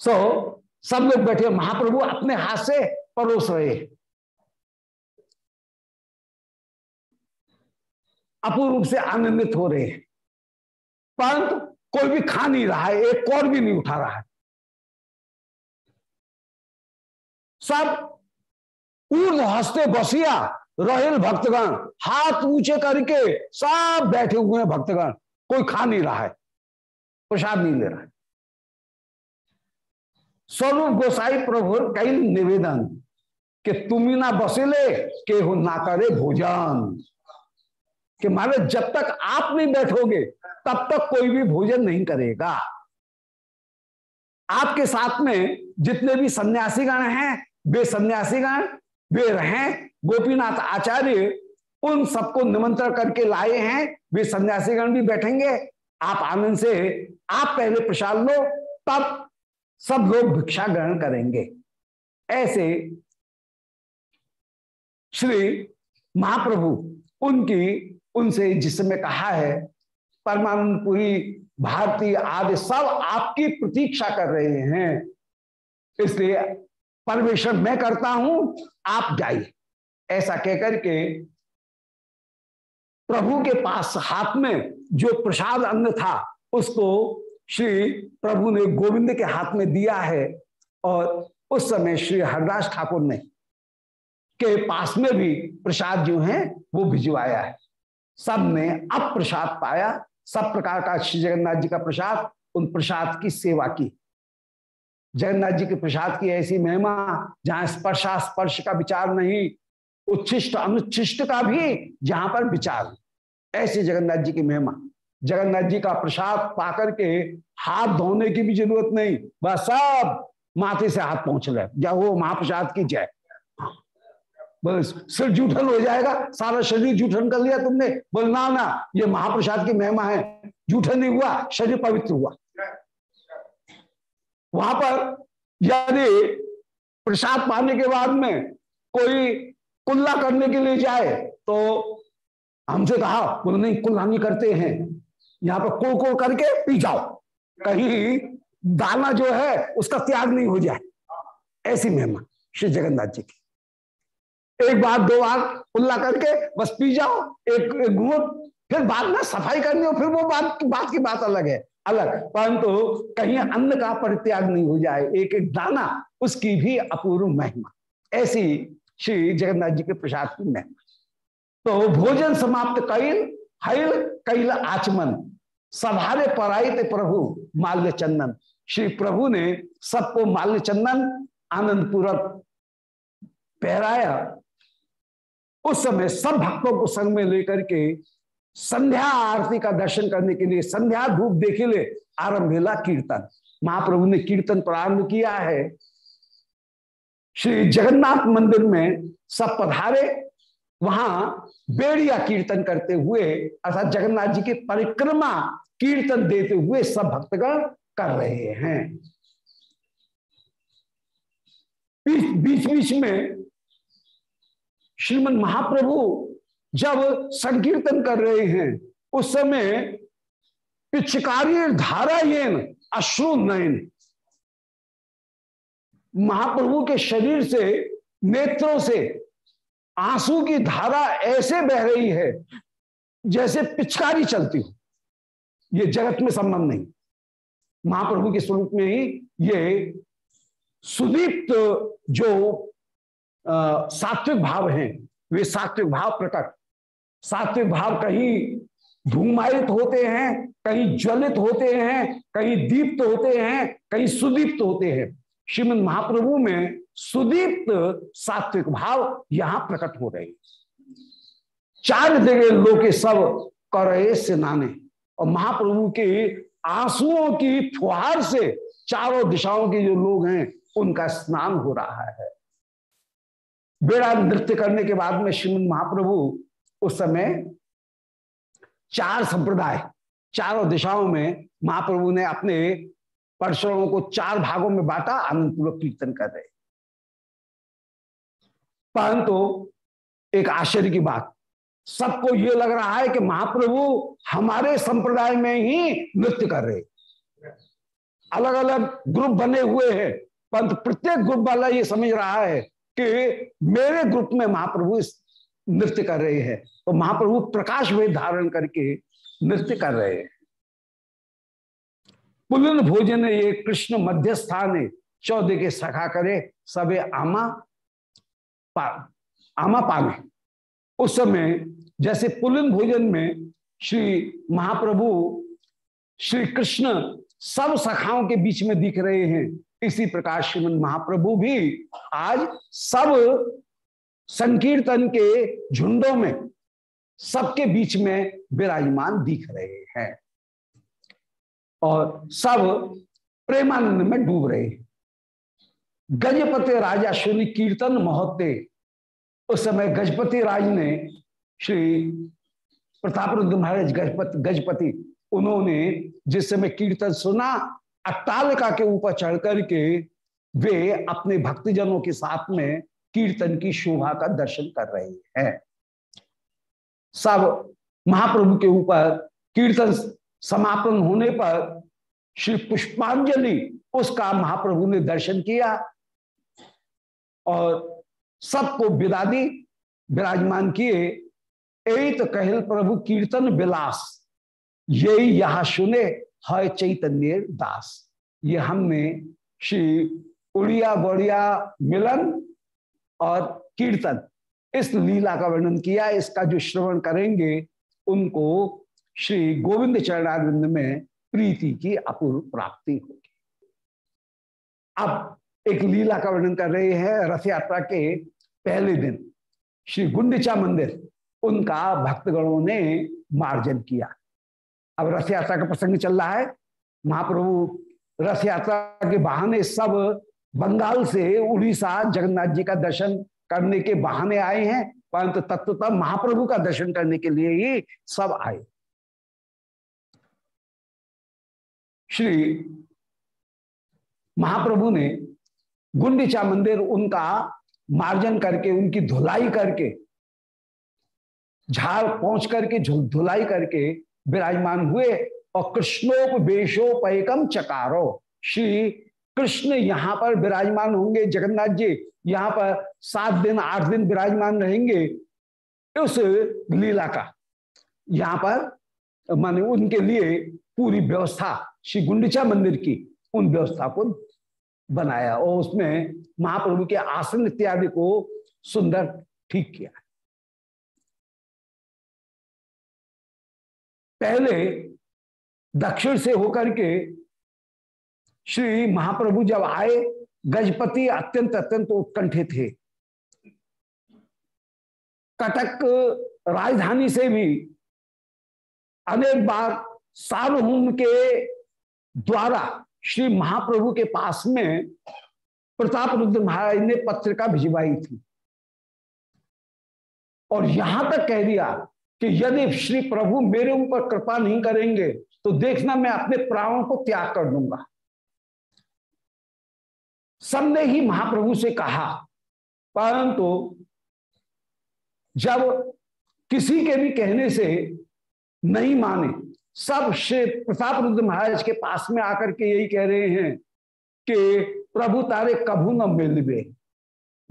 सो so, सब लोग बैठे महाप्रभु अपने हाथ से परोस रहे अपूर्ण रूप से आनंदित हो रहे हैं। परंतु कोई भी खा नहीं रहा है एक कौर भी नहीं उठा रहा है। सब ऊर्ध हँसते बसिया रहेल भक्तगण, हाथ ऊँचे करके सब बैठे हुए हैं भक्तगण। कोई खा नहीं रहा है, प्रसाद नहीं ले रहा है। स्वरूप गोसाई प्रभु कई निवेदन कि तुम ही ना बसेले, के हो ना करे भोजन। कि मारे जब तक आप नहीं बैठोगे, तब तक कोई भी भोजन नहीं करेगा। आपके साथ में जितने भी सन्यासीगण हैं, वे सन्यासीगण वे रहें, गोपीनाथ आचार्य उन सबको निमंत्रण करके लाए हैं, वे सन्यासीगण भी बैठेंगे। आप आनंद से, आप पहले प्रसाद लो, तब सब लोग भिक्षा ग्रहण करेंगे। ऐसे श्री महाप्रभु उनकी, उनसे जिसमें कहा है परमानंदपुरी भारतीय आदि सब आपकी प्रतीक्षा कर रहे हैं। इसलिए परमेश्वर, मैं करता हूँ, आप जाइए। ऐसा कहकर के प्रभु के पास हाथ में जो प्रसाद अन्न था, उसको श्री प्रभु ने गोविंद के हाथ में दिया है और उस समय श्री हरदास ठाकुर ने के पास में भी प्रसाद जो है, वो भिजवाया है। सबने अब प्रसाद पाया। सब प्रकार का श्री जगन्नाथ जी का प्रसाद, उन प्रसाद की सेवा की। जगन्नाथ जी के प्रसाद की ऐसी महिमा जहाँ स्पर्शा स्पर्श का विचार नहीं, उच्छिष्ट अनुच्छिष्ट का भी जहाँ पर विचार ऐसे जगन्नाथ जी की महिमा। जगन्नाथ जी का प्रसाद पाकर के हाथ धोने की भी ज़रूरत नहीं, बस सब माथे से हाथ पहुँच रहे या वो महाप्रसाद की जय। बस सिर जूठन हो जाएगा, सारा शरीर जूठन कर लिया तुमने। बोल, ना ना, ये महाप्रसाद की महिमा है। जूठन नहीं हुआ, शरीर पवित्र हुआ। वहाँ पर यदि प्रसाद पाने के बाद में कोई कुल्ला करने के लिए जाए तो हमसे कहा बोले नहीं कुल्ला नहीं करते हैं। यहाँ पर को को करके पी जाओ। कहीं दाना जो है उसका त्याग नहीं हो जाए। ऐसी महिमा श्री जगन्नाथ जी की। एक बार दो बार कुल्ला करके बस पी जाओ एक, एक फिर बाद में सफ़ाई करनी हो फिर वो बात बात की बात अलग है। अलग। परंतु तो कहीं अन्न का परित्याग नहीं हो जाए, एक एक दाना, उसकी भी अपूर्व महिमा। ऐसी श्री जगन्नाथ जी के प्रसाद की महिमा। तो भोजन समाप्त कैल हईल कैल आचमन, सभारे पराई प्रभु माल्य चंदन। श्री प्रभु ने सबको माल्य चंदन आनंद पूर्वक पहराया। उस समय सब भक्तों को संग में लेकर के संध्या आरती का दर्शन करने के लिए, संध्या धूप देखे ले आरंभेला कीर्तन। महाप्रभु ने कीर्तन प्रारंभ किया है। श्री जगन्नाथ मंदिर में सब पधारे, वहाँ बेड़िया कीर्तन करते हुए, अर्थात जगन्नाथ जी की परिक्रमा कीर्तन देते हुए सब भक्तगण कर रहे हैं। बीच बीच में श्रीमद महाप्रभु जब संकीर्तन कर रहे हैं, उस समय पिचकारी धारा अश्रु नयन। महाप्रभु के शरीर से, नेत्रों से आँसू की धारा ऐसे बह रही है, जैसे पिचकारी चलती हो। ये जगत में संबंध नहीं। महाप्रभु के स्वरूप में ही ये सुदीप्त जो सात्विक भाव हैं, वे सात्विक भाव प्रकट सात्विक भाव कहीं धूमायित होते हैं, कहीं ज्वलित होते हैं, कहीं दीप्त होते हैं, कहीं सुदीप्त होते हैं। श्रीमद महाप्रभु में सुदीप्त सात्विक भाव यहाँ प्रकट हो रहे चार जगह लोग सब कर स्नाने और महाप्रभु के आंसुओं की फुहार से चारों दिशाओं के जो लोग हैं, उनका स्नान हो रहा है। बेड़ा नृत्य करने के बाद में श्रीमद महाप्रभु उस समय चार संप्रदाय, चारों दिशाओं में महाप्रभु ने अपने परशुरामों को चार भागों में बांटा आनंद पूर्वक कीर्तन कर रहे। परंतु एक आश्चर्य की बात, सबको ये लग रहा है कि महाप्रभु हमारे संप्रदाय में ही नृत्य कर रहे। अलग अलग ग्रुप बने हुए हैं, परंतु प्रत्येक ग्रुप वाला ये समझ रहा है कि मेरे ग्रुप में महाप्रभु नृत्य कर रहे हैं। तो महाप्रभु प्रकाश वेद धारण करके नृत्य कर रहे हैं। पुलिन भोजन ये कृष्ण मध्यस्थान चौदह के सखा करे सबे आमा पा, आमा पाने उस समय जैसे पुलिन भोजन में श्री महाप्रभु श्री कृष्ण सब सखाओं के बीच में दिख रहे हैं इसी प्रकार श्रीमद महाप्रभु भी आज सब संकीर्तन के झुंडों में सबके बीच में विराजमान दिख रहे हैं। और सब प्रेमानंद में डूब रहे हैं। गजपति राजा श्री कीर्तन महोत्ते उस समय गजपति राज ने श्री प्रताप महाराज गजपति गजपति, उन्होंने जिस समय कीर्तन सुना, अट्टालिका के ऊपर चढ़ करके वे अपने भक्तजनों के साथ में कीर्तन की शोभा का दर्शन कर रहे हैं। सब महाप्रभु के ऊपर कीर्तन समापन होने पर श्री पुष्पांजलि, उसका महाप्रभु ने दर्शन किया और सबको विदा दी, विराजमान किए। एक कहल प्रभु कीर्तन विलास यही यहाँ सुने है चैतन्य दास। ये हमने श्री उड़िया गौड़िया मिलन और कीर्तन। इस लीला का वर्णन किया, इसका जो श्रवण करेंगे, उनको श्री गोविंद चरणारिंद में प्रीति की अपूर्व प्राप्ति होगी। अब एक लीला का वर्णन कर रहे हैं रथ यात्रा के पहले दिन। श्री गुंडिचा मंदिर, उनका भक्तगणों ने मार्जन किया। अब रथ यात्रा का प्रसंग चल रहा है। महाप्रभु रथ यात्रा के बहाने सब बंगाल से उड़ीसा जगन्नाथ जी का दर्शन करने के बहाने आए हैं, परंतु तत्वतः महाप्रभु का दर्शन करने के लिए ही सब आए। श्री महाप्रभु ने गुंडिचा मंदिर उनका मार्जन करके, उनकी धुलाई करके, झाड़ पहुँच करके धुलाई करके विराजमान हुए और कृष्णोपवेशोपैकम चकारो। श्री कृष्ण यहाँ पर विराजमान होंगे, जगन्नाथ जी यहाँ पर सात दिन, आठ दिन विराजमान रहेंगे उस लीला का। यहाँ पर माने उनके लिए पूरी व्यवस्था, श्री गुंडिचा मंदिर की उन व्यवस्था को बनाया और उसमें महाप्रभु के आसन इत्यादि को सुंदर ठीक किया। पहले दक्षिण से होकर के श्री महाप्रभु जब आए, गजपति अत्यंत अत्यंत उत्कंठित थे। कटक राजधानी से भी अनेक बार सार्वभौम के द्वारा श्री महाप्रभु के पास में प्रताप रुद्र महाराज ने पत्रिका भिजवाई थी। और यहाँ तक कह दिया कि यदि श्री प्रभु मेरे ऊपर कृपा नहीं करेंगे तो देखना मैं अपने प्राणों को त्याग कर दूँगा। सबने ही महाप्रभु से कहा। परंतु जब किसी के भी कहने से नहीं माने, सब श्री प्रताप रुद्र महाराज के पास में आकर के यही कह रहे हैं कि, प्रभु तारे कभू न मिलवे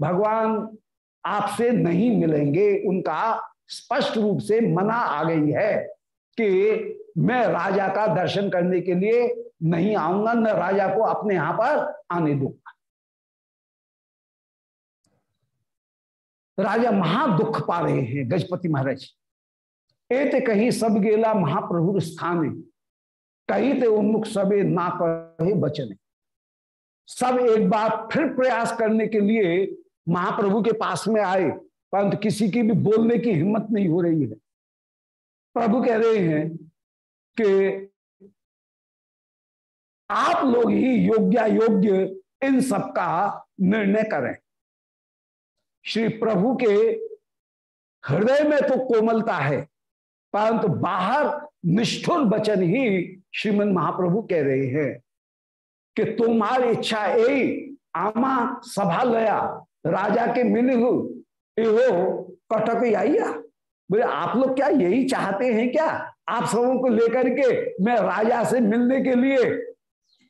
भगवान आपसे नहीं मिलेंगे। उनका स्पष्ट रूप से मना आ गई है कि मैं राजा का दर्शन करने के लिए नहीं आऊँगा, न राजा को अपने यहाँ पर आने दूँगा। राजा महा दुख पा रहे हैं, गजपति महाराज। एते कही सब गेला महाप्रभु स्थान, कही ते उन्मुख सबे ना कहे बचने। सब एक बार फिर प्रयास करने के लिए महाप्रभु के पास में आए, परंतु किसी की भी बोलने की हिम्मत नहीं हो रही है। प्रभु कह रहे हैं कि आप लोग ही योग्य योग्य इन सब का निर्णय करें। श्री प्रभु के हृदय में तो कोमलता है, परंतु बाहर निष्ठुर वचन ही श्रीमद महाप्रभु कह रहे हैं कि तुम्हारी इच्छा ए आमा सभा लया राजा के मिलहु एहो कटक आइया। बोले, आप लोग क्या यही चाहते हैं क्या? आप सबों को लेकर के मैं राजा से मिलने के लिए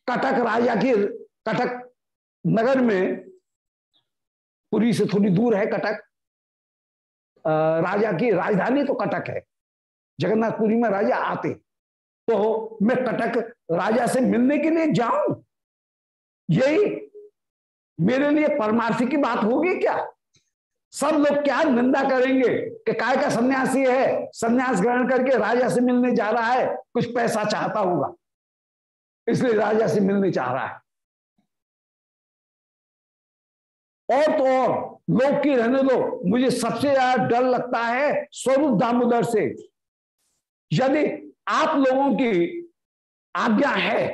कटक राजा की, कटक नगर में पुरी से थोड़ी दूर है कटक। राजा की राजधानी तो कटक है। जगन्नाथपुरी में राजा आते। तो मैं कटक राजा से मिलने के लिए जाऊँ? यही मेरे लिए परमार्थी की बात होगी क्या? सब लोग क्या निंदा करेंगे कि काय का सन्यासी है? सन्यास ग्रहण करके राजा से मिलने जा रहा है। कुछ पैसा चाहता होगा। इसलिए राजा से मिलने चाह रहा है। और तो और लोग की रहने दो। मुझे सबसे ज़्यादा डर लगता है स्वरूप दामोदर से। यदि आप लोगों की आज्ञा है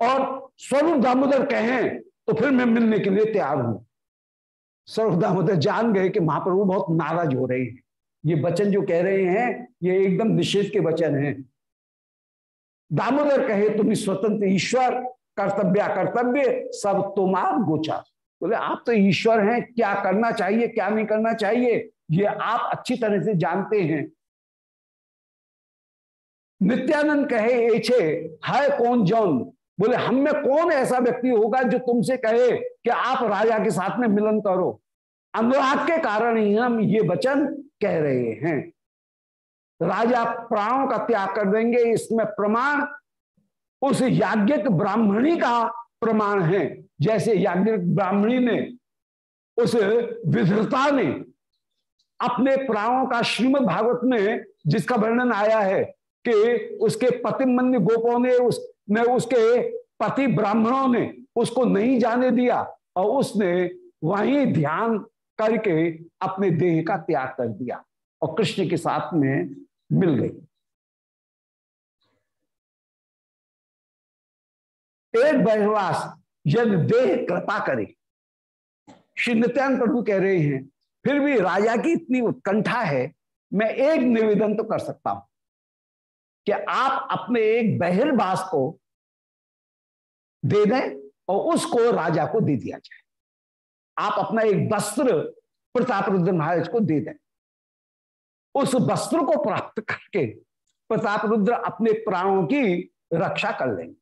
और स्वरूप दामोदर कहें तो फिर मैं मिलने के लिए तैयार हूँ। स्वरूप दामोदर जान गए कि महाप्रभु बहुत नाराज़ हो रहे हैं। ये वचन जो कह रहे हैं, ये एकदम निषेध के वचन हैं। दामोदर कहे तुम स्वतंत्र ईश्वर, कर्तव्य कर्तव्य, सब तुम्हार गोचा बोले, आप तो ईश्वर हैं, क्या करना चाहिए, क्या नहीं करना चाहिए? ये आप अच्छी तरह से जानते हैं। नित्यानंद कहे एछे है कौन जौन? बोले, हम में कौन ऐसा व्यक्ति होगा जो तुमसे कहे कि आप राजा के साथ में मिलन करो? अनुराग के कारण ही हम ये वचन कह रहे हैं। राजा प्राणों का त्याग कर देंगे, इसमें प्रमाण, उस याज्ञिक ब्राह्मणी का प्रमाण हैं। जैसे याज्ञिक ब्राह्मणी ने, उस विधता ने अपने प्राणों का श्रीमद भागवत में जिसका वर्णन आया है कि उसके पतिमन्य गोपों ने उस ने उसके पति ब्राह्मणों ने उसको नहीं जाने दिया और उसने वहीं ध्यान करके अपने देह का त्याग कर दिया और कृष्ण के साथ में मिल गई। एक बहवास यदि देह कृपा करे। श्री नित्यान प्रभु कह रहे हैं, फिर भी राजा की इतनी उत्कंठा है, मैं एक निवेदन तो कर सकता हूँ कि आप अपने एक बहिर्वास को दे दें और उसको राजा को दे दिया जाए। आप अपना एक वस्त्र प्रताप रुद्र महाराज को दे दें। उस वस्त्र को प्राप्त करके प्रताप रुद्र अपने प्राणों की रक्षा कर लेंगे।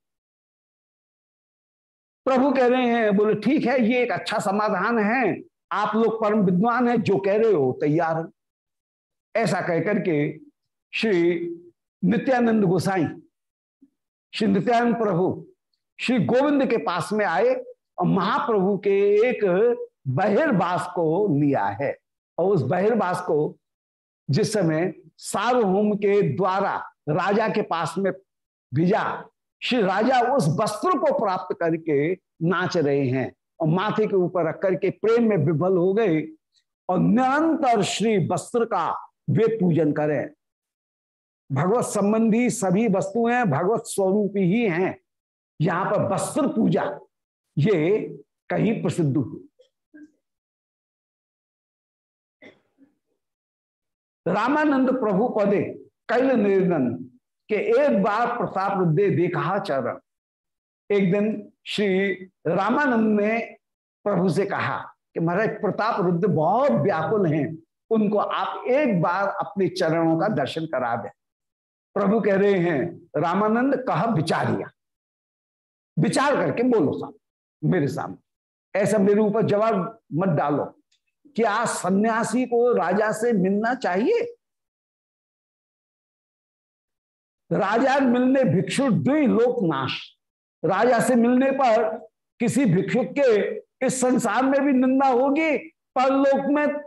प्रभु कह रहे हैं, बोले, ठीक है, ये एक अच्छा समाधान है। आप लोग परम विद्वान है, जो कह रहे हो, तैयार ऐसा कहकर के श्री नित्यानंद गोसाई, श्री नित्यानंद प्रभु, श्री गोविंद के पास में आए और महाप्रभु के एक बहिर्वास को लिया है। और उस बहिर्वास को जिस समय सार्वभौम के द्वारा राजा के पास में भेजा श्री राजा उस वस्त्र को प्राप्त करके नाच रहे हैं और माथे के ऊपर रख करके प्रेम में विफल हो गए और निरंतर श्री वस्त्र का वे पूजन करें। भगवत संबंधी सभी वस्तुएँ भगवत स्वरूप ही हैं। यहाँ पर वस्त्र पूजा, ये कहीं प्रसिद्ध हुई। रामानंद प्रभु पदे कैल निर्दन के एक बार प्रताप रुद्दे देखा चरण। एक दिन श्री रामानंद ने प्रभु से कहा कि महाराज, प्रताप रुद्र बहुत व्याकुल हैं। उनको आप एक बार अपने चरणों का दर्शन करा दें। प्रभु कह रहे हैं, रामानंद, कहा विचारिया विचार करके बोलो साहब, मेरे सामने। ऐसा मेरे ऊपर जवाब मत डालो क्या सन्यासी को राजा से मिलना चाहिए? राजा मिलने भिक्षु दुई लोक नाश। राजा से मिलने पर किसी भिक्षुक के इस संसार में भी निंदा होगी, परलोक में,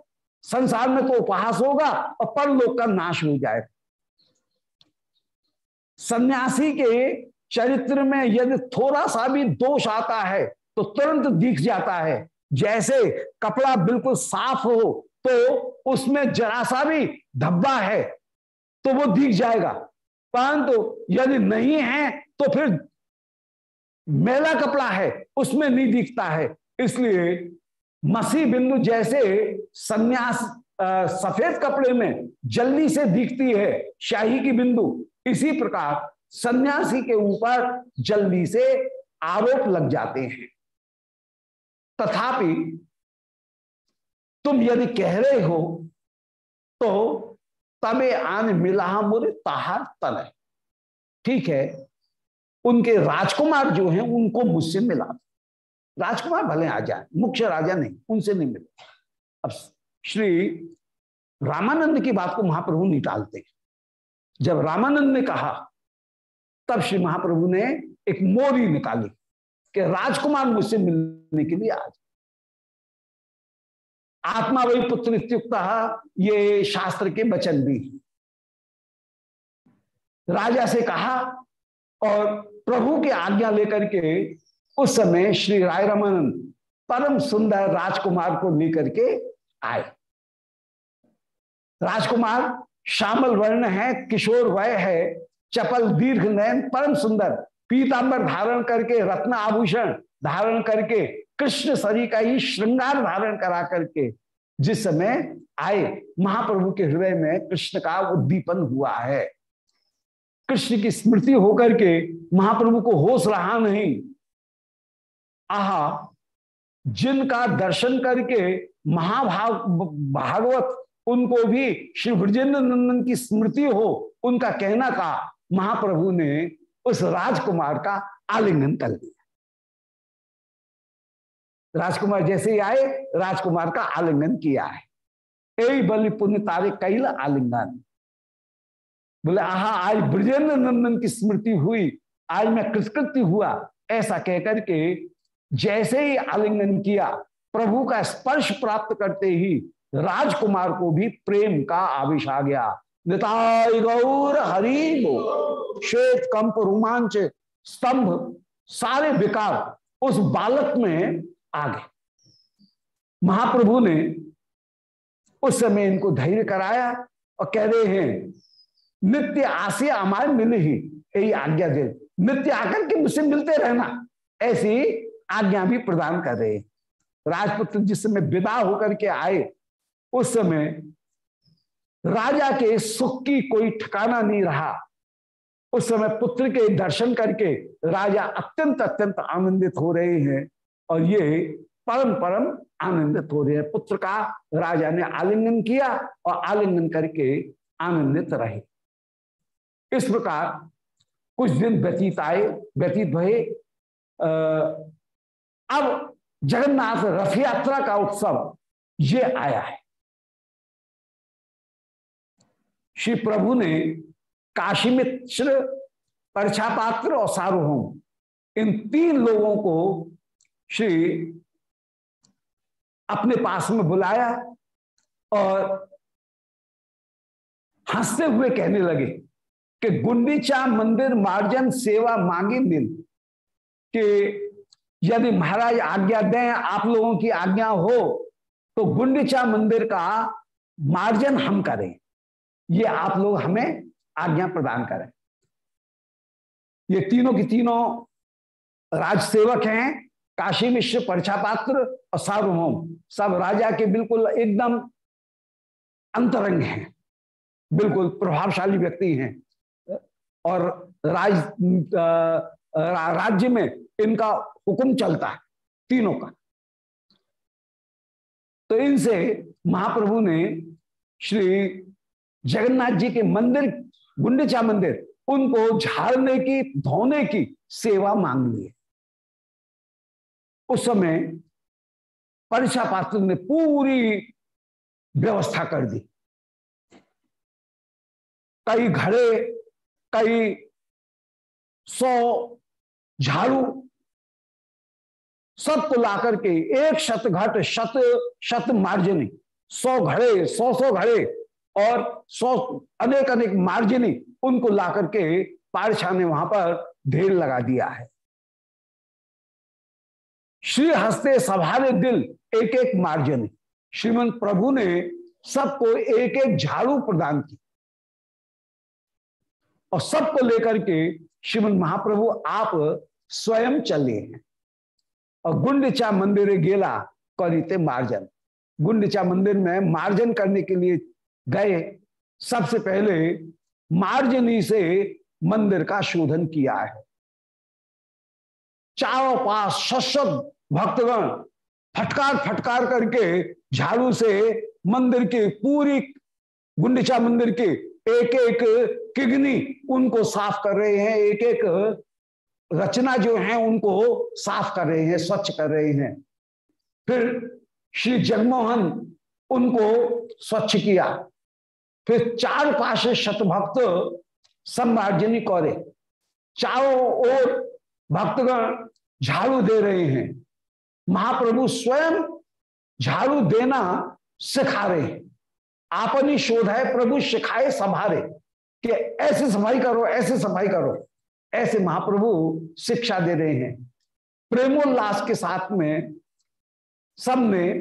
संसार में तो उपहास होगा और परलोक का नाश हो जाएगा। सन्यासी के चरित्र में यदि थोड़ा सा भी दोष आता है तो तुरंत दिख जाता है। जैसे कपड़ा बिल्कुल साफ़ हो तो उसमें जरा सा भी धब्बा है तो वो दिख जाएगा। परंतु यदि नहीं है तो फिर मेला कपड़ा है, उसमें नहीं दिखता है। इसलिए मसी बिंदु जैसे सन्यास सफ़ेद कपड़े में जल्दी से दिखती है, शाही की बिंदु, इसी प्रकार सन्यासी के ऊपर जल्दी से आरोप लग जाते हैं। तथापि तुम यदि कह रहे हो तो तबे आन मिला मुरे ताहार ठीक है? उनके राजकुमार जो हैं, उनको मुझसे मिला राजकुमार भले आ जाए, मुख्य राजा नहीं, उनसे नहीं मिले। अब श्री रामानंद की बात को महाप्रभु नहीं टालते। जब रामानंद ने कहा, तब श्री महाप्रभु ने एक मोरी निकाली कि राजकुमार मुझसे मिलने के लिए आज आत्मा वही पुत्र ये शास्त्र के वचन भी। राजा से कहा, और प्रभु की आज्ञा लेकर के उस समय श्री राय रमानंद परम सुंदर राजकुमार को लेकर के आए। राजकुमार श्यामल वर्ण है, किशोर वय है, चपल दीर्घ नयन, परम सुंदर। पीतांबर धारण करके रत्न आभूषण धारण करके कृष्ण सरी का ही श्रृंगार धारण करा करके जिस समय आए, महाप्रभु के हृदय में कृष्ण का उद्दीपन हुआ है। कृष्ण की स्मृति होकर के महाप्रभु को होश रहा नहीं। आहा, जिनका दर्शन करके महाभाव, भागवत, उनको भी श्री ब्रजेंद्र नंदन की स्मृति हो, उनका कहना का, महाप्रभु ने उस राजकुमार का आलिंगन कर लिया राजकुमार जैसे ही आए, राजकुमार का आलिंगन किया है। ए बलि पुण्य तारे कैल आलिंगन। बोले, आहा, आज ब्रजेंद्र नंदन की स्मृति हुई, आज मैं कृतकृत्य हुआ। ऐसा कहकर के जैसे ही आलिंगन किया, प्रभु का स्पर्श प्राप्त करते ही राजकुमार को भी प्रेम का आविष आ गया। निताय गौर हरि श्वेत कंप रोमांच, स्तंभ, सारे विकार उस बालक में आ गए महाप्रभु ने उस समय इनको धैर्य कराया और कह रहे हैं, नित्य आसे हमारे मिले ही यही आज्ञा दे। नित्य आकर के मुझसे मिलते रहना। ऐसी आज्ञा भी प्रदान कर रहे राजपुत्र जिस समय विदा होकर के आए, उस समय राजा के सुख की कोई ठिकाना नहीं रहा। उस समय पुत्र के दर्शन करके राजा अत्यंत अत्यंत आनंदित हो रहे हैं। और ये परम परम आनंदित हो रहे हैं। पुत्र का राजा ने आलिंगन किया और आलिंगन करके आनंदित रहे। इस प्रकार कुछ दिन व्यतीत आए, व्यतीत भये अब जगन्नाथ रथ यात्रा का उत्सव ये आया है। श्री प्रभु ने काशी मिश्र, परछापात्र और सार्वभौम इन तीन लोगों को श्री अपने पास में बुलाया और हँसते हुए कहने लगे कि गुंडीचा मंदिर मार्जन सेवा मांगे दिन कि यदि महाराज आज्ञा दें, आप लोगों की आज्ञा हो तो गुंडीचा मंदिर का मार्जन हम करें। ये आप लोग हमें आज्ञा प्रदान करें। ये तीनों की तीनों राजसेवक हैं काशी मिश्र परछापात्र और सार्वभौम। सब राजा के बिल्कुल एकदम अंतरंग हैं। बिल्कुल प्रभावशाली व्यक्ति हैं। और राज राज्य में इनका हुक्म चलता है, तीनों का। तो इनसे महाप्रभु ने श्री जगन्नाथ जी के मंदिर, गुंडीचा मंदिर, उनको झाड़ने की, धोने की सेवा मांग ली उस समय परीक्षा पात्र ने पूरी व्यवस्था कर दी। कई घड़े, कई सौ झाड़ू सबको ला करके एक शत घट, शत शत मार्जिनी, सौ घड़े, सौ सौ घड़े और सौ अनेक अनेक मार्जनी उनको ला करके पारछा ने वहाँ पर ढेर लगा दिया है। श्री हस्ते सभारे दिल एक एक मार्जनी। श्रीमंत प्रभु ने सबको एक एक झाड़ू प्रदान की। और सबको लेकर के श्रीमंत महाप्रभु आप स्वयं चले हैं। और गुंडचा मंदिर गेला, करीते मार्जन। गुंडचा मंदिर में मार्जन करने के लिए गए। सबसे पहले मार्जनी से मंदिर का शोधन किया है। चारों पास शशद भक्तगण फटकार फटकार करके झाड़ू से मंदिर की पूरी गुंडीचा मंदिर की एक एक किगनी उनको साफ़ कर रहे हैं एक एक रचना जो है उनको साफ़ कर रहे हैं, स्वच्छ कर रहे हैं। फिर श्री जगमोहन उनको स्वच्छ किया। फिर चार पाशे शतभक्त संभार्जनी कौरे। चारों ओर भक्तगण झाड़ू दे रहे हैं। महाप्रभु स्वयं झाड़ू देना सिखा रहे हैं। आपनी शोध है, प्रभु सिखाए संभारे कि ऐसे सफ़ाई करो, ऐसे सफ़ाई करो, ऐसे महाप्रभु शिक्षा दे रहे हैं। प्रेमोल्लास के साथ में सबने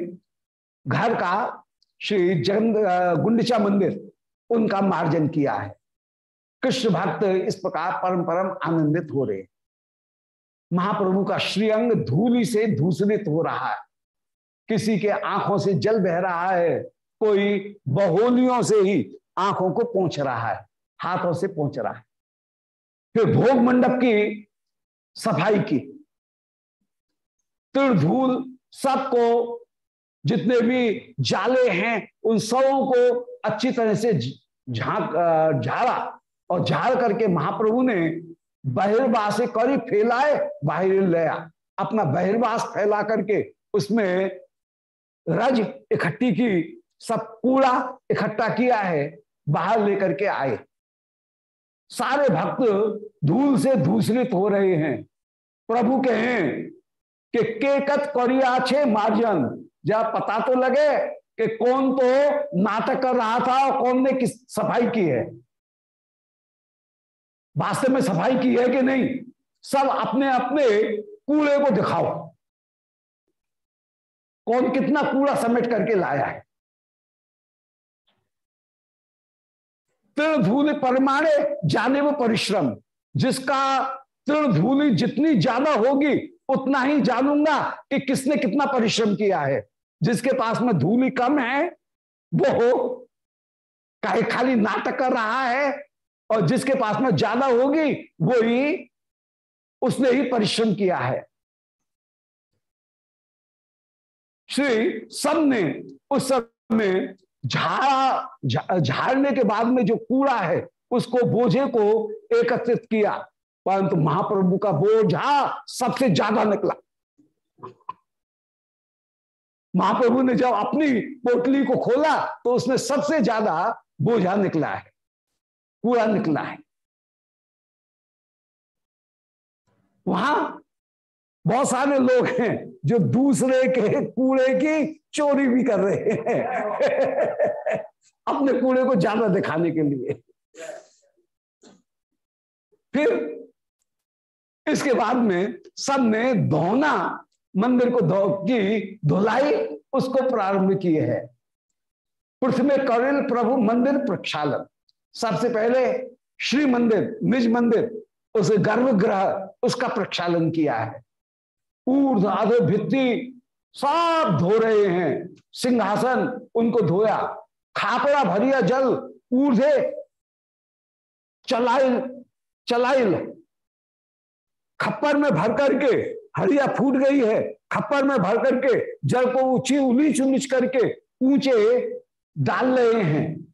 घर का श्री जगन गुंडीचा मंदिर, उनका मार्जन किया है। कृष्ण भक्त इस प्रकार परम परम आनंदित हो रहे महाप्रभु का श्रीअंग धूलि से धूसरित हो रहा है। किसी के आँखों से जल बह रहा है, कोई बहोलियों से ही आँखों को पहुँच रहा है, हाथों से पहुँच रहा है। फिर भोग मंडप की सफ़ाई की। त्रिधूल सबको, जितने भी जाले हैं, उन सबों को अच्छी तरह से झाँक झाड़ा और झाड़ करके महाप्रभु ने बहिर्वास करी फैलाए, बाहर लया अपना बहिर्वास फैला करके उसमें रज इकट्ठी की, सब कूड़ा इकट्ठा किया है, बाहर लेकर के आए। सारे भक्त धूल से धूसरित हो रहे हैं। प्रभु कहें कि केकत करिया छे मार्जन? जब पता तो लगे कि कौन तो नाटक कर रहा था और कौन ने किस सफ़ाई की है। वास्तव में सफ़ाई की है कि नहीं? सब अपने अपने कूड़े को दिखाओ। कौन कितना कूड़ा समेट करके लाया है? तृणधूलि परमाणे जाने वो परिश्रम, जिसका तृणधूलि जितनी ज़्यादा होगी, उतना ही जानूँगा कि किसने कितना परिश्रम किया है। जिसके पास में धूलि कम है, वो काहे खाली नाटक कर रहा है और जिसके पास में ज़्यादा होगी, वो ही उसने ही परिश्रम किया है। श्री सबने उस समय झाड़ा झाड़ने के बाद में जो कूड़ा है, उसको बोझे को एकत्रित किया। परंतु महाप्रभु का बोझा सबसे ज़्यादा निकला। महाप्रभु ने जब अपनी पोटली को खोला तो उसमें सबसे ज़्यादा बोझा निकला है। कूड़ा निकला है। वहाँ बहुत सारे लोग हैं जो दूसरे के कूड़े की चोरी भी कर रहे हैं। अपने कूड़े को ज़्यादा दिखाने के लिए। फिर इसके बाद में सबने धोना, मंदिर को धो की धुलाई, उसको प्रारंभ किए है। पृथ्वी करिल प्रभु मंदिर प्रक्षालन। सबसे पहले श्री मंदिर, निज मंदिर, उस गर्भगृह, उसका प्रक्षालन किया है। ऊर्ध भित्ति सब धो रहे हैं। सिंहासन उनको धोया, खापड़ा भरिया जल ऊर्धे चलाइल चलाइल। खप्पर में भर करके हरिया फूट गई है। खप्पर में भर करके जल को ऊँची उलीच उलीच करके ऊँचे डाल रहे हैं।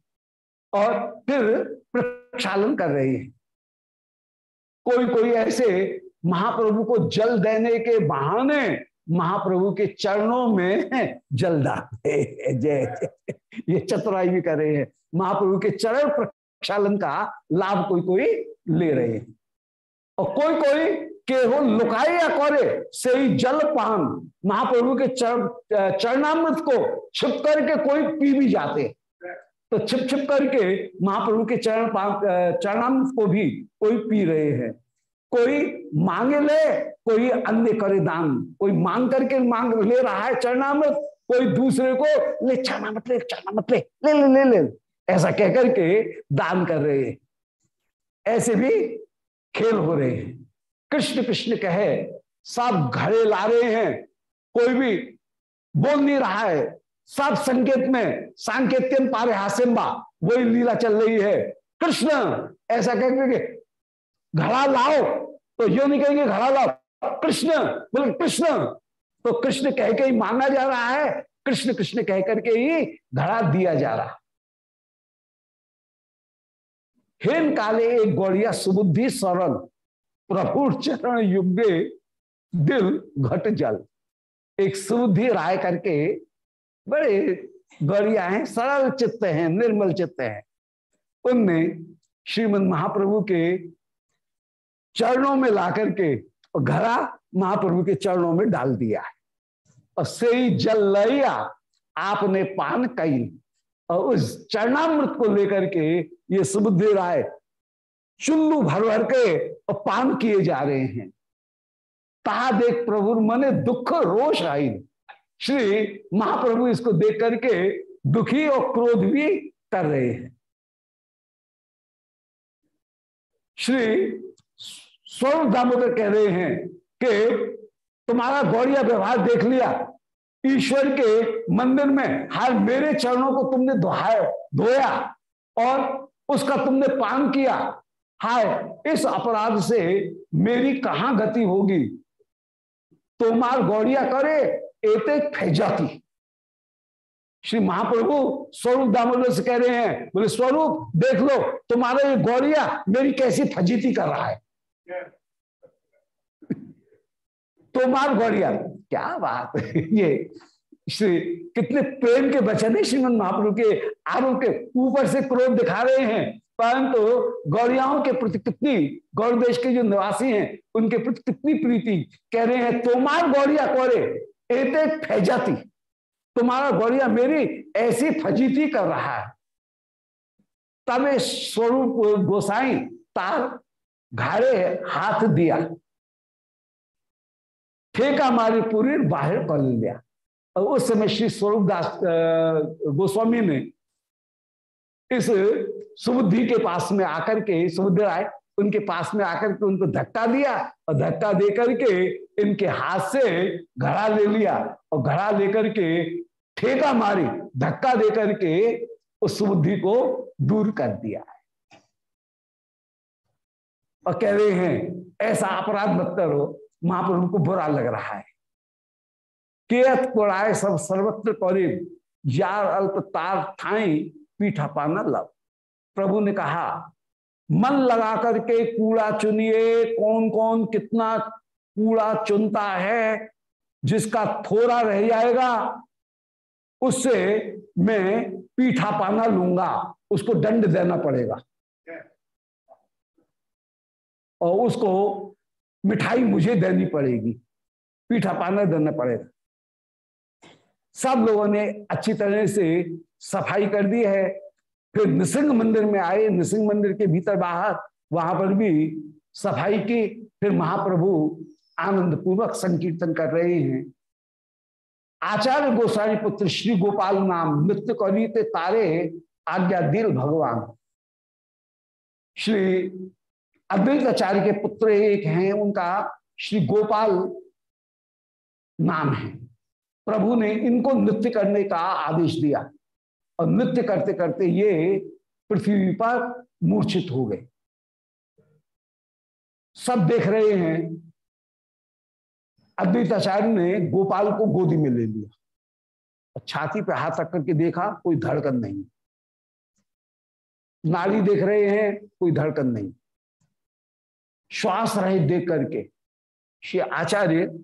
और फिर प्रक्षालन कर रहे हैं। कोई कोई ऐसे महाप्रभु को जल देने के बहाने महाप्रभु के चरणों में जल डालते जय ये चतुराई भी कर रहे हैं। महाप्रभु के चरण प्रक्षालन का लाभ कोई कोई ले रहे हैं। और कोई कोई केवल लुकाए या करे से ही जल पान। महाप्रभु के चरण, चरणामृत को छिप करके कोई पी भी जाते तो छिप छिप करके महाप्रभु के चरण चरणामृत को भी कोई पी रहे हैं। कोई मांगे ले, कोई अन्य करे दान। कोई मांग करके मांग ले रहा है चरणामृत कोई दूसरे को, ले चरणामृत ले चरणामृत ले ले ले ले ले। ऐसा कहकर के दान कर रहे हैं। ऐसे भी खेल हो रहे हैं। कृष्ण कृष्ण कहे, सब घड़े ला रहे हैं, कोई भी बोल नहीं रहा है सब संकेत में, सांकेत्यम पारे हासिम्बा वही लीला चल रही है। कृष्ण ऐसा कहकर के, घड़ा लाओ। तो यो नहीं कहेंगे, घड़ा लाओ। कृष्ण, बोले, कृष्ण। तो कृष्ण कह के ही मांगा जा रहा है। कृष्ण कृष्ण कह करके ही घड़ा दिया जा रहा। हेन काले एक गौड़िया सुबुद्धि सरल प्रभु चरण युगे दिल घट जल। एक सुबुद्धि राय करके बड़े गौड़िया हैं, सरल चित्त हैं, निर्मल चित्त हैं। उनने श्रीमद महाप्रभु के चरणों में ला करके घड़ा महाप्रभु के चरणों में डाल दिया है। और से जल लिया आपने पान कई। और उस चरणामृत को लेकर के ये सुबुद्धि राय चुल्लू भर भर के और पान किए जा रहे हैं। ता देख प्रभु मने दुख रोष आई श्री महाप्रभु इसको देख करके दुखी और क्रोध भी कर रहे हैं। श्री स्वरूप दामोदर कह रहे हैं कि तुम्हारा गौड़िया व्यवहार देख लिया। ईश्वर के मंदिर में हाल मेरे चरणों को तुमने दोहाया धोया और उसका तुमने पान किया। हाय, इस अपराध से मेरी कहाँ गति होगी? तोमार गौड़िया करे एते फैजाती। श्री महाप्रभु स्वरूप दामोदर से कह रहे हैं, बोले, स्वरूप, देख लो, तुम्हारा ये गौरिया मेरी कैसी फजीती कर रहा है। तोमार गौरिया, क्या बात ये। श्री, कितने प्रेम के वचन है श्रीमद महाप्रभु के आरोप के ऊपर से क्रोध दिखा रहे हैं। परंतु गौरियाओं के प्रति कितनी, गौर देश के जो निवासी हैं, उनके प्रति कितनी प्रीति। कह रहे हैं तोमार गौरिया कोरे एते फैजाती। तुम्हारा गौरिया मेरी ऐसी फजीती कर रहा है। तब इस स्वरूप गोसाई तार घाड़े हाथ दिया। ठेका मारी पूरी बाहर कर लिया। और उस समय श्री स्वरूप दास गोस्वामी ने इस सुबुद्धि के पास में आकर के सुबुद्ध राय उनके पास में आकर के उनको धक्का दिया और धक्का दे करके इनके हाथ से घड़ा ले लिया और घड़ा लेकर के ठेका मारी, धक्का दे करके उस सुबुद्धि को दूर कर दिया। है और कह रहे हैं, ऐसा अपराध मत करो महाप्रभु को बुरा लग रहा है। केत कोड़ाए सब सर्वत्र करीब, यार अल्प तार ठाई पीठा पाना लव। प्रभु ने कहा मन लगा करके कूड़ा चुनिए कौन कौन कितना कूड़ा चुनता है, जिसका थोड़ा रह जाएगा, उससे मैं पीठा पाना लूँगा, उसको दंड देना पड़ेगा। और उसको मिठाई मुझे देनी पड़ेगी, पीठा पाना देना पड़ेगा। सब लोगों ने अच्छी तरह से सफ़ाई कर दी है फिर नृसिंह मंदिर में आए, नृसिंह मंदिर के भीतर बाहर, वहाँ पर भी सफ़ाई की, फिर महाप्रभु आनंद पूर्वक संकीर्तन कर रहे हैं। आचार्य गोसाई पुत्र श्री गोपाल नाम नृत्य करीते तारे आज्ञा दिल भगवान। श्री अद्वैत आचार्य के पुत्र एक हैं, उनका श्री गोपाल नाम है। प्रभु ने इनको नृत्य करने का आदेश दिया। और नृत्य करते करते ये पृथ्वी पर मूर्छित हो गए। सब देख रहे हैं। अद्वैताचार्य ने गोपाल को गोदी में ले लिया। और छाती पे हाथ रख करके देखा, कोई धड़कन नहीं। नाड़ी देख रहे हैं, कोई धड़कन नहीं। श्वास रहे देख करके। श्री आचार्य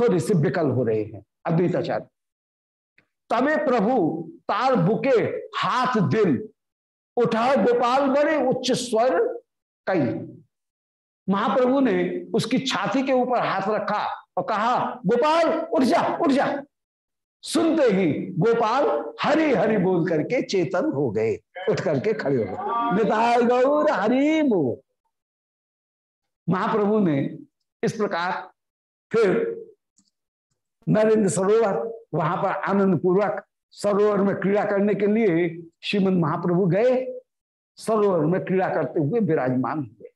थोड़े से विकल हो रहे हैं, अद्वैताचार्य। तबे प्रभु तार बुके हाथ दिल उठा गोपाल बड़े उच्च स्वर कई। महाप्रभु ने उसकी छाती के ऊपर हाथ रखा और कहा, गोपाल, उठ जा उठ जा। सुनते ही गोपाल हरी हरी बोल करके चेतन हो गए। उठ करके खड़े हो गए। गौर हरि बोल। महाप्रभु ने इस प्रकार फिर नरेंद्र सरोवर, वहाँ पर आनंद पूर्वक सरोवर में क्रीड़ा करने के लिए श्रीमद महाप्रभु गए, सरोवर में क्रीड़ा करते हुए विराजमान हुए।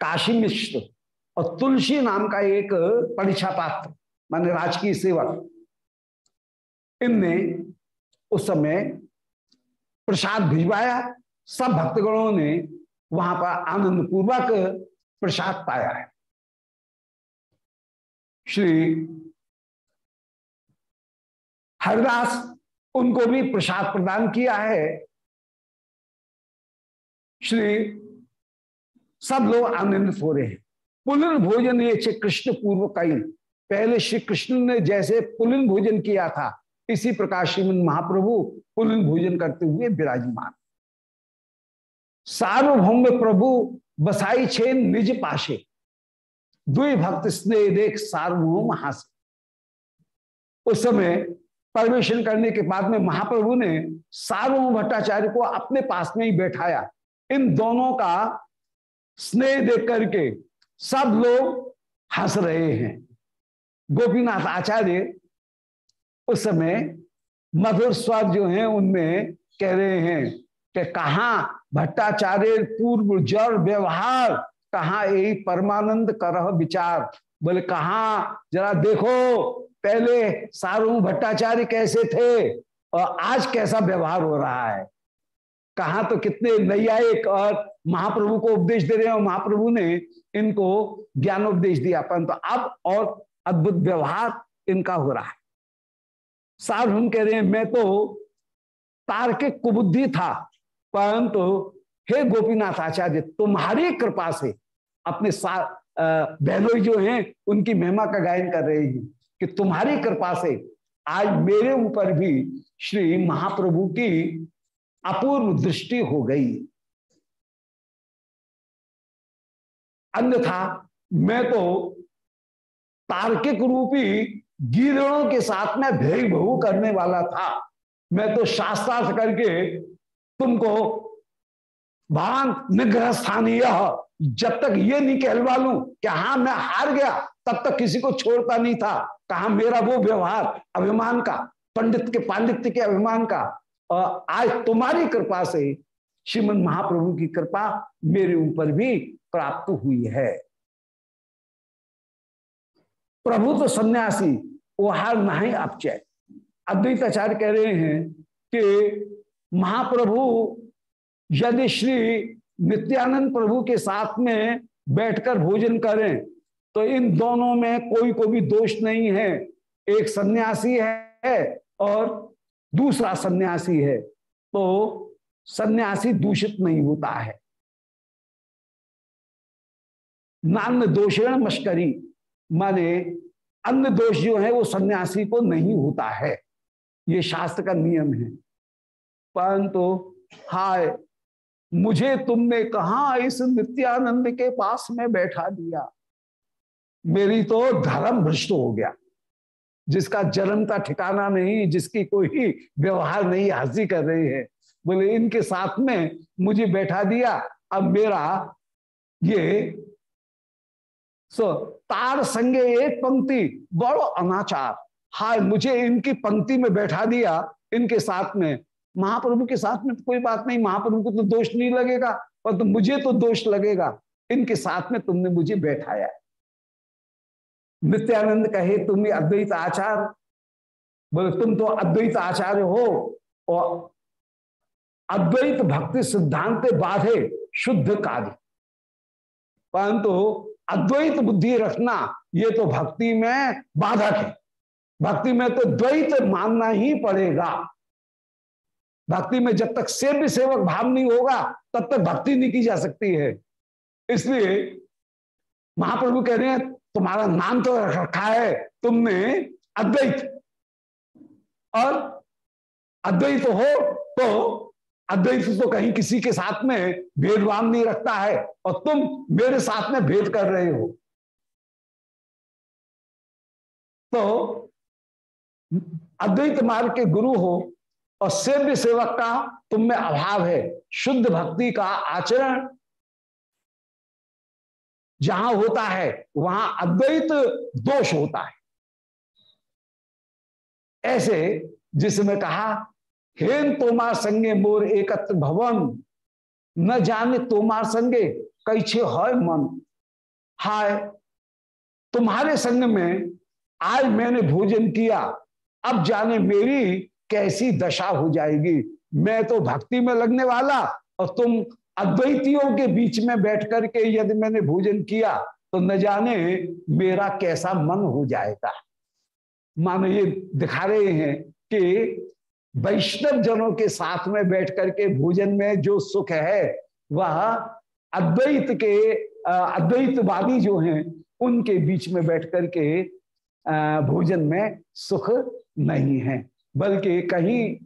काशी मिश्र और तुलसी नाम का एक परीक्षा पात्र, माने राजकीय सेवक, इनने उस समय प्रसाद भिजवाया। सब भक्तगणों ने वहाँ पर आनंद पूर्वक प्रसाद पाया है। श्री हरिदास उनको भी प्रसाद प्रदान किया है। श्री सब लोग आनंदित हो रहे हैं। पुनर्भोजन ये कृष्ण पूर्व कई। पहले श्री कृष्ण ने जैसे पुलिन भोजन किया था, इसी प्रकार श्रीमद महाप्रभु पुलिन भोजन करते हुए विराजमान। सार्वभौम प्रभु बसाई छे निज पाशे। दुई भक्त स्नेह देख सार्वभौम हास। उस समय परवेशन करने के बाद में महाप्रभु ने सार्वभौम भट्टाचार्य को अपने पास में ही बैठाया। इन दोनों का स्नेह देख करके सब लोग हंस रहे हैं। गोपीनाथ आचार्य उस समय मधुर स्वर जो है, उनमें कह रहे हैं कि कहा भट्टाचार्य पूर्व जड़ व्यवहार, कहा यही परमानंद करह विचार। बोले, कहा? जरा देखो पहले सारू भट्टाचार्य कैसे थे और आज कैसा व्यवहार हो रहा है? कहा तो कितने नैयायिक और महाप्रभु को उपदेश दे रहे हैं और महाप्रभु ने इनको ज्ञानोपदेश दिया, परंतु तो अब और अद्भुत व्यवहार इनका हो रहा है। सार्वभौम कह रहे हैं, मैं तो तार्किक कुबुद्धि था, परंतु तो हे गोपीनाथ आचार्य, तुम्हारी कृपा से अपने बहनोई जो हैं, उनकी महिमा का गायन कर रहे हैं। कि तुम्हारी कृपा से आज मेरे ऊपर भी श्री महाप्रभु की अपूर्व दृष्टि हो गई। अन्यथा मैं तो तार्किक रूपी गिरणों के साथ में भेद बहु करने वाला था। मैं तो शास्त्रार्थ करके तुमको भान निग्रह स्थानीय जब तक ये नहीं कहलवा लू कि हाँ मैं हार गया तब तक किसी को छोड़ता नहीं था। कहा, मेरा वो व्यवहार अभिमान का, पंडित के, पांडित्य के अभिमान का आज तुम्हारी कृपा से श्रीमद महाप्रभु की कृपा मेरे ऊपर भी प्राप्त हुई है। प्रभु तो सन्यासी, वो हार नहीं अपचय। अद्वैत आचार्य कह रहे हैं कि महाप्रभु, यदि श्री नित्यानंद प्रभु के साथ में बैठकर भोजन करें तो इन दोनों में कोई को भी दोष नहीं है। एक सन्यासी है और दूसरा सन्यासी है तो सन्यासी दूषित नहीं होता है। नान्य दोषण मश्करी, माने अन्य दोष जो है वो सन्यासी को नहीं होता है। ये शास्त्र का नियम है। परंतु, हाय, मुझे तुमने कहा इस नित्यानंद के पास में बैठा दिया? मेरी तो धर्म भ्रष्ट हो गया। जिसका जन्म का ठिकाना नहीं, जिसकी कोई व्यवहार नहीं हँसी कर रहे हैं। बोले, इनके साथ में मुझे बैठा दिया, अब मेरा ये सो, तार संगे एक पंक्ति, बड़ो अनाचार। हाय, मुझे इनकी पंक्ति में बैठा दिया, इनके साथ में। महाप्रभु के साथ में तो कोई बात नहीं, महाप्रभु को तो दोष नहीं लगेगा पर तो मुझे तो दोष लगेगा। इनके साथ में तुमने मुझे बैठाया। नित्यानंद कहे, तुम अद्वैत आचार। बोले, तुम तो अद्वैत आचार्य हो और अद्वैत भक्ति सिद्धांत बाधे शुद्ध कार्य परंतु अद्वैत बुद्धि रखना, ये तो भक्ति में बाधक है। भक्ति में तो द्वैत मानना ही पड़ेगा। भक्ति में जब तक सेव्य सेवक भाव नहीं होगा, तब तक भक्ति नहीं की जा सकती है। इसलिए महाप्रभु कह रहे हैं तुम्हारा नाम तो रखा है। तुमने अद्वैत। और अद्वैत हो तो अद्वैत तो कहीं किसी के साथ में भेदभाव नहीं रखता है और तुम मेरे साथ में भेद कर रहे हो। तो अद्वैत मार्ग के गुरु हो और सेव्य सेवक का तुम में अभाव है। शुद्ध भक्ति का आचरण जहाँ होता है, वहाँ अद्वैत दोष होता है। ऐसे जिसमें कहा हेन तोमार संगे मोर एकत्र भवन, न जाने तोमार संगे कैसे है मन। हाय, तुम्हारे संग में आज मैंने भोजन किया, अब जाने मेरी कैसी दशा हो जाएगी। मैं तो भक्ति में लगने वाला और तुम अद्वैतियों के बीच में बैठ करके यदि मैंने भोजन किया तो न जाने मेरा कैसा मन हो जाएगा। मानो ये दिखा रहे हैं कि वैष्णव जनों के साथ में बैठ करके भोजन में जो सुख है, वह अद्वैत के अद्वैतवादी जो हैं, उनके बीच में बैठ करके भोजन में सुख नहीं है। बल्कि कहीं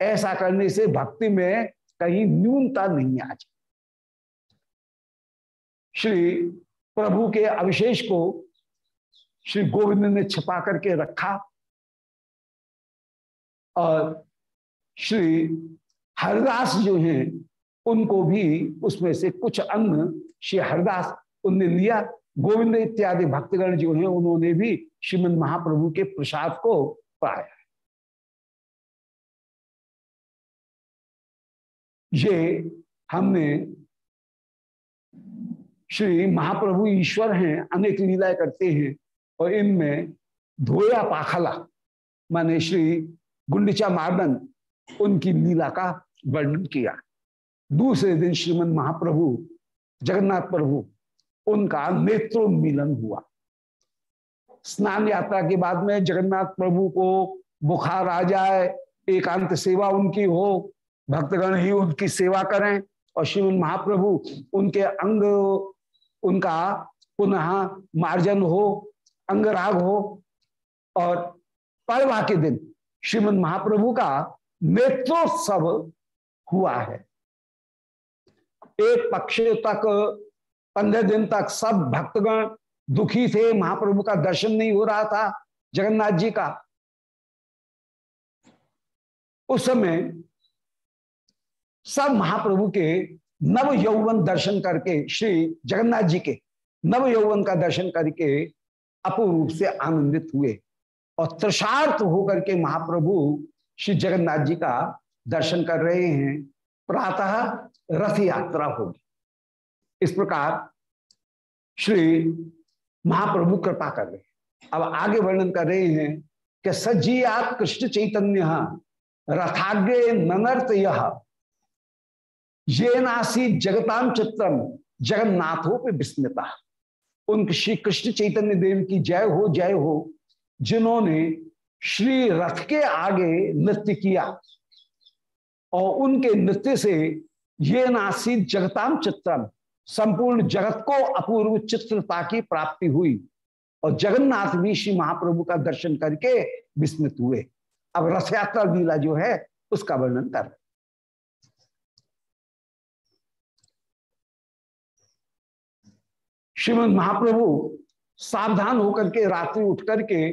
ऐसा करने से भक्ति में कहीं न्यूनता नहीं आ श्री प्रभु के अविशेष को श्री गोविंद ने छिपा करके रखा और श्री हरदास जो हैं, उनको भी उसमें से कुछ अंग श्री हरदास उनने लिया। गोविंद इत्यादि भक्तगण जो हैं, उन्होंने भी श्रीमद महाप्रभु के प्रसाद को पाया। ये हमने श्री महाप्रभु ईश्वर हैं, अनेक लीलाएँ करते हैं, और इनमें धोया पाखला, माने श्री गुंडिचा मार्दन, उनकी लीला का वर्णन किया। दूसरे दिन श्रीमद महाप्रभु, जगन्नाथ प्रभु, उनका नेत्रोन्मीलन हुआ। स्नान यात्रा के बाद में जगन्नाथ प्रभु को बुखार आ जाए, एकांत सेवा उनकी हो, भक्तगण ही उनकी सेवा करें, और श्रीमद महाप्रभु उनके अंग उनका पुनः मार्जन हो, अंगराग हो और परवा के दिन श्रीमद महाप्रभु का नेत्रोत्सव हुआ है। एक पक्ष तक, पंद्रह दिन तक सब भक्तगण दुखी थे, महाप्रभु का दर्शन नहीं हो रहा था, जगन्नाथ जी का। उस समय सब महाप्रभु के नव यौवन दर्शन करके श्री जगन्नाथ जी के नव यौवन का दर्शन करके अपूर्व रूप से आनंदित हुए और त्रशार्थ होकर के महाप्रभु श्री जगन्नाथ जी का दर्शन कर रहे हैं। प्रातः रथ यात्रा होगी। इस प्रकार श्री महाप्रभु कृपा कर रहे हैं। अब आगे वर्णन कर रहे हैं कि सज्जियात कृष्ण चैतन्य रथाग्रे ननर्त यह ये नासी जगताम चित्रम जगन्नाथों पे विस्मृता। उन श्री कृष्ण चैतन्य देव की जय हो जय हो, जिन्होंने श्री रथ के आगे नृत्य किया। और उनके नृत्य से ये नासी जगताम चित्रम संपूर्ण जगत को अपूर्व चित्रता की प्राप्ति हुई और जगन्नाथ भी श्री महाप्रभु का दर्शन करके विस्मित हुए। अब रथ यात्रा लीला जो है, उसका वर्णन कर। श्रीमद महाप्रभु सावधान होकर के रात्रि उठ करके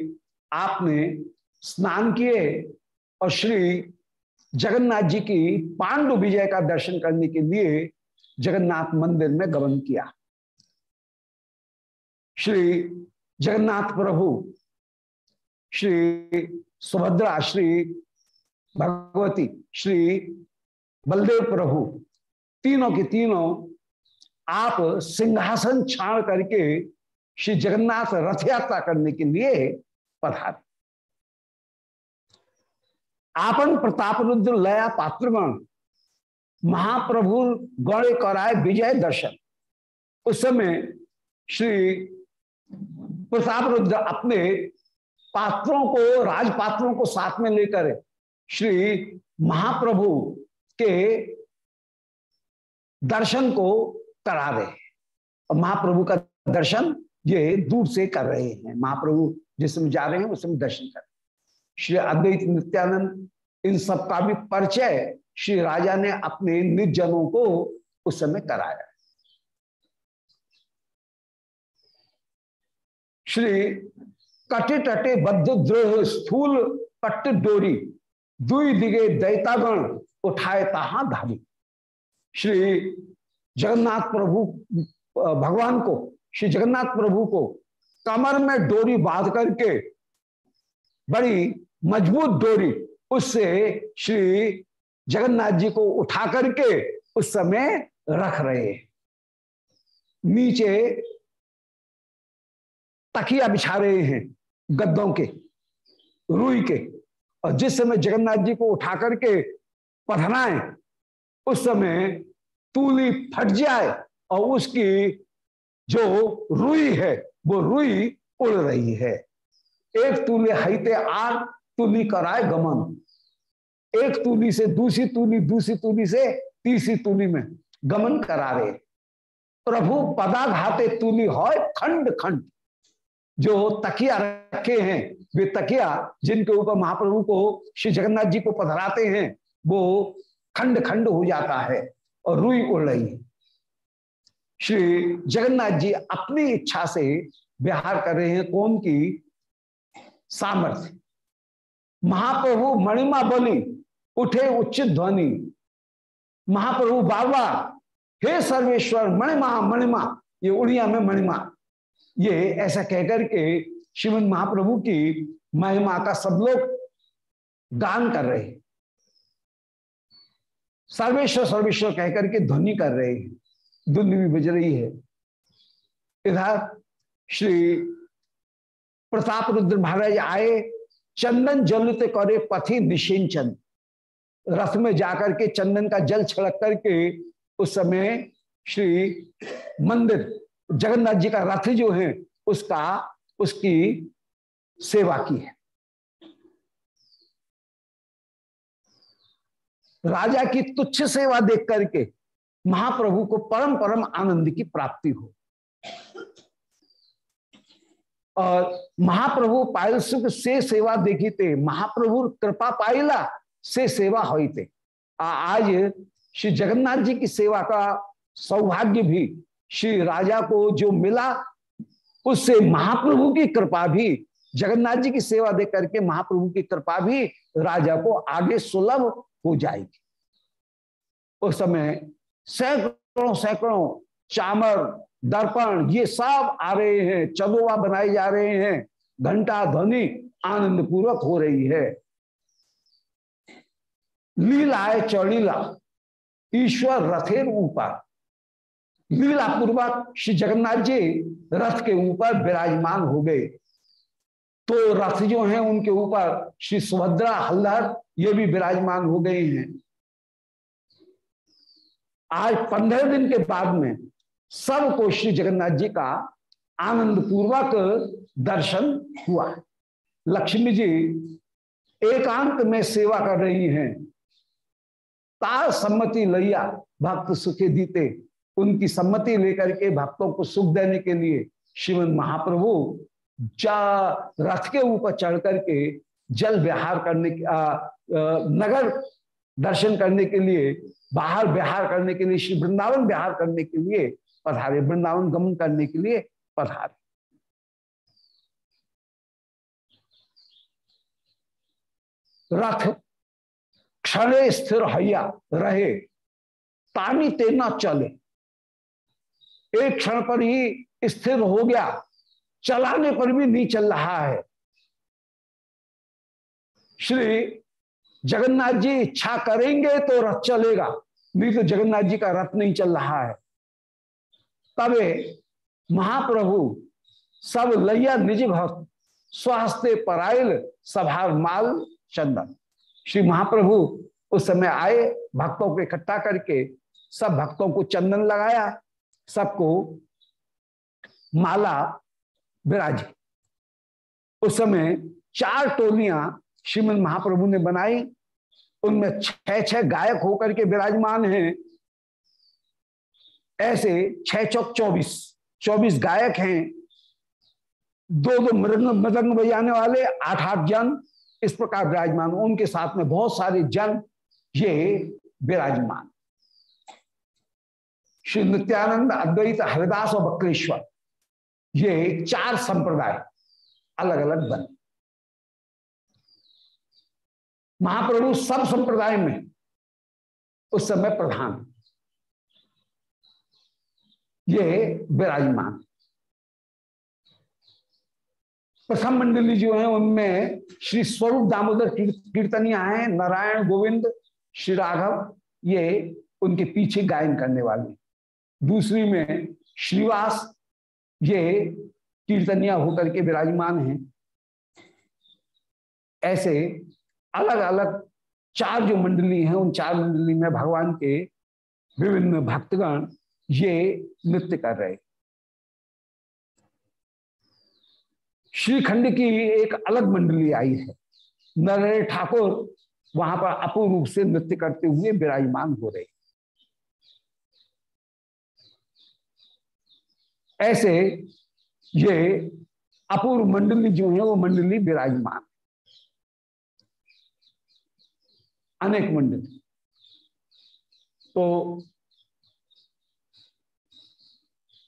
आपने स्नान किए और श्री जगन्नाथ जी की पांडु विजय का दर्शन करने के लिए जगन्नाथ मंदिर में गमन किया। श्री जगन्नाथ प्रभु, श्री सुभद्रा, श्री भगवती, श्री बलदेव प्रभु, तीनों के तीनों आप सिंहासन छाण करके श्री जगन्नाथ रथ यात्रा करने के लिए पधारे। आपन प्रताप रुद्र लया पात्रगण, महाप्रभु गौड़े कराए विजय दर्शन। उस समय श्री प्रताप रुद्र अपने पात्रों को, राजपात्रों को साथ में लेकर श्री महाप्रभु के दर्शन को करा रहे हैं और महाप्रभु का दर्शन ये दूर से कर रहे हैं। महाप्रभु जिस समय जा रहे हैं, उस समय दर्शन कर श्री अद्वैत नित्यानंद इन सब का भी परिचय श्री राजा ने अपने निज जनों को उस समय कराया। श्री कटे टटे बद्ध द्रोह स्थूल पट्ट डोरी दुई दिगे दैतागण उठाए ताहा धारी श्री जगन्नाथ प्रभु भगवान को, श्री जगन्नाथ प्रभु को कमर में डोरी बाँध करके, बड़ी मज़बूत डोरी, उससे श्री जगन्नाथ जी को उठा करके उस समय रख रहे हैं। नीचे तकिया बिछा रहे हैं गद्दों के, रुई के, और जिस समय जगन्नाथ जी को उठा करके पधराए उस समय तूली फट जाए और उसकी जो रुई है, वो रुई उड़ रही है। एक तूले हईते आग तूली कराए गमन। एक तूली से दूसरी तूली दूसरी तूली से तीसरी तूली में गमन करा रहे प्रभु पदाघाते तूली हो खंड खंड। जो तकिया रखे हैं, वे तकिया जिनके ऊपर महाप्रभु को श्री जगन्नाथ जी को पधराते हैं, वो खंड खंड हो जाता है। और रुई उड़ रही श्री जगन्नाथ जी अपनी इच्छा से विहार कर रहे हैं कौन की सामर्थ्य। महाप्रभु मणिमा बोली उठे उच्चित ध्वनि। महाप्रभु बाबा, हे सर्वेश्वर, मणिमा मणिमा, ये उड़िया में मणिमा। ये ऐसा कहकर के श्रीमद महाप्रभु की महिमा का सब लोग गान कर रहे सर्वेश्वर सर्वेश्वर कहकर के ध्वनि कर रहे हैं। धुन भी बज रही है। इधर श्री प्रताप रुद्र महाराज आए, चंदन जलित करे पथि निषेचन। रथ में जाकर के चंदन का जल छिड़क करके उस समय श्री मंदिर, जगन्नाथ जी का रथ जो है, उसका, उसकी सेवा की है। राजा की तुच्छ सेवा देख करके महाप्रभु को परम परम आनंद की प्राप्ति हो। और महाप्रभु पायल सुख से सेवा देखी थे, महाप्रभु कृपा पाइला से सेवा होते आज श्री जगन्नाथ जी की सेवा का सौभाग्य भी श्री राजा को जो मिला, उससे महाप्रभु की कृपा भी, जगन्नाथ जी की सेवा दे करके महाप्रभु की कृपा भी राजा को आगे सुलभ हो जाएगी। उस समय सैकड़ों सैकड़ों चामर, दर्पण, ये सब आ रहे हैं चदोवा बनाए जा रहे हैं। घंटा ध्वनि आनंद पूर्वक हो रही है। लीला है चौड़ीला ईश्वर रथेर ऊपर। लीला पूर्वक श्री जगन्नाथ जी रथ के ऊपर विराजमान हो गए। तो रथ जो है उनके ऊपर श्री सुभद्रा हल्लर ये भी विराजमान हो गए हैं। आज पंद्रह दिन के बाद में सबको श्री जगन्नाथ जी का आनंद पूर्वक दर्शन हुआ। लक्ष्मी जी एकांत में सेवा कर रही हैं। तार सम्मति लैया भक्त सुखे दीते। उनकी सम्मति लेकर के भक्तों को सुख देने के लिए श्रीमद महाप्रभु जा रथ के ऊपर चढ़ करके जल विहार करने के नगर दर्शन करने के लिए, बाहर विहार करने के लिए, श्री वृंदावन विहार करने के लिए पधारे, वृंदावन गमन करने के लिए पधारे। रथ, क्षण स्थिर हैया रहे, तानी तेना चले। एक क्षण पर ही स्थिर हो गया, चलाने पर भी नहीं चल रहा है। श्री जगन्नाथ जी इच्छा करेंगे तो रथ चलेगा। नहीं तो जगन्नाथ जी का रथ नहीं चल रहा है। तबे महाप्रभु, सब लैया, निज भक्त, स्वास्थ्य परायल सभार माल, चंदन। श्री महाप्रभु उस समय आए, भक्तों को इकट्ठा करके सब भक्तों को चंदन लगाया, सबको माला विराजी उस समय चार टोलियाँ श्रीमद महाप्रभु ने बनाई, उनमें छह छह गायक होकर के विराजमान हैं। ऐसे छह चौक चौबीस चौबीस गायक हैं। दो दो मृदंग मृदंग बजाने वाले आठ आठ जन इस प्रकार विराजमान उनके साथ में बहुत सारे जन ये विराजमान। श्री नित्यानंद अद्वैत हरिदास और बक्रेश्वर, ये चार संप्रदाय अलग अलग बने। महाप्रभु सब संप्रदाय में उस समय प्रधान। ये विराजमान। प्रथम मंडली जो है, उनमें श्री स्वरूप दामोदर कीर्तनिया हैं, नारायण गोविंद, श्री राघव, ये उनके पीछे गायन करने वाले। दूसरी में श्रीवास, ये कीर्तनिया होकर के विराजमान हैं। ऐसे अलग अलग चार जो मंडली हैं, उन चार मंडली में भगवान के विभिन्न भक्तगण ये नृत्य कर रहे श्रीखंड की एक अलग मंडली आई है। नरहरि ठाकुर वहाँ पर अपूर्ण रूप से नृत्य करते हुए विराजमान हो रहे ऐसे ये अपूर्व मंडली जो है, वो मंडली विराजमान। अनेक मंडली तो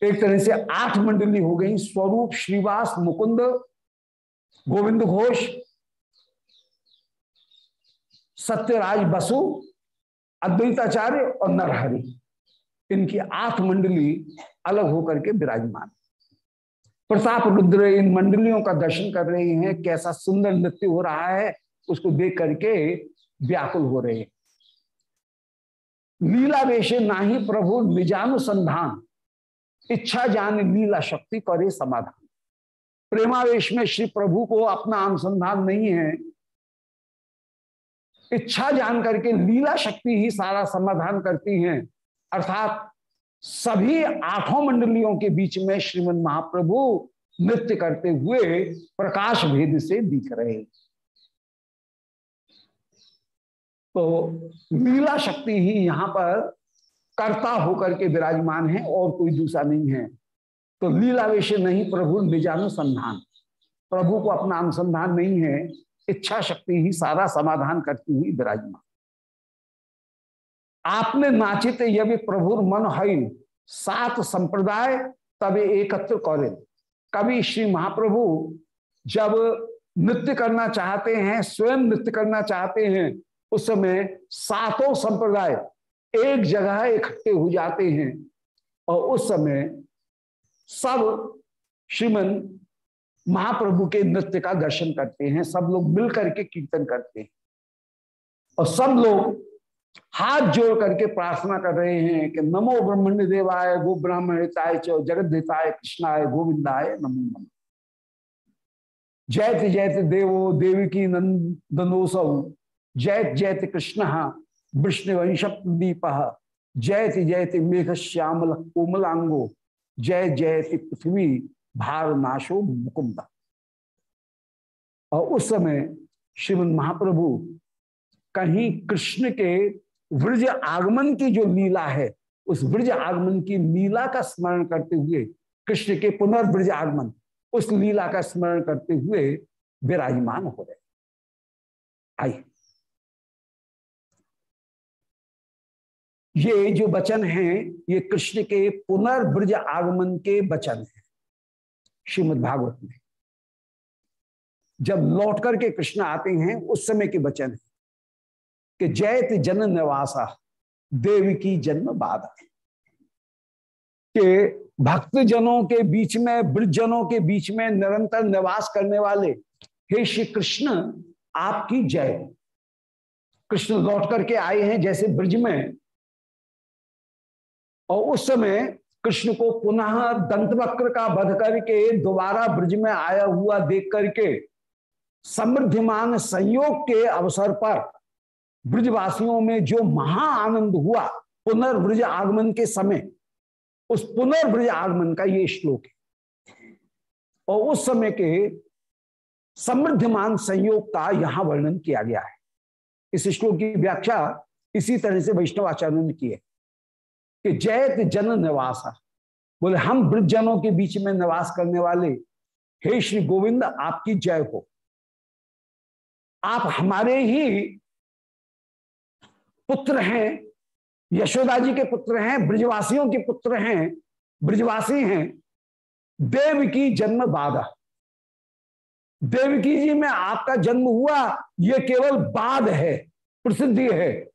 एक तरह से आठ मंडली हो गई। स्वरूप, श्रीवास, मुकुंद, गोविंद घोष, सत्यराज बसु, अद्वैताचार्य और नरहरि। इनकी आठ मंडली अलग होकर के विराजमान। प्रताप रुद्र इन मंडलियों का दर्शन कर रहे हैं। कैसा सुंदर नृत्य हो रहा है, उसको देख करके व्याकुल हो रहे लीला वेशे नाही प्रभु निजानुसंधान। इच्छा जान लीला शक्ति करे समाधान। प्रेमावेश में श्री प्रभु को अपना अनुसंधान नहीं है। इच्छा जान करके लीला शक्ति ही सारा समाधान करती हैं। अर्थात सभी आठों मंडलियों के बीच में श्रीमद महाप्रभु नृत्य करते हुए प्रकाश भेद से दिख रहे तो लीला शक्ति ही यहाँ पर कर्ता होकर के विराजमान है और कोई दूसरा नहीं है। तो लीला विषय नहीं, प्रभु निजानुसंधान प्रभु को अपना अनुसंधान नहीं है, इच्छा शक्ति ही सारा समाधान करती हुई विराजमान। आपने नाचित यदि प्रभुर मन हई सात संप्रदाय तब एकत्र करें। कभी श्री महाप्रभु जब नृत्य करना चाहते हैं, स्वयं नृत्य करना चाहते हैं उस समय सातों संप्रदाय एक जगह इकट्ठे हो जाते हैं। और उस समय सब श्रीमन महाप्रभु के नृत्य का दर्शन करते हैं, सब लोग मिल करके कीर्तन करते हैं। और सब लोग हाथ जोड़ करके प्रार्थना कर रहे हैं कि नमो ब्रह्मण्य देवाय, गो ब्राह्मण हिताय चो जगत हिताय कृष्णाय, गोविंदाय, नमो नमो। जयत जयत देवो, देवी की नंदनोसौ जयत जयत कृष्ण विष्णुवंश प्रदीप जयत जयत मेघ श्यामल कोमलांगो जय जयति पृथ्वी भार नाशो मुकुंद और उस समय श्रीमद महाप्रभु कहीं कृष्ण के वृज आगमन की जो लीला है, उस ब्रज आगमन की लीला का स्मरण करते हुए, कृष्ण के पुनर्ब्रज आगमन, उस लीला का स्मरण करते हुए विराजमान हो रहे। आइए। ये जो वचन हैं, ये कृष्ण के पुनर्ब्रज आगमन के वचन हैं, श्रीमद भागवत में। जब लौट करके कृष्ण आते हैं, उस समय के वचन है कि जयत जन निवासा, देव की जन्म बाधा। के भक्त जनों के बीच में ब्रजनों के बीच में निरंतर निवास करने वाले, हे श्री कृष्ण, आपकी जय। कृष्ण लौट करके आए हैं, जैसे ब्रज में और उस समय कृष्ण को पुनः दंतवक्र का बध करके दोबारा ब्रज में आया हुआ देख करके समृद्धिमान संयोग के अवसर पर ब्रजवासियों में जो महा आनंद हुआ पुनर्ब्रज आगमन के समय, उस पुनर्ब्रज आगमन का ये श्लोक है। और उस समय के समृद्धिमान संयोग का यहाँ वर्णन किया गया है। इस श्लोक की व्याख्या इसी तरह से वैष्णवाचार्यों ने की है। कि जयत जन निवास बोले, हम ब्रजनों के बीच में निवास करने वाले, हे श्री गोविंद, आपकी जय हो। आप हमारे ही पुत्र हैं, यशोदा जी के पुत्र हैं, ब्रजवासियों के पुत्र हैं, ब्रजवासी हैं। देव की जन्म बाधा। देवकी जी में आपका जन्म हुआ, ये केवल बाद है, प्रसिद्धि है।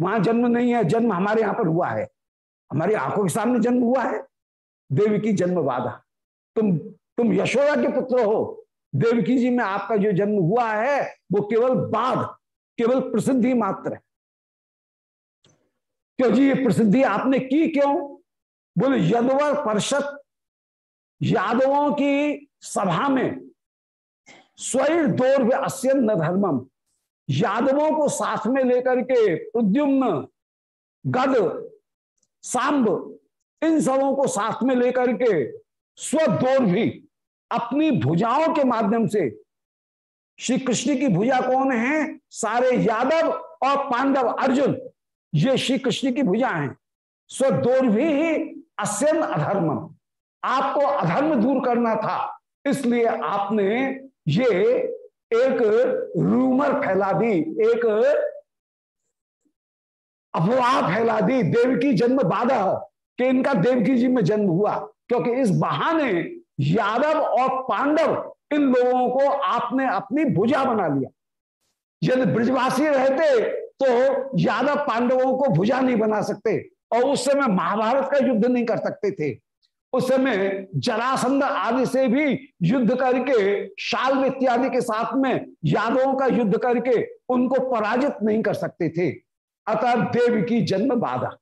वहाँ जन्म नहीं है, जन्म हमारे यहाँ पर हुआ है। हमारी आँखों के सामने जन्म हुआ है, देवी देवकी जन्म बाधा। तुम तुम यशोदा के पुत्र हो देवकी जी में आपका जो जन्म हुआ है, वो केवल बाद केवल प्रसिद्धि मात्र है। क्यों जी, ये प्रसिद्धि आपने की क्यों? बोले यदवर परिषद यादवों की सभा में स्वयं दौर अस्यन्न धर्मम, यादवों को साथ में लेकर के उद्युम्न गद सांब, इन सबों को साथ में लेकर के स्वदौर भी अपनी भुजाओं के माध्यम से। श्री कृष्ण की भुजा कौन है? सारे यादव और पांडव अर्जुन, ये श्री कृष्ण की भुजा हैं। स्वदौर भी ही अस्यन अधर्म आपको अधर्म दूर करना था, इसलिए आपने ये एक रूमर फैला दी, एक अफवाह फैला दी देवकी जन्म बाधा कि इनका देवकी जी में जन्म हुआ। क्योंकि इस बहाने यादव और पांडव इन लोगों को आपने अपनी भुजा बना लिया। यदि ब्रजवासी रहते तो यादव पांडवों को भुजा नहीं बना सकते और उस समय महाभारत का युद्ध नहीं कर सकते थे। उस समय जरासंध आदि से भी युद्ध करके शाल इत्यादि के साथ में यादवों का युद्ध करके उनको पराजित नहीं कर सकते थे। अतः देव की जन्म बाधा।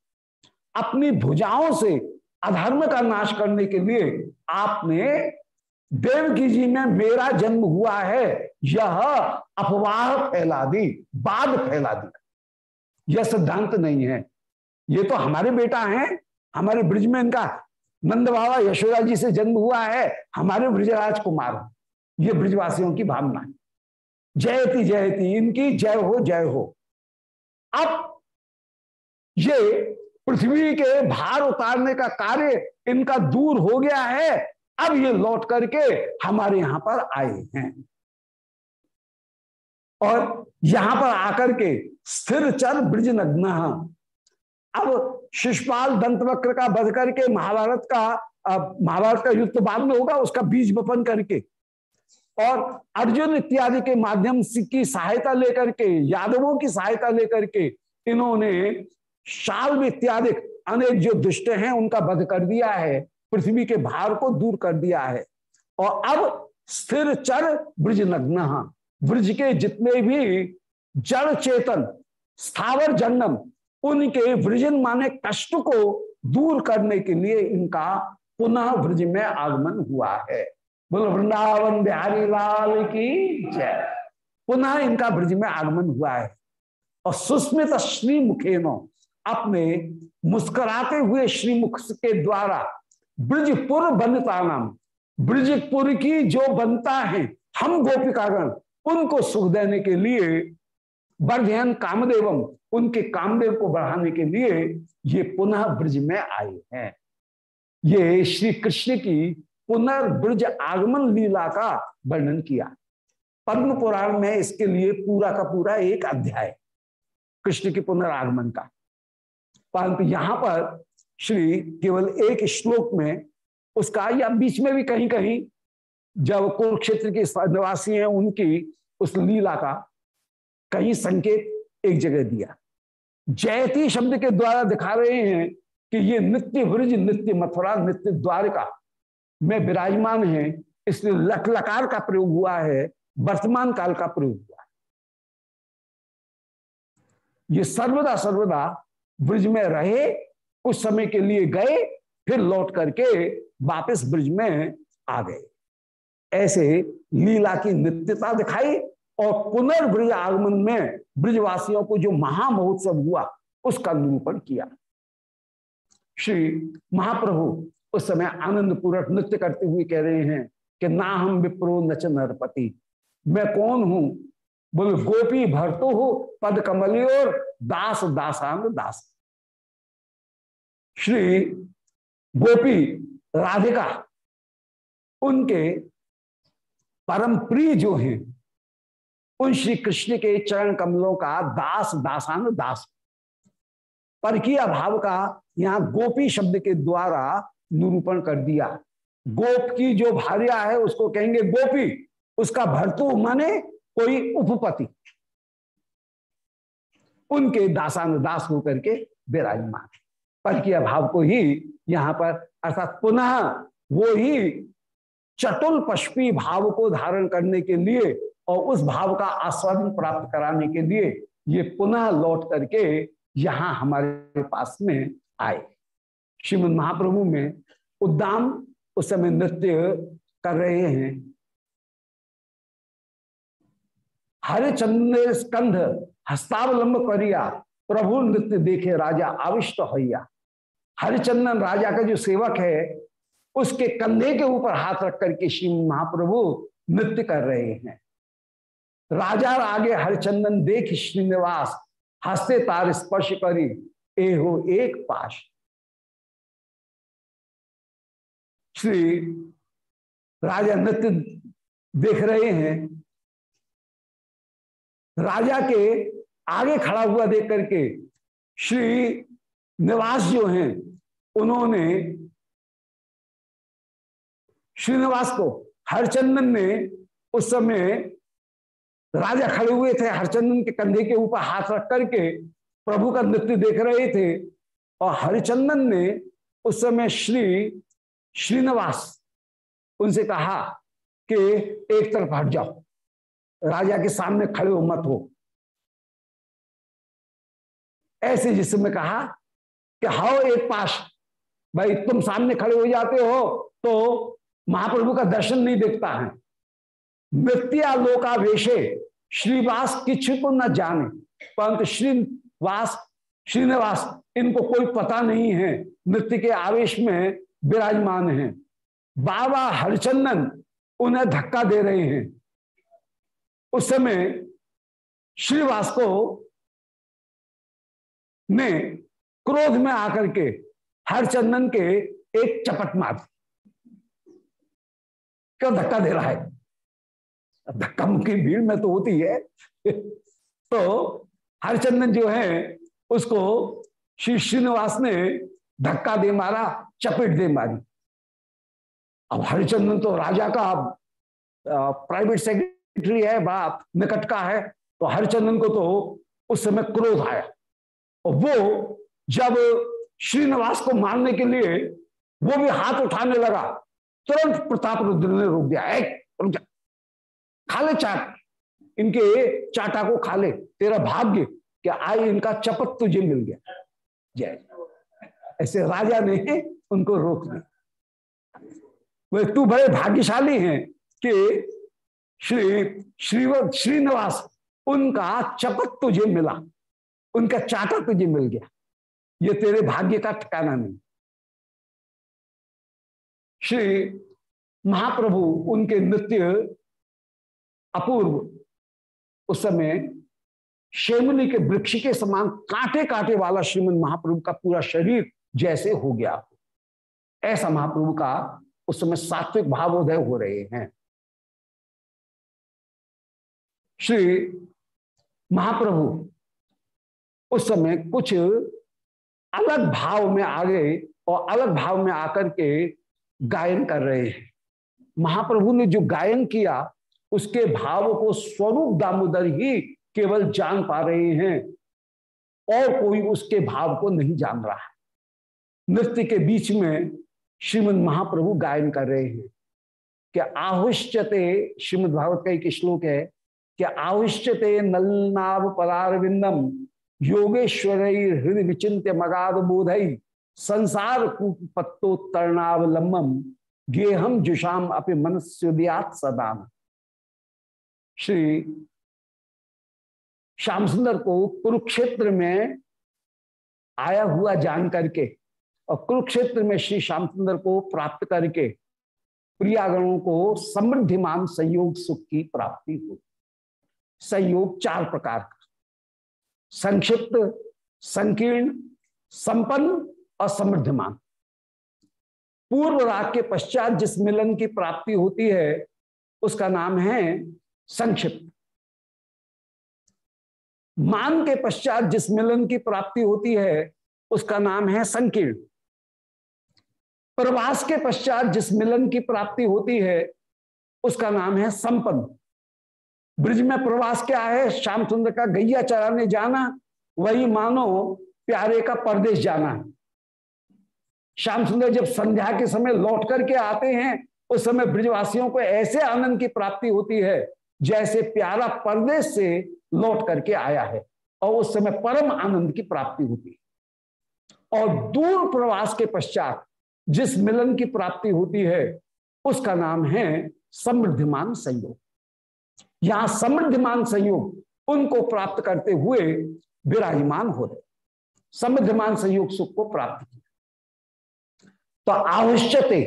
अपनी भुजाओं से अधर्म का नाश करने के लिए आपने देव की जी में मेरा जन्म हुआ है। यह अफवाह फैला दी बाद फैला दी। यह सिद्धांत नहीं है। ये तो हमारे बेटा हैं, हमारे ब्रिज में इनका नंद बाबा यशोदा जी से जन्म हुआ है, हमारे ब्रजराज कुमार। ये ब्रिजवासियों की भावना है। जयती जयती इनकी जय हो जय हो। अब ये पृथ्वी के भार उतारने का कार्य इनका दूर हो गया है, अब ये लौट करके हमारे यहाँ पर आए हैं। और यहाँ पर आकर के स्थिर चर ब्रज नग्न अब शिषपाल दंतवक्र का बध करके महाभारत का महाभारत का युद्ध बाद में होगा, उसका बीज बपन करके। और अर्जुन इत्यादि के माध्यम की सहायता लेकर के, यादवों की सहायता लेकर के इन्होंने शाल इत्यादि। अनेक जो दुष्ट हैं, उनका वध कर दिया है। पृथ्वी के भार को दूर कर दिया है। और अब स्थिर चर ब्रज नग्न। ब्रज के जितने भी जड़ चेतन, स्थावर जंगम, उनके वृजन माने कष्ट को दूर करने के लिए इनका पुनः ब्रज में आगमन हुआ है। बोलो, वृंदावन बिहारी लाल की जय। पुनः इनका ब्रज में आगमन हुआ है। और सुस्मित श्री मुखेनो अपने मुस्कुराते हुए श्रीमुख के द्वारा ब्रजपुर बनता नाम। ब्रजपुर की जो बनता है, हम गोपिकागण, उनको सुख देने के लिए वर्धयन कामदेवम, उनके कामदेव को बढ़ाने के लिए ये पुनः ब्रज में आए हैं। ये श्री कृष्ण की पुनर्ब्रज आगमन लीला का वर्णन किया। पद्म पुराण में इसके लिए पूरा का पूरा एक अध्याय, कृष्ण के पुनरागमन का। परंतु यहाँ पर श्री केवल एक श्लोक में, उसका या बीच में भी कहीं कहीं जब कुरुक्षेत्र के निवासी हैं, उनकी उस लीला का कहीं संकेत एक जगह दिया। जयती शब्द के द्वारा दिखा रहे हैं कि ये नित्य ब्रज, नित्य मथुरा, नित्य द्वारका में विराजमान है, इसलिए लकलकार का प्रयोग हुआ है, वर्तमान काल का प्रयोग हुआ है। ये सर्वदा सर्वदा ब्रज में रहे कुछ समय के लिए गए, फिर लौट करके वापस ब्रज में आ गए। ऐसे लीला की नित्यता दिखाई और पुनर्ब्रज आगमन में ब्रजवासियों को जो महामहोत्सव हुआ उसका निरूपण किया। श्री महाप्रभु उस समय आनंद पूर्वक नृत्य करते हुए कह रहे हैं कि ना हम विप्रो नच नरपति। मैं कौन हूँ? बोले, गोपी भरतो हो, पद कमली और दास, दासांग, दास। श्री गोपी राधिका, उनके परम प्रिय जो हैं, उन श्री कृष्ण के चरण कमलों का दास दासान दास। पर भाव का यहाँ गोपी शब्द के द्वारा निरूपण कर दिया। गोप की जो भार्या है, उसको कहेंगे गोपी, उसका भरतु माने कोई उपपति। उनके दासान दास होकर के विराजमान पर किया भाव को ही यहाँ पर, अर्थात पुनः वो ही चतुल पश्पी भाव को धारण करने के लिए और उस भाव का आस्वादन प्राप्त कराने के लिए ये पुनः लौट करके यहाँ हमारे पास में आए। श्रीमद महाप्रभु में उद्दाम उस समय नृत्य कर रहे हैं। हरे चंद्र स्कंध हस्तावलंब करिया। प्रभु नृत्य देखे, राजा आविष्ट होया हरिचंदन राजा का जो सेवक है, उसके कंधे के ऊपर हाथ रख करके श्री महाप्रभु नृत्य कर रहे हैं। राजा आगे हरिचंदन देख श्रीनिवास हँसते तार स्पर्श करी ए हो एक पाश। श्री राजा नृत्य देख रहे हैं। राजा के आगे खड़ा हुआ देख करके श्री निवास जो हैं, उन्होंने श्रीनिवास को हरचंदन ने उस समय राजा खड़े हुए थे, हरचंदन के कंधे के ऊपर हाथ रख करके प्रभु का नृत्य देख रहे थे और हरिचंदन ने उस समय श्री श्रीनिवास उनसे कहा कि एक तरफ़ हट जाओ, राजा के सामने खड़े हो मत हो। ऐसे जिस समय कहा कि हाओ एक पास भाई तुम सामने खड़े हो जाते हो तो महाप्रभु का दर्शन नहीं दिखता है। नृत्यालोकावेशे श्रीवास किच्छ को न जाने। परंतु श्रीवास, श्रीनिवास, इनको कोई पता नहीं है। नृत्य के आवेश में विराजमान है। बाबा हरिचंदन उन्हें धक्का दे रहे हैं। उस समय श्रीवास को ने क्रोध में आकर के हरचंदन के एक चपट मार क्यों धक्का दे रहा है? धक्का मुक्की भीड़ में तो होती है। तो हरचंदन जो है, उसको श्री श्रीनिवास ने धक्का दे मारा, चपेट दे मारी। अब हरिचंदन तो राजा का प्राइवेट सेक्रेटरी है, बाप निकट का है तो हरिचंदन को तो उस समय क्रोध आया। और वो जब श्रीनिवास को मारने के लिए वो भी हाथ उठाने लगा, तुरंत प्रताप रुद्र ने रोक दिया। रुक जा। खा ले चाट। इनके चाटा को खा ले। तेरा भाग्य कि आई इनका चपत तुझे मिल गया। जय। ऐसे राजा ने उनको रोक दिया। वे तू बड़े भाग्यशाली हैं कि श्री श्री श्रीनिवास, उनका चपत तुझे मिला। उनका चाटा तुझे मिल गया। ये तेरे भाग्य का ठिकाना नहीं। श्री महाप्रभु उनके नृत्य अपूर्व उस समय शेमली के वृक्ष के समान कांटे कांटे वाला श्रीमद महाप्रभु का पूरा शरीर जैसे हो गया। ऐसा महाप्रभु का उस समय सात्विक भावोदय हो रहे हैं। श्री महाप्रभु उस समय कुछ अलग भाव में आ गए और अलग भाव में आकर के गायन कर रहे हैं। महाप्रभु ने जो गायन किया, उसके भाव को स्वरूप दामोदर ही केवल जान पा रहे हैं और कोई उसके भाव को नहीं जान रहा। है नृत्य के बीच में श्रीमद महाप्रभु गायन कर रहे हैं। कि आहुष्यते, श्रीमद भागवत का एक श्लोक है कि आहुष्यते नलनाभ पदारविंदम योगेश्वर हृदय विचिंत्य मगाद बोधई संसार कूपत्तोत्तरणावलंबम गेहम जुषाम अपे मनस्योदयात सदाम श्री श्याम सुंदर को कुरुक्षेत्र में आया हुआ जान करके और कुरुक्षेत्र में श्री श्याम सुंदर को प्राप्त करके प्रियागणों को समृद्धिमान संयोग सुख की प्राप्ति हुई। संयोग चार प्रकार का। संक्षिप्त, संकीर्ण, संपन्न और समृद्धिमान पूर्व राग के पश्चात जिस मिलन की प्राप्ति होती है, उसका नाम है संक्षिप्त। मान के पश्चात जिस मिलन की प्राप्ति होती है, उसका नाम है संकीर्ण। प्रवास के पश्चात जिस मिलन की प्राप्ति होती है, उसका नाम है संपन्न। ब्रिज में प्रवास क्या है श्याम सुंदर का गैया चराने जाना, वही मानो प्यारे का परदेश जाना। श्याम सुंदर जब संध्या के समय लौट करके आते हैं, उस समय ब्रिजवासियों को ऐसे आनंद की प्राप्ति होती है, जैसे प्यारा परदेश से लौट करके आया है, और उस समय परम आनंद की प्राप्ति होती है। और दूर प्रवास के पश्चात जिस मिलन की प्राप्ति होती है, उसका नाम है समृद्धिमान संयोग। यहाँ समृद्धिमान संयोग उनको प्राप्त करते हुए विराजमान हो रहे। समृद्धिमान संयोग सुख को प्राप्त किया। तो आवश्यते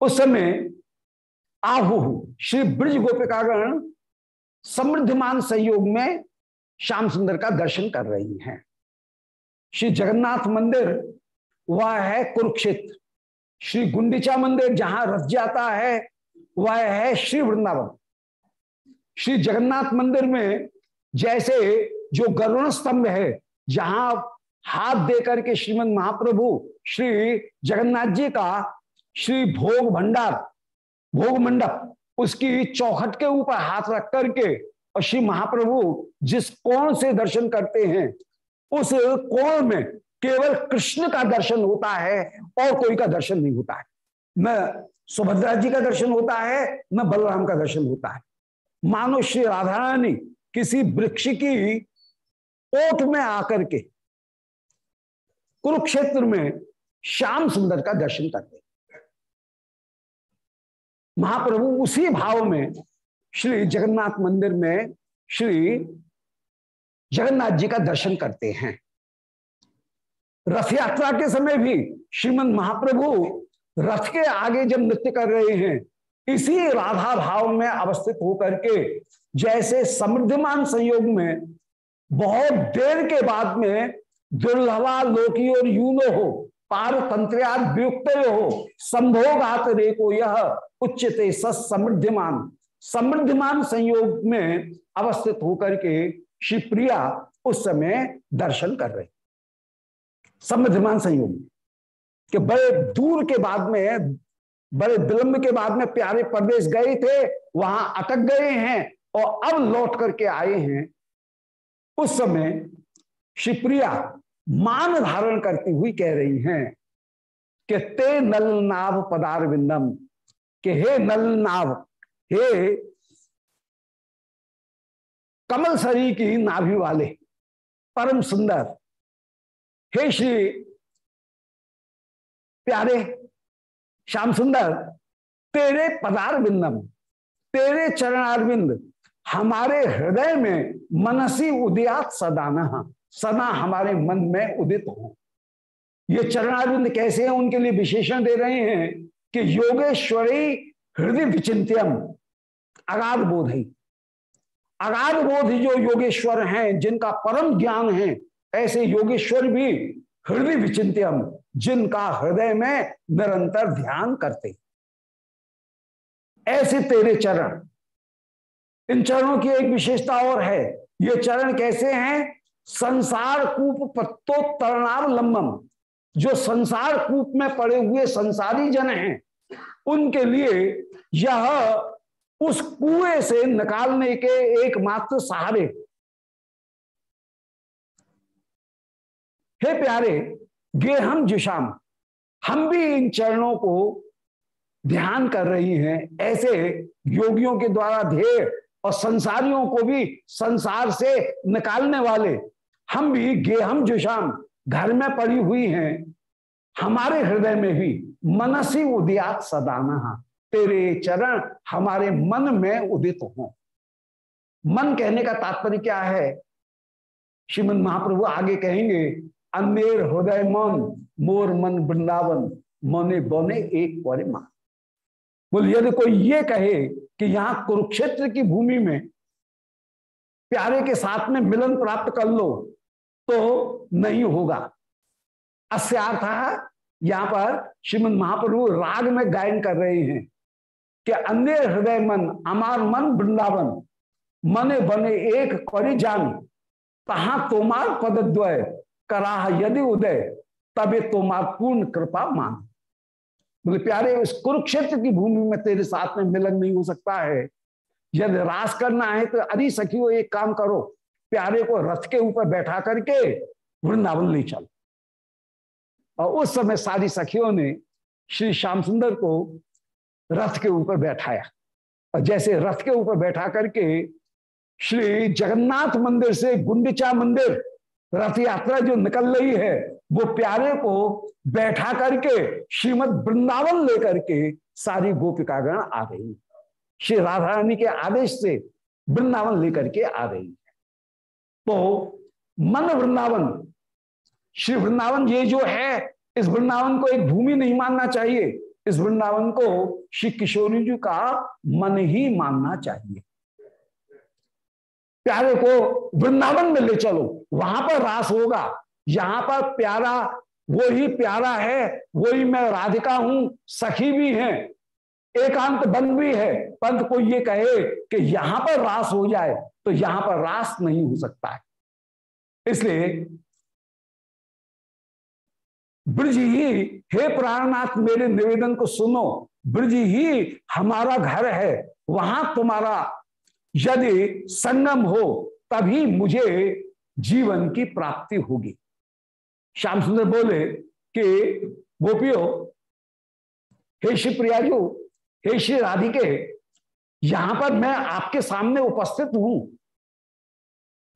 उस समय आहु श्री ब्रज गोपिकागण समृद्धिमान संयोग में श्याम सुंदर का दर्शन कर रही हैं। श्री जगन्नाथ मंदिर, वह है कुरुक्षेत्र। श्री गुंडिचा मंदिर जहाँ रथ जाता है, वह है श्री वृंदावन। श्री जगन्नाथ मंदिर में जैसे जो गरुण स्तंभ है, जहाँ हाथ दे करके श्रीमद महाप्रभु श्री जगन्नाथ जी का श्री भोग भंडार, भोग मंडप, उसकी चौखट के ऊपर हाथ रख करके और श्री महाप्रभु जिस कोण से दर्शन करते हैं, उस कोण में केवल कृष्ण का दर्शन होता है और कोई का दर्शन नहीं होता है। न सुभद्रा जी का दर्शन होता है न बलराम का दर्शन होता है। मानो श्री राधा रानी किसी वृक्ष की ओट में आकर के कुरुक्षेत्र में श्याम सुंदर का दर्शन करते महाप्रभु उसी भाव में श्री जगन्नाथ मंदिर में श्री जगन्नाथ जी का दर्शन करते हैं। रथ यात्रा के समय भी श्रीमद महाप्रभु रथ के आगे जब नृत्य कर रहे हैं इसी राधा भाव में अवस्थित होकर के जैसे समृद्धिमान संयोग में बहुत देर के बाद में दुर्लभा लोकी और यूनो हो पार तंत्रयाद हो, संभोगात रेको यह उच्चते समृद्धिमान समृद्धिमान संयोग में अवस्थित होकर के श्री प्रिया उस समय दर्शन कर रहे। समृद्धमान संयोग कि बड़े दूर के बाद में बड़े विलंब के बाद में प्यारे प्रदेश गए थे, वहाँ अटक गए हैं और अब लौट करके आए हैं। उस समय शिवप्रिया मान धारण करती हुई कह रही हैं कि ते नल नाभ पदार विंदम, के हे नल नाभ हे कमल सरी की नाभि वाले, परम सुंदर, हे श्री प्यारे श्याम सुंदर, तेरे पदार बिंदम तेरे चरणारविंद, हमारे हृदय में मनसी उदयात सदाना सदा हमारे मन में उदित हो। ये चरणारविंद कैसे हैं? उनके लिए विशेषण दे रहे हैं कि योगेश्वरी हृदय विचिंत्यम अगाध बोध है। अगाध बोध जो योगेश्वर हैं, जिनका परम ज्ञान है, ऐसे योगेश्वर भी हृदय विचिंत्यम जिनका हृदय में निरंतर ध्यान करते ऐसे तेरे चरण, इन चरणों की एक विशेषता और है, ये चरण कैसे हैं? संसार कूप पत्तो तरणावलंबम जो संसार कूप में पड़े हुए संसारी जन हैं, उनके लिए यह उस कुएँ से निकालने के एकमात्र सहारे। हे प्यारे गे हम जुशाम। हम भी इन चरणों को ध्यान कर रही हैं। ऐसे योगियों के द्वारा ध्येय और संसारियों को भी संसार से निकालने वाले हम भी गेहम जुशाम घर में पड़ी हुई हैं। हमारे हृदय में भी मनसी उदयात सदाना। तेरे चरण हमारे मन में उदित हो। मन कहने का तात्पर्य क्या है? श्रीमद महाप्रभु आगे कहेंगे अनेर हृदय मन, मोर मन वृंदावन, मने बने एक पौरे मान बोल, यदि कोई ये कहे कि यहाँ कुरुक्षेत्र की भूमि में प्यारे के साथ में मिलन प्राप्त कर लो तो नहीं होगा। अस्यार्थ यहाँ पर श्रीमद महाप्रभु राग में गायन कर रहे हैं कि अन्य हृदय मन, अमार मन वृंदावन, मने बने एक करी जान कहा तोमार पदद्वय कराह यदि उदय तभी तबे तोमार पूर्ण कृपा मान। बोले, प्यारे, इस कुरुक्षेत्र की भूमि में तेरे साथ में मिलन नहीं हो सकता है। यदि रास करना है तो अरे सखियो एक काम करो। प्यारे को रथ के ऊपर बैठा करके वृंदावन ले चल। और उस समय सारी सखियों ने श्री श्याम सुंदर को रथ के ऊपर बैठाया। और जैसे रथ के ऊपर बैठा करके श्री जगन्नाथ मंदिर से गुंडिचा मंदिर रथ यात्रा जो निकल रही है, वो प्यारे को बैठा करके, श्रीमद वृंदावन लेकर के सारी गोपिकागण आ रही श्री राधा रानी के आदेश से वृंदावन लेकर के आ रही है तो मन वृंदावन, श्री वृंदावन ये जो है, इस वृंदावन को एक भूमि नहीं मानना चाहिए। इस वृंदावन को श्री किशोरी जी का मन ही मानना चाहिए। प्यारे को वृंदावन में ले चलो। वहाँ पर रास होगा। यहाँ पर प्यारा वो ही प्यारा है वो ही मैं राधिका हूँ, सखी भी है, एकांत बन भी है। पंत को ये कहे कि यहाँ पर रास हो जाए तो यहाँ पर रास नहीं हो सकता है। इसलिए ब्रज ही, हे प्राणनाथ, मेरे निवेदन को सुनो। ब्रज ही, हमारा घर है, वहाँ तुम्हारा यदि संगम हो, तभी मुझे जीवन की प्राप्ति होगी। श्याम सुंदर बोले कि, गोपियो, हे श्री प्रियाजू, हे श्री राधिके, यहाँ पर मैं आपके सामने उपस्थित हूँ।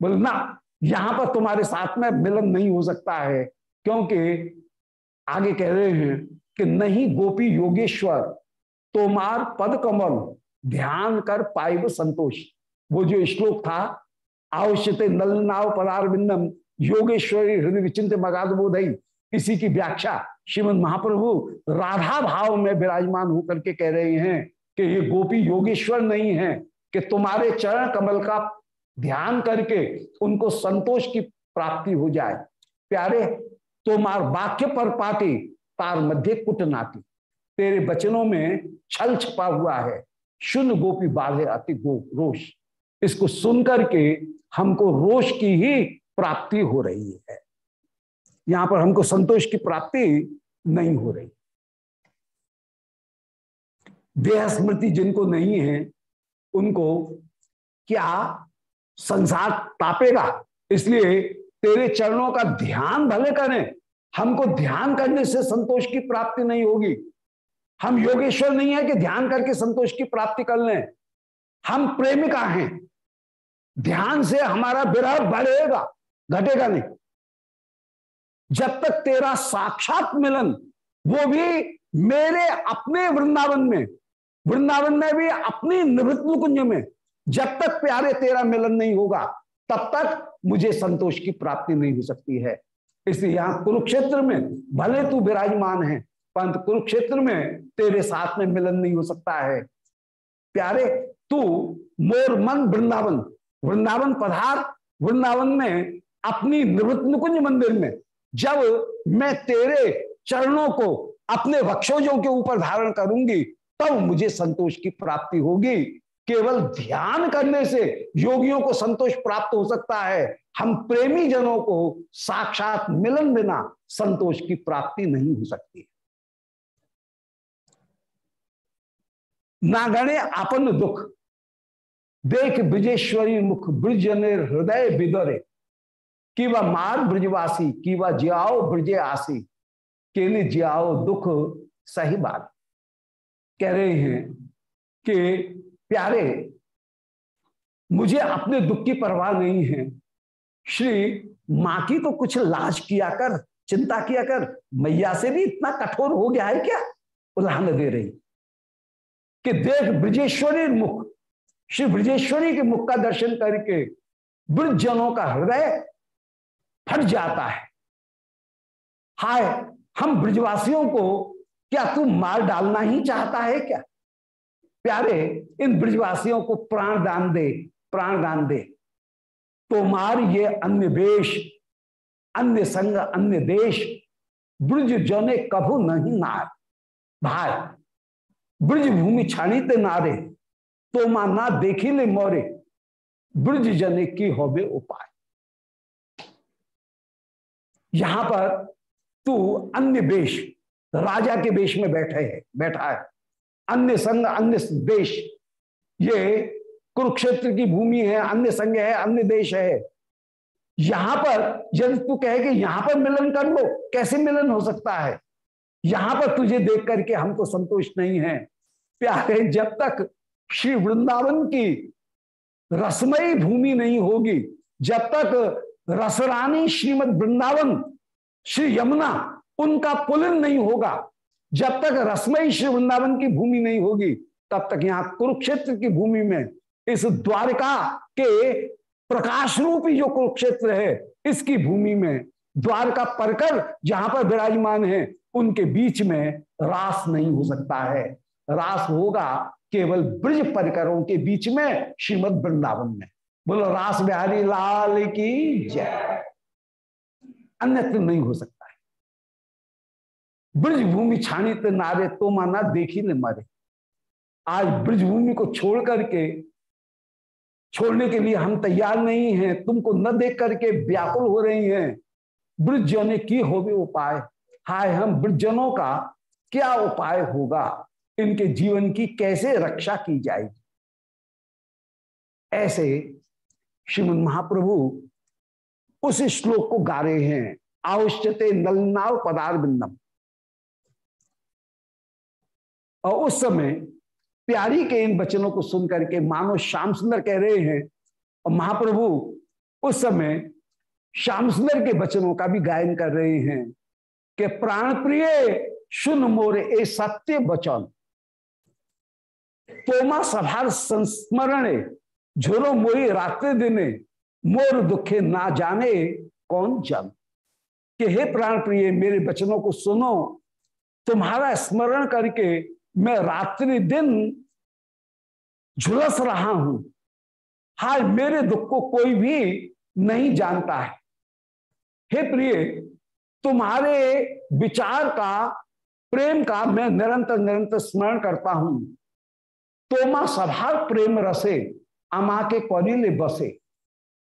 बोले, ना, यहाँ पर तुम्हारे साथ में मिलन नहीं हो सकता है, क्योंकि आगे कह रहे हैं कि नहीं, गोपी योगेश्वर, तोमार पद कमल ध्यान कर पाइब संतोष। वो जो श्लोक था आवश्यक नल नाव पदार बिंदम योगेश्वरी हृदय विचिंत मगाद बोधई। इसी की व्याख्या श्रीमद महाप्रभु राधा भाव में विराजमान होकर के कह रहे हैं कि ये गोपी योगेश्वर नहीं है, कि तुम्हारे चरण कमल का ध्यान करके उनको संतोष की प्राप्ति हो जाए। प्यारे तुम्हार वाक्य पर पाती तार मध्य कुटनाटी। तेरे वचनों में छल छपा हुआ है। शुन गोपी बाधे अति गो, रोष। इसको सुनकर के हमको रोष की ही प्राप्ति हो रही है। यहाँ पर हमको संतोष की प्राप्ति नहीं हो रही। देह स्मृति जिनको नहीं है, उनको क्या संसार तापेगा? इसलिए तेरे चरणों का ध्यान भले करें, हमको ध्यान करने से संतोष की प्राप्ति नहीं होगी। हम योगेश्वर नहीं है कि ध्यान करके संतोष की प्राप्ति कर लें। हम प्रेमिका हैं। ध्यान से हमारा विरह बढ़ेगा, घटेगा नहीं। जब तक तेरा साक्षात मिलन, वो भी मेरे अपने वृंदावन में वृंदावन में भी अपनी निवृत्त कुंज में, जब तक प्यारे तेरा मिलन नहीं होगा, तब तक मुझे संतोष की प्राप्ति नहीं हो सकती है। इसलिए यहाँ कुरुक्षेत्र में भले तू विराजमान है परंतु कुरुक्षेत्र में तेरे साथ में मिलन नहीं हो सकता है। प्यारे, तू मोर मन वृंदावन वृंदावन पधार, वृंदावन में अपनी निवृत्त निकुंज मंदिर में, जब मैं तेरे चरणों को अपने वक्षोजों के ऊपर धारण करूँगी, तब मुझे संतोष की प्राप्ति होगी। केवल ध्यान करने से योगियों को संतोष प्राप्त हो सकता है। हम प्रेमी जनों को साक्षात मिलन बिना संतोष की प्राप्ति नहीं हो सकती। नागणे आपन दुख। देख ब्रजेश्वरी मुख, ब्रजने हृदय बिदरे। कि वह मार ब्रजवासी कि वह जियाओ ब्रजे आसी। के जियाओ दुख सही बात। कह रहे हैं कि, प्यारे, मुझे अपने दुख की परवाह नहीं है। श्री माँ की तो कुछ लाज किया कर, चिंता किया कर, मैया से भी इतना कठोर हो गया है क्या? उदाहरण दे रही। कि देख ब्रजेश्वरी मुख, श्री ब्रजेश्वरी के मुख का दर्शन करके वृद्ध जनों का हृदय फट जाता है। हाय, हम ब्रजवासियों को क्या तू मार डालना ही चाहता है क्या? प्यारे, इन ब्रजवासियों को प्राण दान दे, प्राण दान दे। तो मार ये अन्य वेश, अन्य संग, अन्य देश ब्रज जने कभू नहीं नार भाई ब्रज भूमि छाणीते नारे तो माँ ना देखी ले मोरे, ब्रज जने की होबे उपाय। यहाँ पर तू अन्य वेश राजा के वेश में बैठे है, बैठा है। अन्य संग, अन्य देश ये कुरुक्षेत्र की भूमि है, अन्य संग है, अन्य देश है। यहाँ पर यदि तू कहे कि यहाँ पर मिलन कर लो, कैसे मिलन हो सकता है? यहाँ पर तुझे देख करके हमको संतोष नहीं है। प्यारे, जब तक श्री वृंदावन की रसमयी भूमि नहीं होगी, जब तक रसरानी श्रीमद वृंदावन, श्री यमुना, उनका पुलन नहीं होगा, जब तक रसमयी श्री वृंदावन की भूमि नहीं होगी, तब तक यहाँ कुरुक्षेत्र की भूमि में, इस द्वारका के प्रकाश रूपी जो कुरुक्षेत्र है, इसकी भूमि में, द्वारका परकर जहाँ पर विराजमान है, उनके बीच में रास नहीं हो सकता है। रास होगा केवल ब्रज परिकरों के बीच में, श्रीमद वृंदावन में। बोलो, रास बिहारी लाल की जय। अन्यत्र नहीं हो सकता है। भूमि छानित नारे तो माना देखी न मारे। आज ब्रज भूमि को छोड़ करके, छोड़ने के लिए हम तैयार नहीं हैं, तुमको न देख करके व्याकुल हो रही हैं। ब्रज जने की हो उपाय। हाय, हम ब्रजनों का क्या उपाय होगा? इनके जीवन की कैसे रक्षा की जाएगी? ऐसे श्रीमद महाप्रभु उस श्लोक को गा रहे हैं, आवश्यते नलनाव पदार बिंदम और उस समय प्यारी के इन वचनों को सुनकर के मानो श्याम सुंदर कह रहे हैं, और महाप्रभु उस समय श्याम सुंदर के वचनों का भी गायन कर रहे हैं कि प्राण प्रिय सुन मोर ए सत्य वचन। तोमा सभार संस्मरण झोरो मोरी रात्रि दिने, मोर दुखे ना जाने कौन जन। कि हे प्राण प्रिय मेरे वचनों को सुनो, तुम्हारा स्मरण करके मैं रात्रि दिन झुलस रहा हूँ। हाय, मेरे दुख को कोई भी नहीं जानता है। हे प्रिय, तुम्हारे विचार का, प्रेम का मैं निरंतर निरंतर स्मरण करता हूँ। तोमा सभार प्रेम रसे अमा के कौलीले बसे।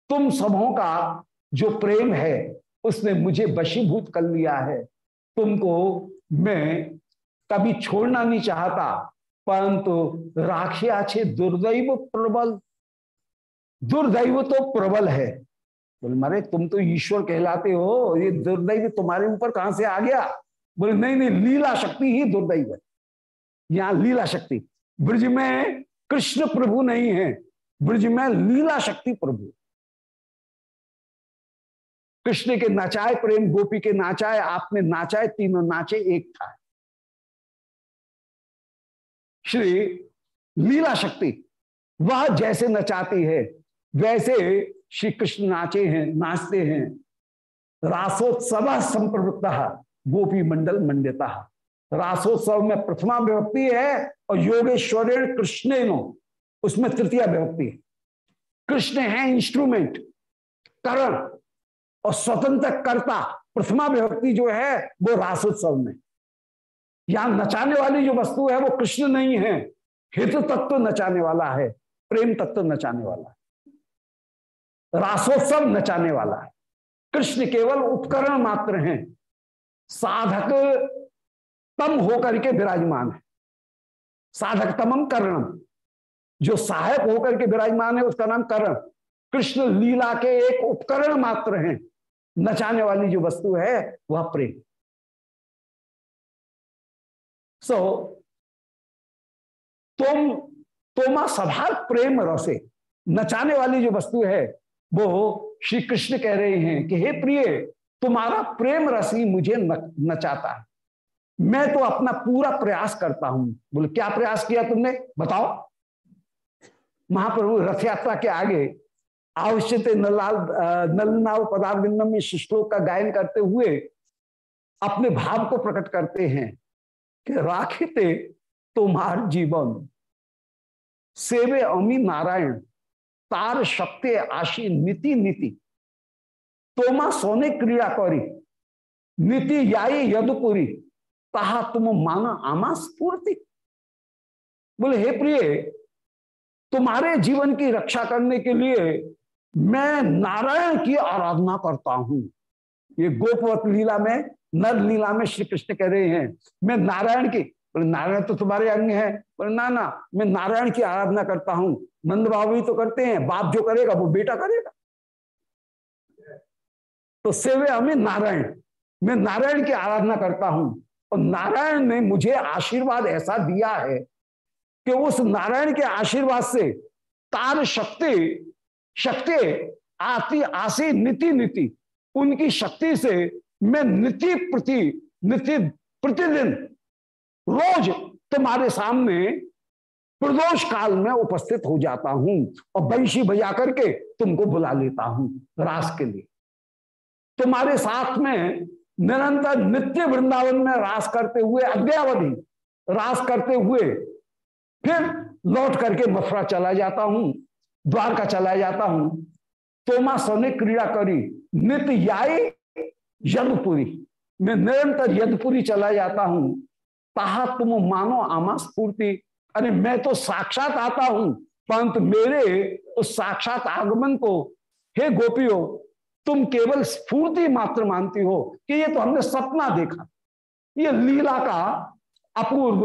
तुम सबों का जो प्रेम है, उसने मुझे वशीभूत कर लिया है। तुमको मैं कभी छोड़ना नहीं चाहता, परंतु राखिया छे दुर्दैव प्रबल। दुर्दैव तो प्रबल है। बोले, मारे, तुम तो ईश्वर कहलाते हो, ये दुर्दैव तुम्हारे ऊपर कहाँ से आ गया? बोले, नहीं नहीं, लीला शक्ति ही दुर्दैव है। यहाँ लीला शक्ति ब्रज में कृष्ण प्रभु नहीं है, ब्रज में लीला शक्ति प्रभु। कृष्ण के नाचाए, प्रेम गोपी के नाचाए आपने नाचाए, तीनों नाचे, एक था। श्री लीला शक्ति, वह जैसे नचाती है, वैसे श्री कृष्ण नाचे हैं, नाचते हैं। रासोत्सव संप्रवृत्ता, गोपी मंडल मंडिता। रासोत्सव में प्रथमा विभक्ति है और योगेश्वर कृष्ण उसमें तृतीय विभक्ति कृष्ण है इंस्ट्रूमेंट करण और स्वतंत्र कर्ता, प्रथमा विभक्ति जो है वो रासोत्सव में। यहाँ नचाने वाली जो वस्तु है वो कृष्ण नहीं है, हित तत्व नचाने वाला है, प्रेम तत्व नचाने वाला है, रासोत्सव नचाने वाला है। कृष्ण केवल उपकरण मात्र हैं, साधक तम होकर के विराजमान है। साधक तमम करणम जो सहायक होकर के विराजमान है उसका नाम करण। कृष्ण लीला के एक उपकरण मात्र हैं। नचाने वाली जो वस्तु है वह प्रेम। सो so, तुम तोमा सभा प्रेम रसे। नचाने वाली जो वस्तु है वो श्री कृष्ण कह रहे हैं कि हे प्रिय तुम्हारा प्रेम रसी मुझे नचाता है। मैं तो अपना पूरा प्रयास करता हूँ। बोले, क्या प्रयास किया तुमने? बताओ। महाप्रभु रथ यात्रा के आगे आवश्यक नलाल नलनाव पदार्विंदम में श्लोक का गायन करते हुए अपने भाव को प्रकट करते हैं कि राखिते तुम्हार जीवन। सेवे अमी नारायण, तार शक्ति आशी नीति नीति। तोमा सोने क्रिया करी, नीति याई यदुपुरी। ताहा तुम माना आमा स्फूर्ति बोले, हे प्रिय, तुम्हारे जीवन की रक्षा करने के लिए मैं नारायण की आराधना करता हूँ। ये गोपवत लीला में, नर लीला में श्री कृष्ण कह रहे हैं, मैं नारायण की, बोले, नारायण तो तुम्हारे अंग है। बोले, ना ना, मैं नारायण की आराधना करता हूँ। नंद बाबू तो करते हैं, बाप जो करेगा वो बेटा करेगा। तो सेवे हमें नारायण, मैं नारायण की आराधना करता हूँ। और नारायण ने मुझे आशीर्वाद ऐसा दिया है कि उस नारायण के आशीर्वाद से तार शक्ति शक्ति, आती, आसी, नीति नीति, उनकी शक्ति से मैं नीति प्रति, नीति प्रतिदिन रोज तुम्हारे सामने प्रदोष काल में उपस्थित हो जाता हूँ और बंशी बजा करके तुमको बुला लेता हूँ रास के लिए। तुम्हारे साथ में निरंतर नित्य वृंदावन में रास करते हुए, अद्यावधि रास करते हुए फिर लौट करके मथुरा चला जाता हूँ, द्वारका चला जाता हूँ। तोमा सोने क्रीड़ा करी नित्य याई यदपुरी। मैं निरंतर यदपुरी चला जाता हूँ। ताहा तुम मानो आमा स्फूर्ति अरे मैं तो साक्षात आता हूँ। परंतु मेरे उस साक्षात आगमन को, हे गोपियों तुम केवल स्फूर्ति मात्र मानती हो कि ये तो हमने सपना देखा। ये लीला का अपूर्व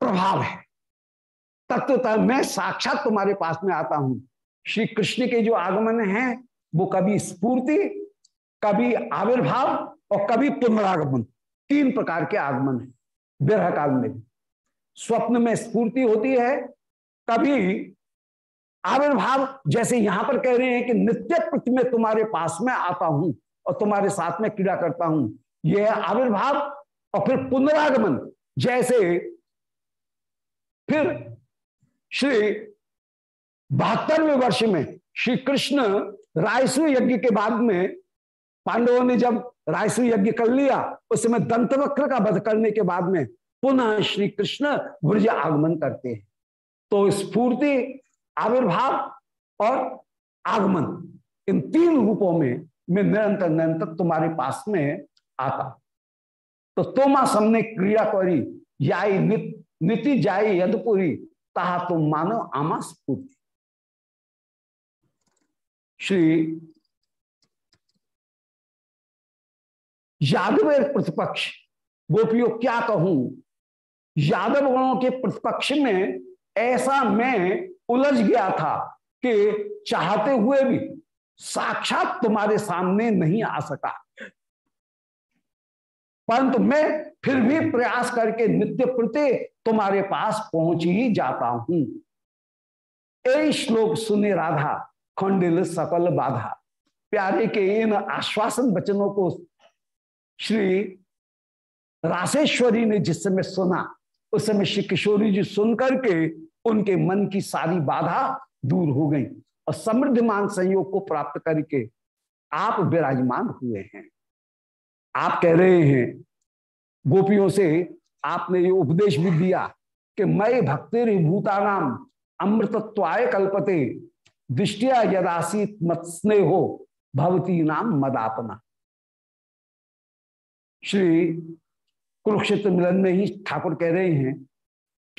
प्रभाव है। तत्वतः मैं साक्षात तुम्हारे पास में आता हूँ। श्री कृष्ण के जो आगमन है, वो कभी स्फूर्ति, कभी आविर्भाव और कभी पुनरागमन, तीन प्रकार के आगमन है। विरह काल में भी। स्वप्न में स्फूर्ति होती है कभी आविर्भाव जैसे यहाँ पर कह रहे हैं कि नित्य प्रति में तुम्हारे पास में आता हूँ और तुम्हारे साथ में क्रीड़ा करता हूँ। यह आविर्भाव और फिर पुनरागमन जैसे फिर श्री बहत्तरवें वर्ष में श्री कृष्ण रायसु यज्ञ के बाद में पांडवों ने जब रायसु यज्ञ कर लिया, उस समय दंतवक्र का वध करने के बाद में पुनः श्री कृष्ण ब्रज आगमन करते हैं। तो स्फूर्ति आविर्भाव और आगमन। इन तीन रूपों में मैं निरंतर निरंतर तुम्हारे पास में आता। तो तोमा समने क्रिया करी याई नित, नीति जाई यदपुरी ताहा तुम मानो आमा स्फूर्ति श्री यादव प्रतिपक्ष गोपियों क्या कहूँ? यादव गणों के प्रतिपक्ष में ऐसा मैं उलझ गया था कि चाहते हुए भी साक्षात तुम्हारे सामने नहीं आ सका। परंतु मैं फिर भी प्रयास करके नित्य प्रति तुम्हारे पास पहुँच ही जाता हूँ। ए श्लोक सुने राधा, खंडिल सकल बाधा। प्यारे के इन आश्वासन वचनों को श्री राशेश्वरी ने जिस समय सुना, उस समय श्री किशोरी जी सुन करके उनके मन की सारी बाधा दूर हो गई और समृद्धमान संयोग को प्राप्त करके आप विराजमान हुए हैं। आप कह रहे हैं, गोपियों से आपने ये उपदेश भी दिया कि मैं भक्ति भूतानाम अमृतत्वाय कल्पते, दृष्टिया यदासी मत हो भवती नाम मदापना। श्री कुरुक्षेत्र मिलन में ही ठाकुर कह रहे हैं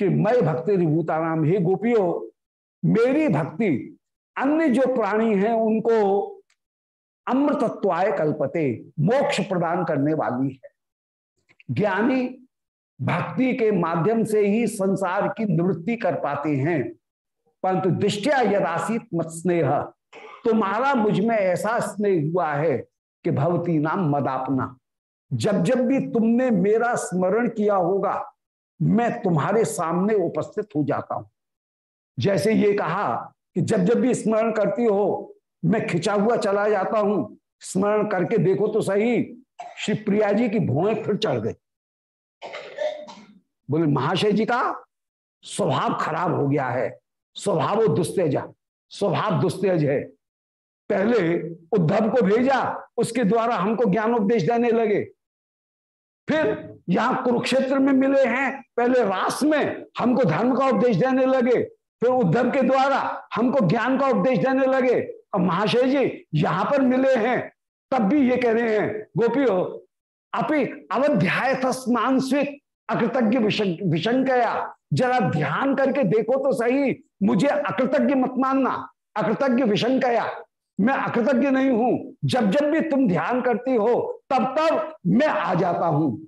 कि मैं भक्ति भूतानाम हे गोपियों, मेरी भक्ति, अन्य जो प्राणी हैं, उनको अमृतत्वाय कल्पते, मोक्ष प्रदान करने वाली है। ज्ञानी भक्ति के माध्यम से ही संसार की निवृत्ति कर पाते हैं, परंतु दृष्टिया यदासित मत स्नेह। तुम्हारा मुझमें ऐसा स्नेह हुआ है कि भवती नाम मदापना। जब जब भी तुमने मेरा स्मरण किया होगा मैं तुम्हारे सामने उपस्थित हो जाता हूँ। जैसे ये कहा कि जब जब भी स्मरण करती हो, मैं खिंचा हुआ चला जाता हूँ। स्मरण करके देखो तो सही, श्री प्रिया जी की भुएँ फिर चढ़ गई। बोले, महाशय जी का स्वभाव खराब हो गया है। स्वभाव दुस्तेजा स्वभाव दुस्तेज है। पहले उद्धव को भेजा, उसके द्वारा हमको ज्ञानोपदेश देने लगे। फिर यहाँ कुरुक्षेत्र में मिले हैं, पहले रास में हमको धर्म का उपदेश देने लगे, फिर उद्धव के द्वारा हमको ज्ञान का उपदेश देने लगे, और महाशय जी यहाँ पर मिले हैं, तब भी ये कह रहे हैं, गोपियों, अपि अवध्याय स्नान अकृतज्ञ विशंकया जरा ध्यान करके देखो तो सही, मुझे अकृतज्ञ मत मानना, अकृतज्ञ विशंकया मैं अकृतज्ञ नहीं हूँ, जब जब भी तुम ध्यान करती हो, तब तब मैं आ जाता हूँ।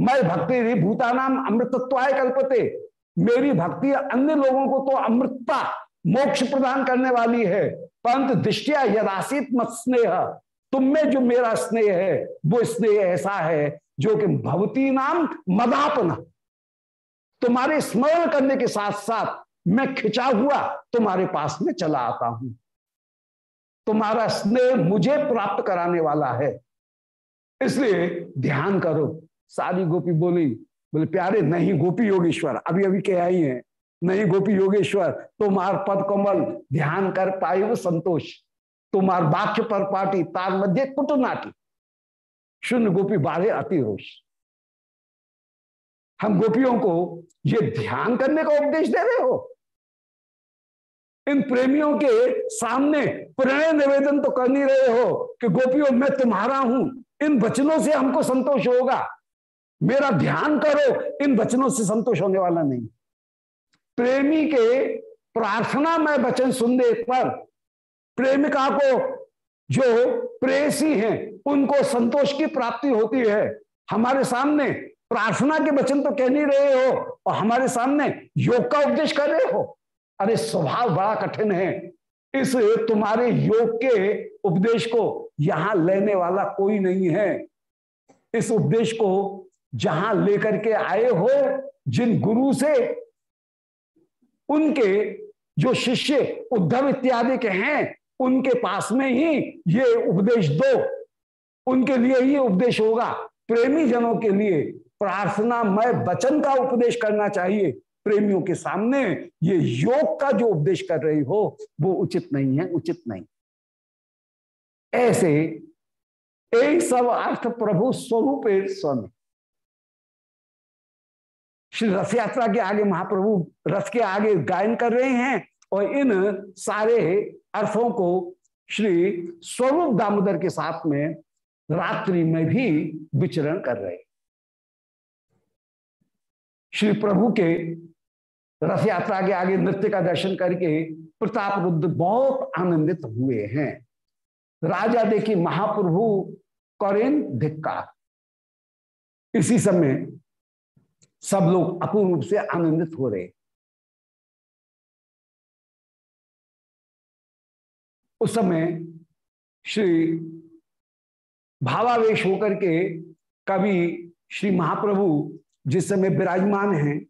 मैं भक्ति भूतानाम अमृतत्वाय कल्पते। मेरी भक्ति अन्य लोगों को तो अमृतता मोक्ष प्रदान करने वाली है। परंतु दृष्टिया यदासित मत स्नेह। तुम में जो मेरा स्नेह है, वो स्नेह ऐसा है जो कि भवती नाम मदापना। तुम्हारे स्मरण करने के साथ साथ मैं खिंचा हुआ तुम्हारे पास में चला आता हूँ। तुम्हारा स्नेह मुझे प्राप्त कराने वाला है। इसलिए ध्यान करो। सारी गोपी बोली, बोले, प्यारे, नहीं गोपी योगेश्वर अभी अभी क्या आई है। नहीं गोपी योगेश्वर, तुम्हार पद कमल, ध्यान कर पाए वो संतोष। तुम्हार वाक्य पर पाटी, तार मध्य कुटनाटी शून्य गोपी बाढ़े अति रोष हम गोपियों को ये ध्यान करने का उपदेश दे रहे हो। इन प्रेमियों के सामने प्रणय निवेदन तो कर नहीं रहे हो कि, गोपियों, मैं तुम्हारा हूँ। इन वचनों से हमको संतोष होगा। मेरा ध्यान करो, इन वचनों से संतोष होने वाला नहीं। प्रेमी के प्रार्थना में वचन सुनने पर प्रेमिका को जो प्रेसी हैं, उनको संतोष की प्राप्ति होती है। हमारे सामने प्रार्थना के वचन तो कह नहीं रहे हो, और हमारे सामने योग का उपदेश कर रहे हो। अरे, स्वभाव बड़ा कठिन है। इस तुम्हारे योग के उपदेश को यहाँ लेने वाला कोई नहीं है। इस उपदेश को जहाँ लेकर के आए हो, जिन गुरु से उनके जो शिष्य उद्धव इत्यादि के हैं, उनके पास में ही ये उपदेश दो। उनके लिए ही उपदेश होगा। प्रेमी जनों के लिए प्रार्थना में वचन का उपदेश करना चाहिए। प्रेमियों के सामने ये योग का जो उपदेश कर रही हो, वो उचित नहीं है, उचित नहीं। ऐसे एक सब अर्थ प्रभु स्वरूप स्वयं श्री रथ यात्रा के आगे महाप्रभु रथ के आगे गायन कर रहे हैं और इन सारे अर्थों को श्री स्वरूप दामोदर के साथ में रात्रि में भी विचरण कर रहे श्री प्रभु के रथ यात्रा के आगे नृत्य का दर्शन करके प्रताप रुद्र बहुत आनंदित हुए हैं। राजा देखी महाप्रभु करें धिक्कार। इसी समय सब लोग अपूर्ण रूप से आनंदित हो रहे। उस समय श्री भावावेश होकर के कवि श्री महाप्रभु जिस समय विराजमान हैं,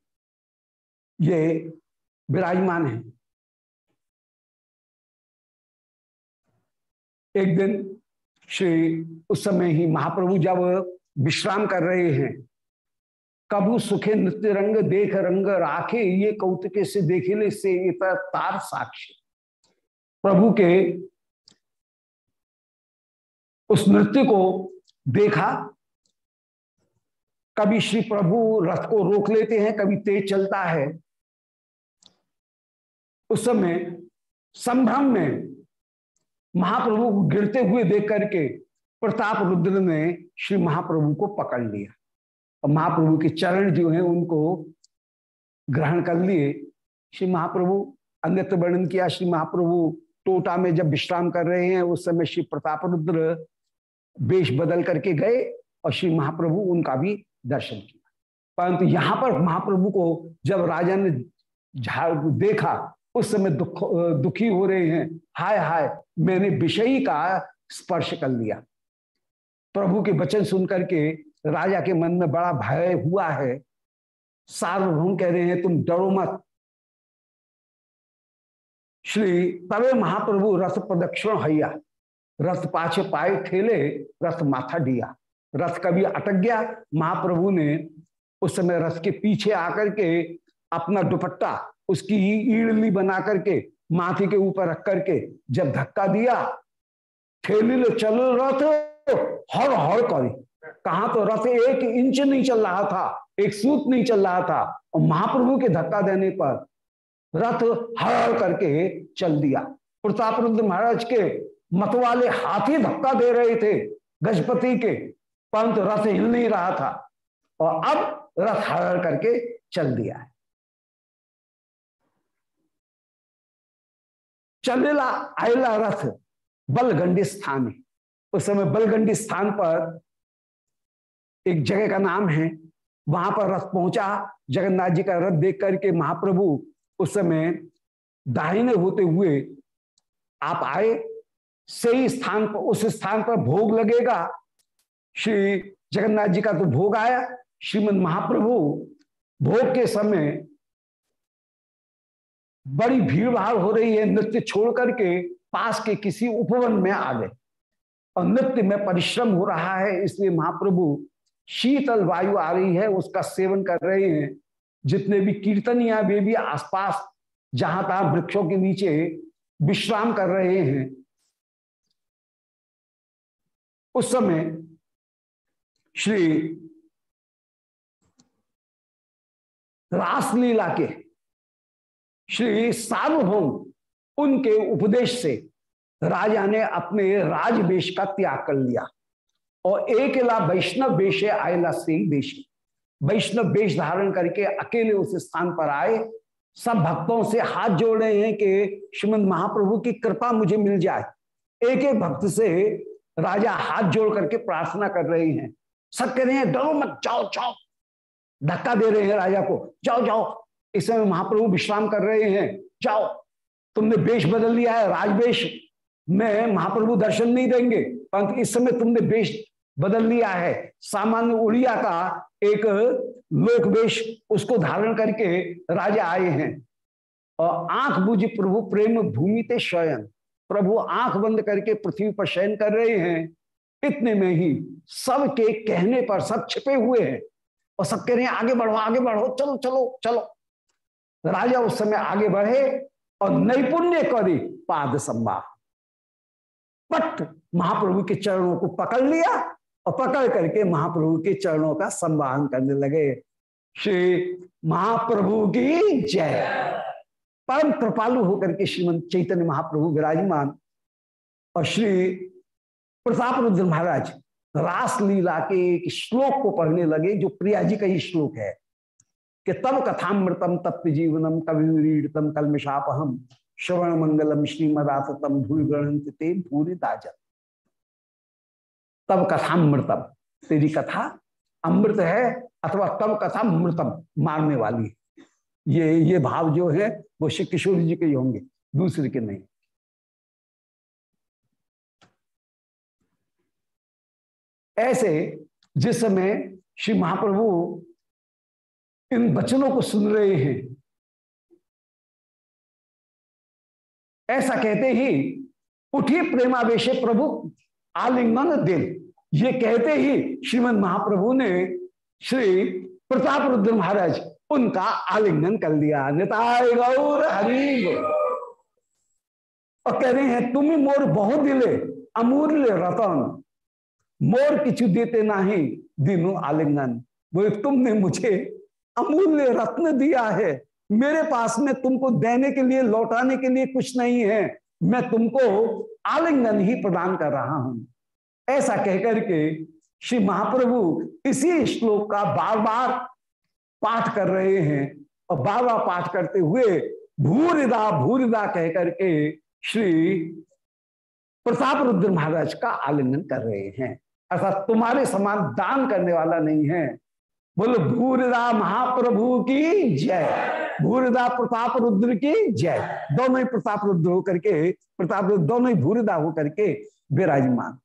ये विराजमान हैं। एक दिन श्री उस समय ही महाप्रभु जब विश्राम कर रहे हैं कबू सुखे नृत्य रंग देख रंग राखे, ये कौतुके से देखे से इतर तार साक्षी। प्रभु के उस नृत्य को देखा, कभी श्री प्रभु रथ को रोक लेते हैं, कभी तेज चलता है। उस समय संभ्रम में महाप्रभु को गिरते हुए देख करके प्रताप रुद्र ने श्री महाप्रभु को पकड़ लिया। और महाप्रभु के चरण जो हैं उनको ग्रहण कर लिए। श्री महाप्रभु अन्यत्र वर्णन किया, श्री महाप्रभु टोटा में जब विश्राम कर रहे हैं, उस समय श्री प्रताप रुद्र वेश बदल करके गए और श्री महाप्रभु उनका भी दर्शन किया। परंतु यहाँ पर महाप्रभु को जब राजा ने झाड़ देखा, उस समय दुख, दुखी हो रहे हैं। हाय हाय, मैंने विषयी का स्पर्श कर लिया। प्रभु के वचन सुनकर के राजा के मन में बड़ा भय हुआ है। सार्वभौम कह रहे हैं, तुम डरो मत। श्री तवे महाप्रभु रथ प्रदक्षिण हैया। रथ पाछे पाए ठेले रथ माथा दिया रथ कभी अटक गया। महाप्रभु ने उस समय रथ के पीछे आकर के अपना दुपट्टा, उसकी ईड़ली बना करके, माथे के ऊपर रख करके, जब धक्का दिया, ठेली लो चल रथ हर हर करी। कहा तो रथ, एक इंच नहीं चल रहा था, एक सूत नहीं चल रहा था, और महाप्रभु के धक्का देने पर रथ हर करके चल दिया। प्रताप रुद्र महाराज के मतवाले हाथी धक्का दे रहे थे, गजपति के परंतु रथ हिल नहीं रहा था, और अब रथ हर करके चल दिया है। चलेला आयला रथ बलगंडी स्थान उस समय बलगंडी स्थान पर एक जगह का नाम है। वहाँ पर रथ पहुँचा। जगन्नाथ जी का रथ देख करके महाप्रभु उस समय दाहिने होते हुए आप आए। सही स्थान पर, उस स्थान पर भोग लगेगा। श्री जगन्नाथ जी का तो भोग आया। श्रीमद महाप्रभु भोग के समय बड़ी भीड़ भाड़ हो रही है। नृत्य छोड़ करके पास के किसी उपवन में आ गए। और नृत्य में परिश्रम हो रहा है। इसलिए महाप्रभु शीतल वायु आ रही है, उसका सेवन कर रहे हैं। जितने भी कीर्तनिया वे भी आसपास, जहाँ तहां वृक्षों के नीचे विश्राम कर रहे हैं। उस समय श्री रासलीला के श्री सार्वभौम, उनके उपदेश से राजा ने अपने राजवेश का त्याग कर लिया। और एक ला वैष्णव वेश आयला से देश वैष्णव वेश धारण करके अकेले उस स्थान पर आए। सब भक्तों से हाथ जोड़ रहे हैं कि श्रीमद महाप्रभु की कृपा मुझे मिल जाए। एक एक भक्त से राजा हाथ जोड़ करके प्रार्थना कर रहे हैं। सब कह रहे हैं डरो मत, जाओ जाओ। धक्का दे रहे हैं राजा को, जाओ जाओ। इस समय महाप्रभु विश्राम कर रहे हैं। जाओ। तुमने वेश बदल लिया है, राजवेश। में महाप्रभु दर्शन नहीं देंगे, परंतु इस समय तुमने वेश बदल लिया है। सामान्य उड़िया का एक लोक वेश उसको धारण करके राजा आए हैं। और आँख बुझ प्रभु प्रेम भूमि ते शयन। प्रभु आँख बंद करके पृथ्वी पर शयन कर रहे हैं। इतने में ही सबके कहने पर सब छिपे हुए हैं और सब कह रहे हैं, आगे बढ़ो आगे बढ़ो, चलो चलो चलो। राजा उस समय आगे बढ़े और नैपुण्य करी, पाद संभा पट महाप्रभु के चरणों को पकड़ लिया पकड़ करके महाप्रभु के चरणों का संवाहन करने लगे। श्री महाप्रभु की जय। परम कृपालु होकर के श्रीमंत चैतन्य महाप्रभु विराजमान। और श्री प्रताप रुद्र महाराज रास लीला के एक श्लोक को पढ़ने लगे, जो प्रिया जी का ही श्लोक है। कि तब कथामृतम तत्व जीवनम कवितम कलमिशापहम श्रवण मंगलम श्रीमदातम धूल ग्रहण ते भूरि तब कथा मृतम। तेरी कथा अमृत है अथवा तब कथा मृतम मारने वाली ये ये भाव जो है, वो श्री किशोर जी के ही होंगे, दूसरे के नहीं। ऐसे जिस समय श्री महाप्रभु इन वचनों को सुन रहे हैं, ऐसा कहते ही उठी प्रेमावेश प्रभु आलिंगन दिल ये कहते ही श्रीमद महाप्रभु ने श्री प्रताप रुद्र महाराज, उनका आलिंगन कर लिया। निताय गौर हरि और कह रहे हैं, तुम मोर बहुत दिले अमूल्य रतन। मोर किचु देते नहीं, दिनों आलिंगन। बोले, तुमने मुझे अमूल्य रत्न दिया है। मेरे पास में तुमको देने के लिए, लौटाने के लिए कुछ नहीं है। मैं तुमको आलिंगन ही प्रदान कर रहा हूँ। ऐसा कहकर के श्री महाप्रभु इसी श्लोक का बार बार पाठ कर रहे हैं और बार बार पाठ करते हुए भूरिदा भूरिदा कहकर के श्री प्रताप रुद्र महाराज का आलिंगन कर रहे हैं। अर्थात तुम्हारे समान दान करने वाला नहीं है। बोलो, भूरिदा महाप्रभु की जय। भूरिदा प्रताप रुद्र की जय। दोनों ही प्रताप रुद्र होकर के, प्रताप रुद्र दोनों ही भूरिदा होकर के विराजमान।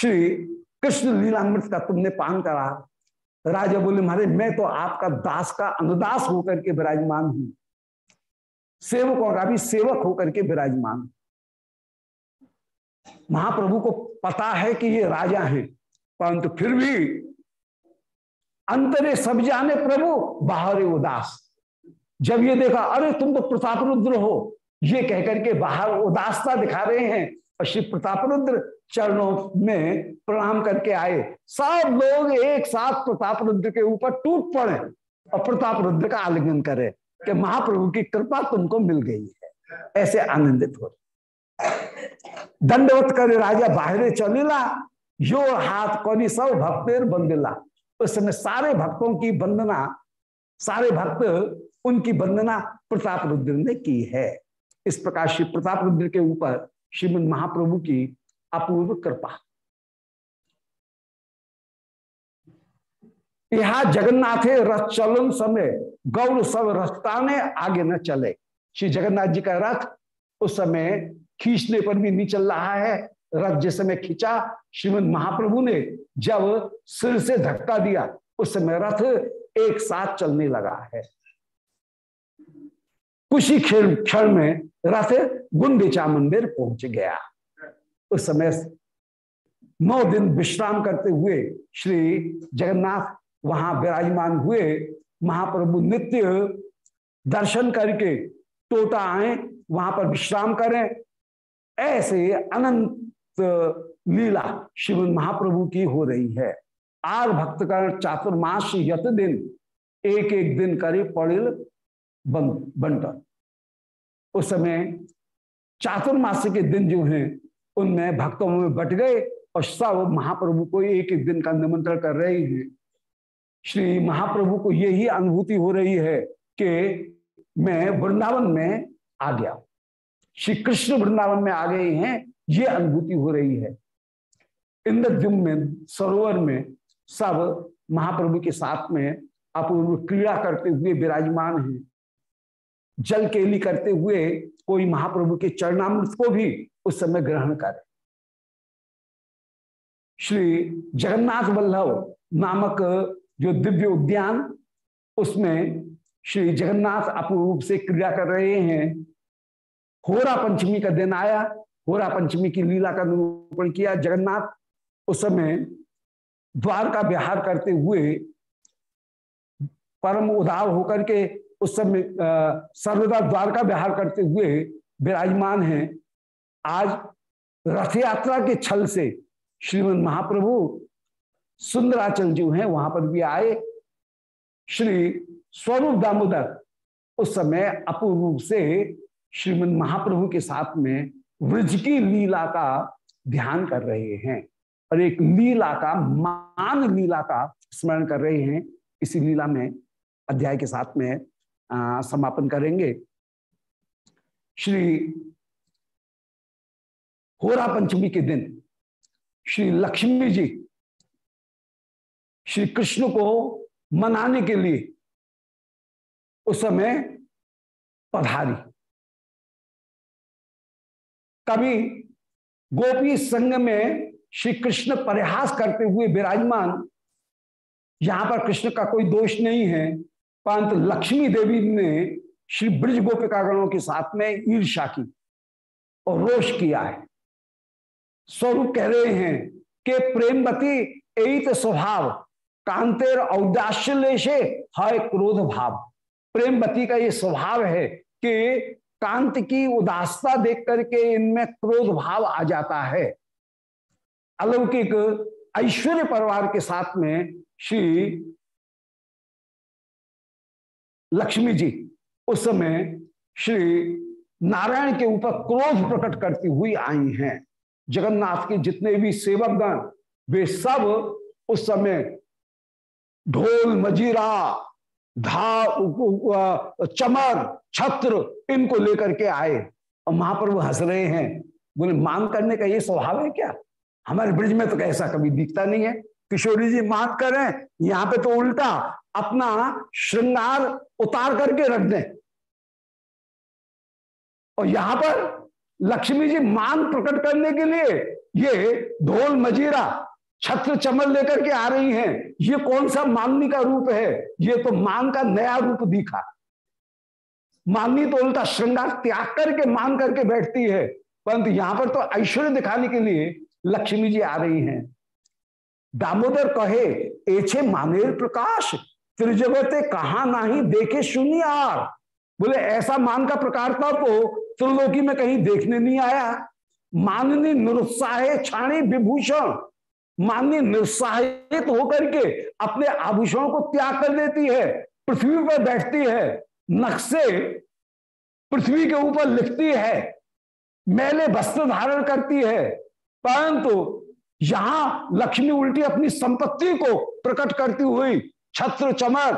श्री कृष्ण लीलामृत का तुमने पान करा। राजा बोले, महाराज, मैं तो आपका दास का अनुदास होकर के विराजमान हूँ। सेवकों का भी सेवक होकर के विराजमान महाप्रभु को पता है कि ये राजा हैं, परंतु फिर भी अंतरे सब जाने प्रभु, बाहर उदास। जब ये देखा, अरे, तुम तो प्रताप रुद्र हो। ये कहकर के बाहर उदासता दिखा रहे हैं। और श्री प्रताप रुद्र चरणों में प्रणाम करके आए। सब लोग एक साथ प्रताप रुद्र के ऊपर टूट पड़े और प्रताप रुद्र का आलिंगन करे कि महाप्रभु की कृपा तुमको मिल गई है। ऐसे आनंदित हो। दंडवत करे राजा बाहरे चलेला यो हाथ कौनी सब भक्तेर बंदिला। उस समय सारे भक्तों की वंदना, सारे भक्त उनकी वंदना प्रताप रुद्र ने की है। इस प्रकार श्री प्रताप रुद्र के ऊपर श्रीमद महाप्रभु की अपूर्व कृपा। यहाँ जगन्नाथे रथ चलन समय गौर सब रथताने आगे न चले। श्री जगन्नाथ जी का रथ उस समय खींचने पर भी नहीं चल रहा है। रथ जिस समय खींचा, श्रीमद महाप्रभु ने जब सिर से धक्का दिया, उस समय रथ एक साथ चलने लगा है। कुछ ही क्षण में रथ गुंडिचा मंदिर पहुँच गया। उस समय नौ दिन विश्राम करते हुए श्री जगन्नाथ वहाँ विराजमान हुए। महाप्रभु नित्य दर्शन करके टोटा आए, वहाँ पर विश्राम करें। ऐसे अनंत लीला श्रीमद महाप्रभु की हो रही है। आर भक्त का चातुर्मास यत दिन एक एक दिन करे पड़िल बंटन उस समय चातुर्मास के दिन जो हैं, उनमें भक्तों में बट गए और सब महाप्रभु को एक एक दिन का निमंत्रण कर रहे हैं। श्री महाप्रभु को यही अनुभूति हो रही है कि मैं वृंदावन में आ गया। श्री कृष्ण वृंदावन में आ गए हैं, ये अनुभूति हो रही है। इंद्रद्युम में, सरोवर में सब महाप्रभु के साथ में अपूर्व क्रीड़ा करते हुए विराजमान हैं। जल केली करते हुए कोई महाप्रभु के चरणामृत को भी उस समय ग्रहण करे। श्री जगन्नाथ वल्लभ नामक जो दिव्य उद्यान, उसमें श्री जगन्नाथ अपूर्व से क्रिया कर रहे हैं। होरा पंचमी का दिन आया, होरा पंचमी की लीला का निरूपण किया। जगन्नाथ उस समय द्वार का विहार करते हुए परम उदार होकर के उस समय सर्वदा द्वार का विहार करते हुए विराजमान हैं। आज रथ यात्रा के छल से श्रीमद महाप्रभु सुंदराचल जो हैं, वहाँ पर भी आए। श्री स्वरूप दामोदर उस समय अपूर्व रूप से श्रीमद महाप्रभु के साथ में व्रज की लीला का ध्यान कर रहे हैं और एक लीला का, मान लीला का स्मरण कर रहे हैं। इसी लीला में, अध्याय के साथ में समापन करेंगे। श्री होरा पंचमी के दिन श्री लक्ष्मी जी श्री कृष्ण को मनाने के लिए उस समय पधारी। कभी गोपी संघ में श्री कृष्ण परिहास करते हुए विराजमान, यहाँ पर कृष्ण का कोई दोष नहीं है। परंतु लक्ष्मी देवी ने श्री ब्रज गोपिकागणों के साथ में ईर्षा की और रोष किया है। स्वरूप कह रहे हैं कि प्रेमवती एक स्वभाव, कांतेर औदाश्य से है क्रोध भाव। प्रेमवती का ये स्वभाव है कि कांत की उदासता देख करके इनमें क्रोध भाव आ जाता है। अलौकिक ऐश्वर्य परिवार के साथ में श्री लक्ष्मी जी, उस समय श्री नारायण के ऊपर क्रोध प्रकट करती हुई आई हैं। जगन्नाथ के जितने भी सेवकगण, वे सब उस समय ढोल, मजीरा, धा चमर, छत्र, इनको लेकर के आए। और महाप्रभु हंस रहे हैं। बोले, मांग करने का ये स्वभाव है क्या? हमारे ब्रिज में तो ऐसा कभी दिखता नहीं है। किशोरी जी माफ़ करें, यहाँ पे तो उल्टा अपना श्रृंगार उतार करके रख दें। और यहाँ पर लक्ष्मी जी मान प्रकट करने के लिए ये ढोल मजीरा छत्र चमल लेकर के आ रही हैं। ये कौन सा माननी का रूप है? ये तो मान का नया रूप दिखा। माननी तो उल्टा श्रृंगार त्याग करके, मान करके बैठती है। परंतु यहाँ पर तो ऐश्वर्य दिखाने के लिए लक्ष्मी जी आ रही हैं। दामोदर कहे एछे मानेर प्रकाश, त्रिजगते कहा नहीं देखे शून्यार बोले, ऐसा मान का प्रकारता तो त्रिलोकी में कहीं देखने नहीं आया। माननी निरुत्साह छाणी विभूषण। माननी निरुत्साहित होकर के अपने आभूषणों को त्याग कर देती है, पृथ्वी पर बैठती है, नक्शे पृथ्वी के ऊपर लिखती है, मैले वस्त्र धारण करती है, परंतु यहाँ लक्ष्मी उल्टी अपनी संपत्ति को प्रकट करती हुई छत्र चमर,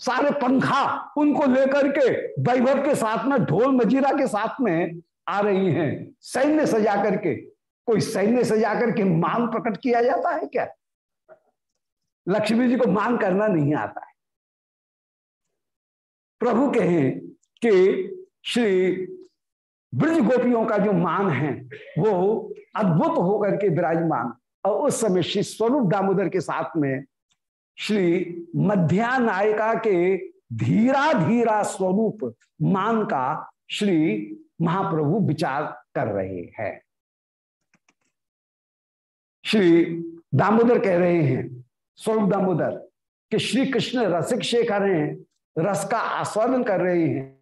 सारे पंखा उनको लेकर के वैभव के साथ में, ढोल मजीरा के साथ में आ रही हैं। सैन्य सजा करके कोई सैन्य सजा करके मान प्रकट किया जाता है क्या? लक्ष्मी जी को मान करना नहीं आता है। प्रभु कहें कि श्री ब्रज गोपियों का जो मान है, वो अद्भुत होकर के विराजमान। और उस समय श्री स्वरूप दामोदर के साथ में श्री मध्या नायिका के धीरा धीरा स्वरूप मान का श्री महाप्रभु विचार कर रहे हैं। श्री दामोदर कह रहे हैं, स्वरूप दामोदर, कि श्री कृष्ण रसिक शेखर हैं, रस का आस्वादन कर रहे हैं।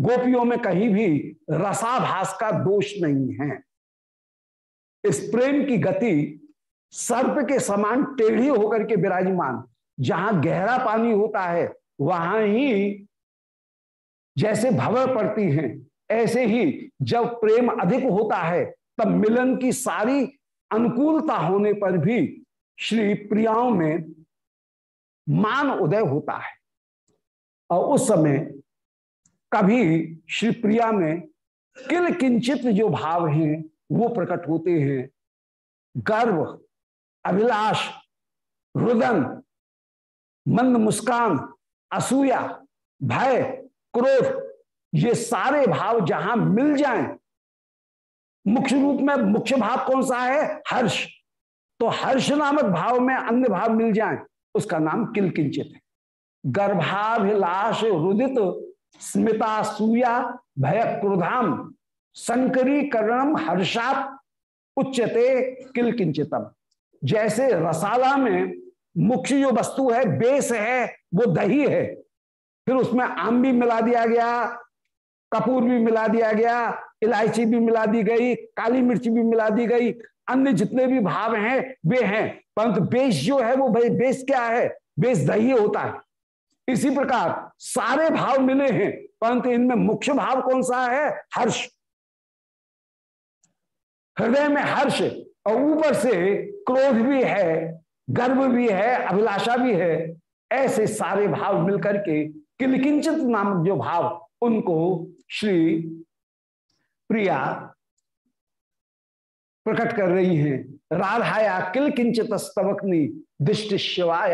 गोपियों में कहीं भी रसाभास का दोष नहीं है। इस प्रेम की गति सर्प के समान टेढ़ी होकर के विराजमान, जहाँ गहरा पानी होता है, वहाँ ही जैसे भवर पड़ती हैं, ऐसे ही जब प्रेम अधिक होता है, तब मिलन की सारी अनुकूलता होने पर भी श्री प्रियाओं में मान उदय होता है। और उस समय कभी श्री प्रिया में किल किंचित जो भाव हैं, वो प्रकट होते हैं। गर्व, अभिलाष, रुदन, मंद मुस्कान, असूया, भय, क्रोध, ये सारे भाव जहाँ मिल जाएँ, मुख्य रूप में मुख्य भाव कौन सा है? हर्ष। तो हर्ष नामक भाव में अन्य भाव मिल जाएँ, उसका नाम किल किंचित है। गर्भाभिलाष रुदित स्मिता सूया भय क्रोधाम संकरी करणम हर्षात उच्चते किल किंचितम। जैसे रसाला में मुख्य जो वस्तु है, बेस है, वो दही है। फिर उसमें आम भी मिला दिया गया, कपूर भी मिला दिया गया, इलायची भी मिला दी गई, काली मिर्च भी मिला दी गई। अन्य जितने भी भाव हैं, वे हैं। परंतु बेस जो है, वो भाई बेस क्या है? बेस दही होता है। इसी प्रकार सारे भाव मिले हैं, परंतु इनमें मुख्य भाव कौन सा है? हर्ष। हृदय में हर्ष और ऊपर से क्रोध भी है, गर्व भी है, अभिलाषा भी है, ऐसे सारे भाव मिलकर के किलकिंचित नामक जो भाव, उनको श्री प्रिया प्रकट कर रही हैं। राधाया किल किंचित स्तवकनी दिष्ट शिवाय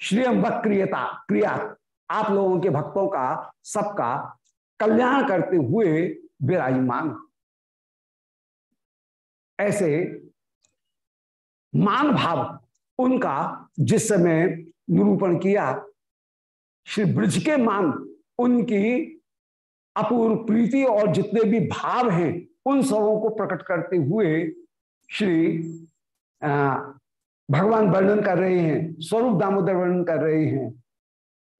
श्रीयम क्रियता क्रिया। आप लोगों के भक्तों का, सबका कल्याण करते हुए विराजमान। ऐसे मान भाव उनका जिस समय निरूपण किया, श्री ब्रज के मान, उनकी अपूर्व प्रीति और जितने भी भाव हैं, उन सबों को प्रकट करते हुए श्री भगवान वर्णन कर रहे हैं, स्वरूप दामोदर वर्णन कर रहे हैं।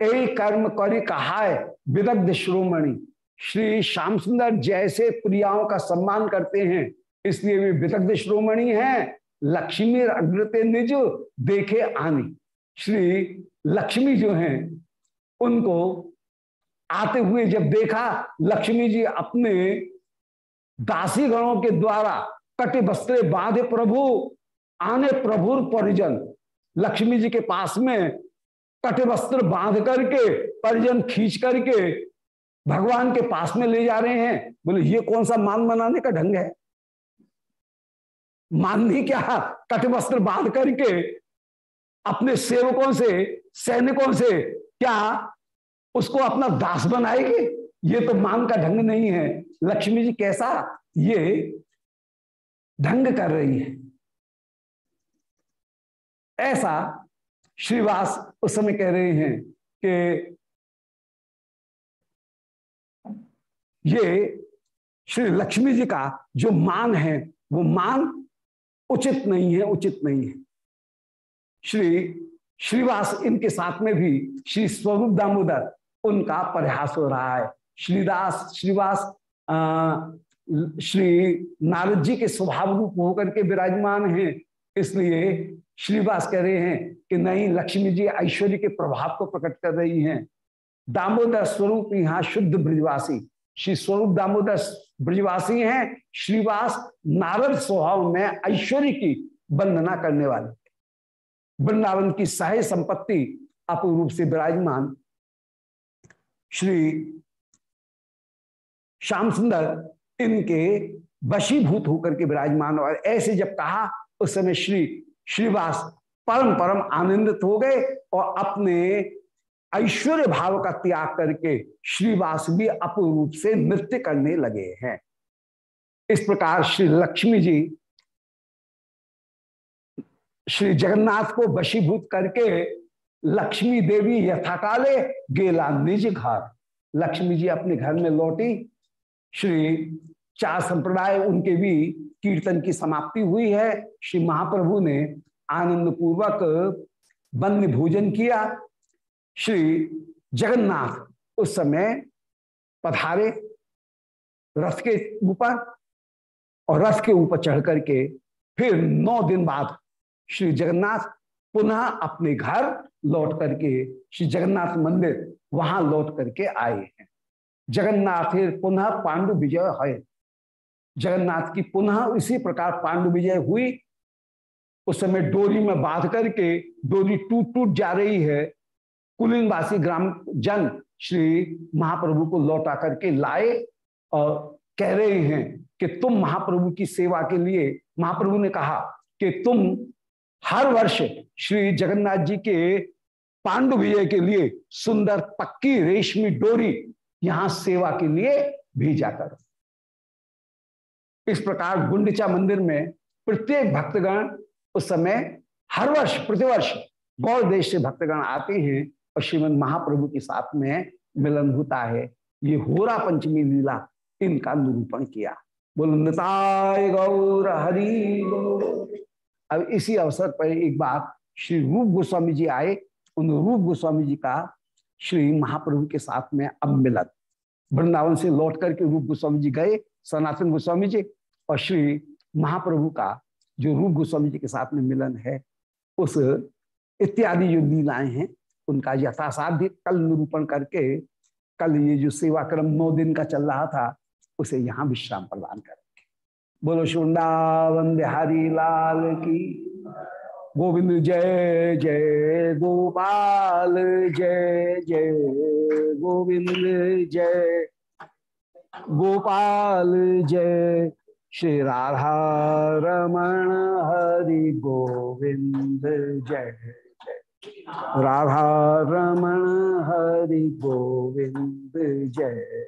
एक कर्म करी कहा विदग्ध श्रोमणि। श्री श्याम सुंदर जैसे प्रियाओं का सम्मान करते हैं, इसलिए वे विदग्ध श्रोमणि हैं। लक्ष्मी अग्रते निज देखे आनी। श्री लक्ष्मी जो हैं, उनको आते हुए जब देखा, लक्ष्मी जी अपने दासी गणों के द्वारा कटे वस्त्रे बांधे प्रभु आने प्रभुर परिजन, लक्ष्मी जी के पास में कटे वस्त्र बाँध करके, परिजन खींच करके भगवान के पास में ले जा रहे हैं। बोले, ये कौन सा मान मनाने का ढंग है? मान माननी क्या? कट वस्त्र बाँध करके अपने सेवकों से, सैनिकों से क्या उसको अपना दास बनाएगी? ये तो मान का ढंग नहीं है। लक्ष्मी जी, कैसा? ये ढंग कर रही है। ऐसा श्रीवास उस समय कह रहे हैं कि ये श्री लक्ष्मी जी का जो मान है, वो मान उचित नहीं है, उचित नहीं है। श्री श्रीवास इनके साथ में भी श्री स्वरूप दामोदर उनका प्रयास हो रहा है। श्रीदास, श्रीवास श्री नारद जी के स्वभाव रूप होकर के विराजमान हैं, इसलिए श्रीवास कह रहे हैं कि नहीं, लक्ष्मी जी ऐश्वर्य के प्रभाव को प्रकट कर रही हैं। दामोदर स्वरूप यहाँ शुद्ध ब्रिजवासी। श्री स्वरूप दामोदर ब्रिजवासी हैं, श्रीवास नारद स्वभाव में ऐश्वर्य की वंदना करने वाले। वृंदावन की सह संपत्ति अपूर्व से विराजमान। श्री श्याम सुंदर इनके वशीभूत होकर के विराजमान और ऐसे जब कहा, उस समय श्री श्रीवास परम परम आनंदित हो गए और अपने ऐश्वर्य भाव का त्याग करके श्रीवास भी अपूर्ण रूप से नृत्य करने लगे हैं। इस प्रकार श्री लक्ष्मी जी श्री जगन्नाथ को वशीभूत करके लक्ष्मी देवी यथाकाले गेला निज घर। लक्ष्मी जी अपने घर में लौटी। श्री चार संप्रदाय उनके भी कीर्तन की समाप्ति हुई है। श्री महाप्रभु ने आनंद पूर्वक वन्य भोजन किया। श्री जगन्नाथ उस समय पधारे रथ के ऊपर और रथ के ऊपर चढ़ करके फिर नौ दिन बाद श्री जगन्नाथ पुनः अपने घर लौट करके श्री जगन्नाथ मंदिर वहाँ लौट करके आए हैं। जगन्नाथ पुनः पांडु विजय है। जगन्नाथ की पुनः इसी प्रकार पांडु विजय हुई। उस समय डोरी में बाँध करके डोरी टूट टूट जा रही है। कुलीनवासी ग्राम जन श्री महाप्रभु को लौटा करके लाए और कह रहे हैं कि तुम महाप्रभु की सेवा के लिए, महाप्रभु ने कहा कि तुम हर वर्ष श्री जगन्नाथ जी के पांडु विजय के लिए सुंदर पक्की रेशमी डोरी यहाँ सेवा के लिए भेजा कर। इस प्रकार गुंडिचा मंदिर में प्रत्येक भक्तगण उस समय हर वर्ष, प्रतिवर्ष गौर देश से भक्तगण आते हैं और श्रीमद महाप्रभु के साथ में मिलन होता है। ये होरा पंचमी लीला इनका निरूपण किया। बोल, नताय गौर हरि अब इसी अवसर पर एक बार श्री रूप गोस्वामी जी आए। उन रूप गोस्वामी जी का श्री महाप्रभु के साथ में अब मिलन। वृंदावन से लौट करके रूप गोस्वामी जी गए। सनातन गोस्वामी जी और श्री महाप्रभु का जो रूप गोस्वामी जी के साथ में मिलन है, उस इत्यादि जो लीलाएँ हैं, उनका यथासाध्य कल निरूपण करके कल ये जो सेवा क्रम नौ दिन का चल रहा था, उसे यहाँ विश्राम प्रदान करेंगे। बोलो शुंडावन बिहारी लाल की गोविंद जय जय गोपाल, जय जय गोविंद, जय गोपाल, जय श्री राधा रमण हरि गोविंद जय। जय राधा रमण हरि गोविंद जय।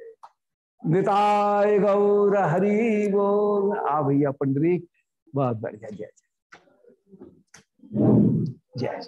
निताय गौर हरि बोल। आ भैया पंडरी, बहुत बढ़िया, जय जय। जय।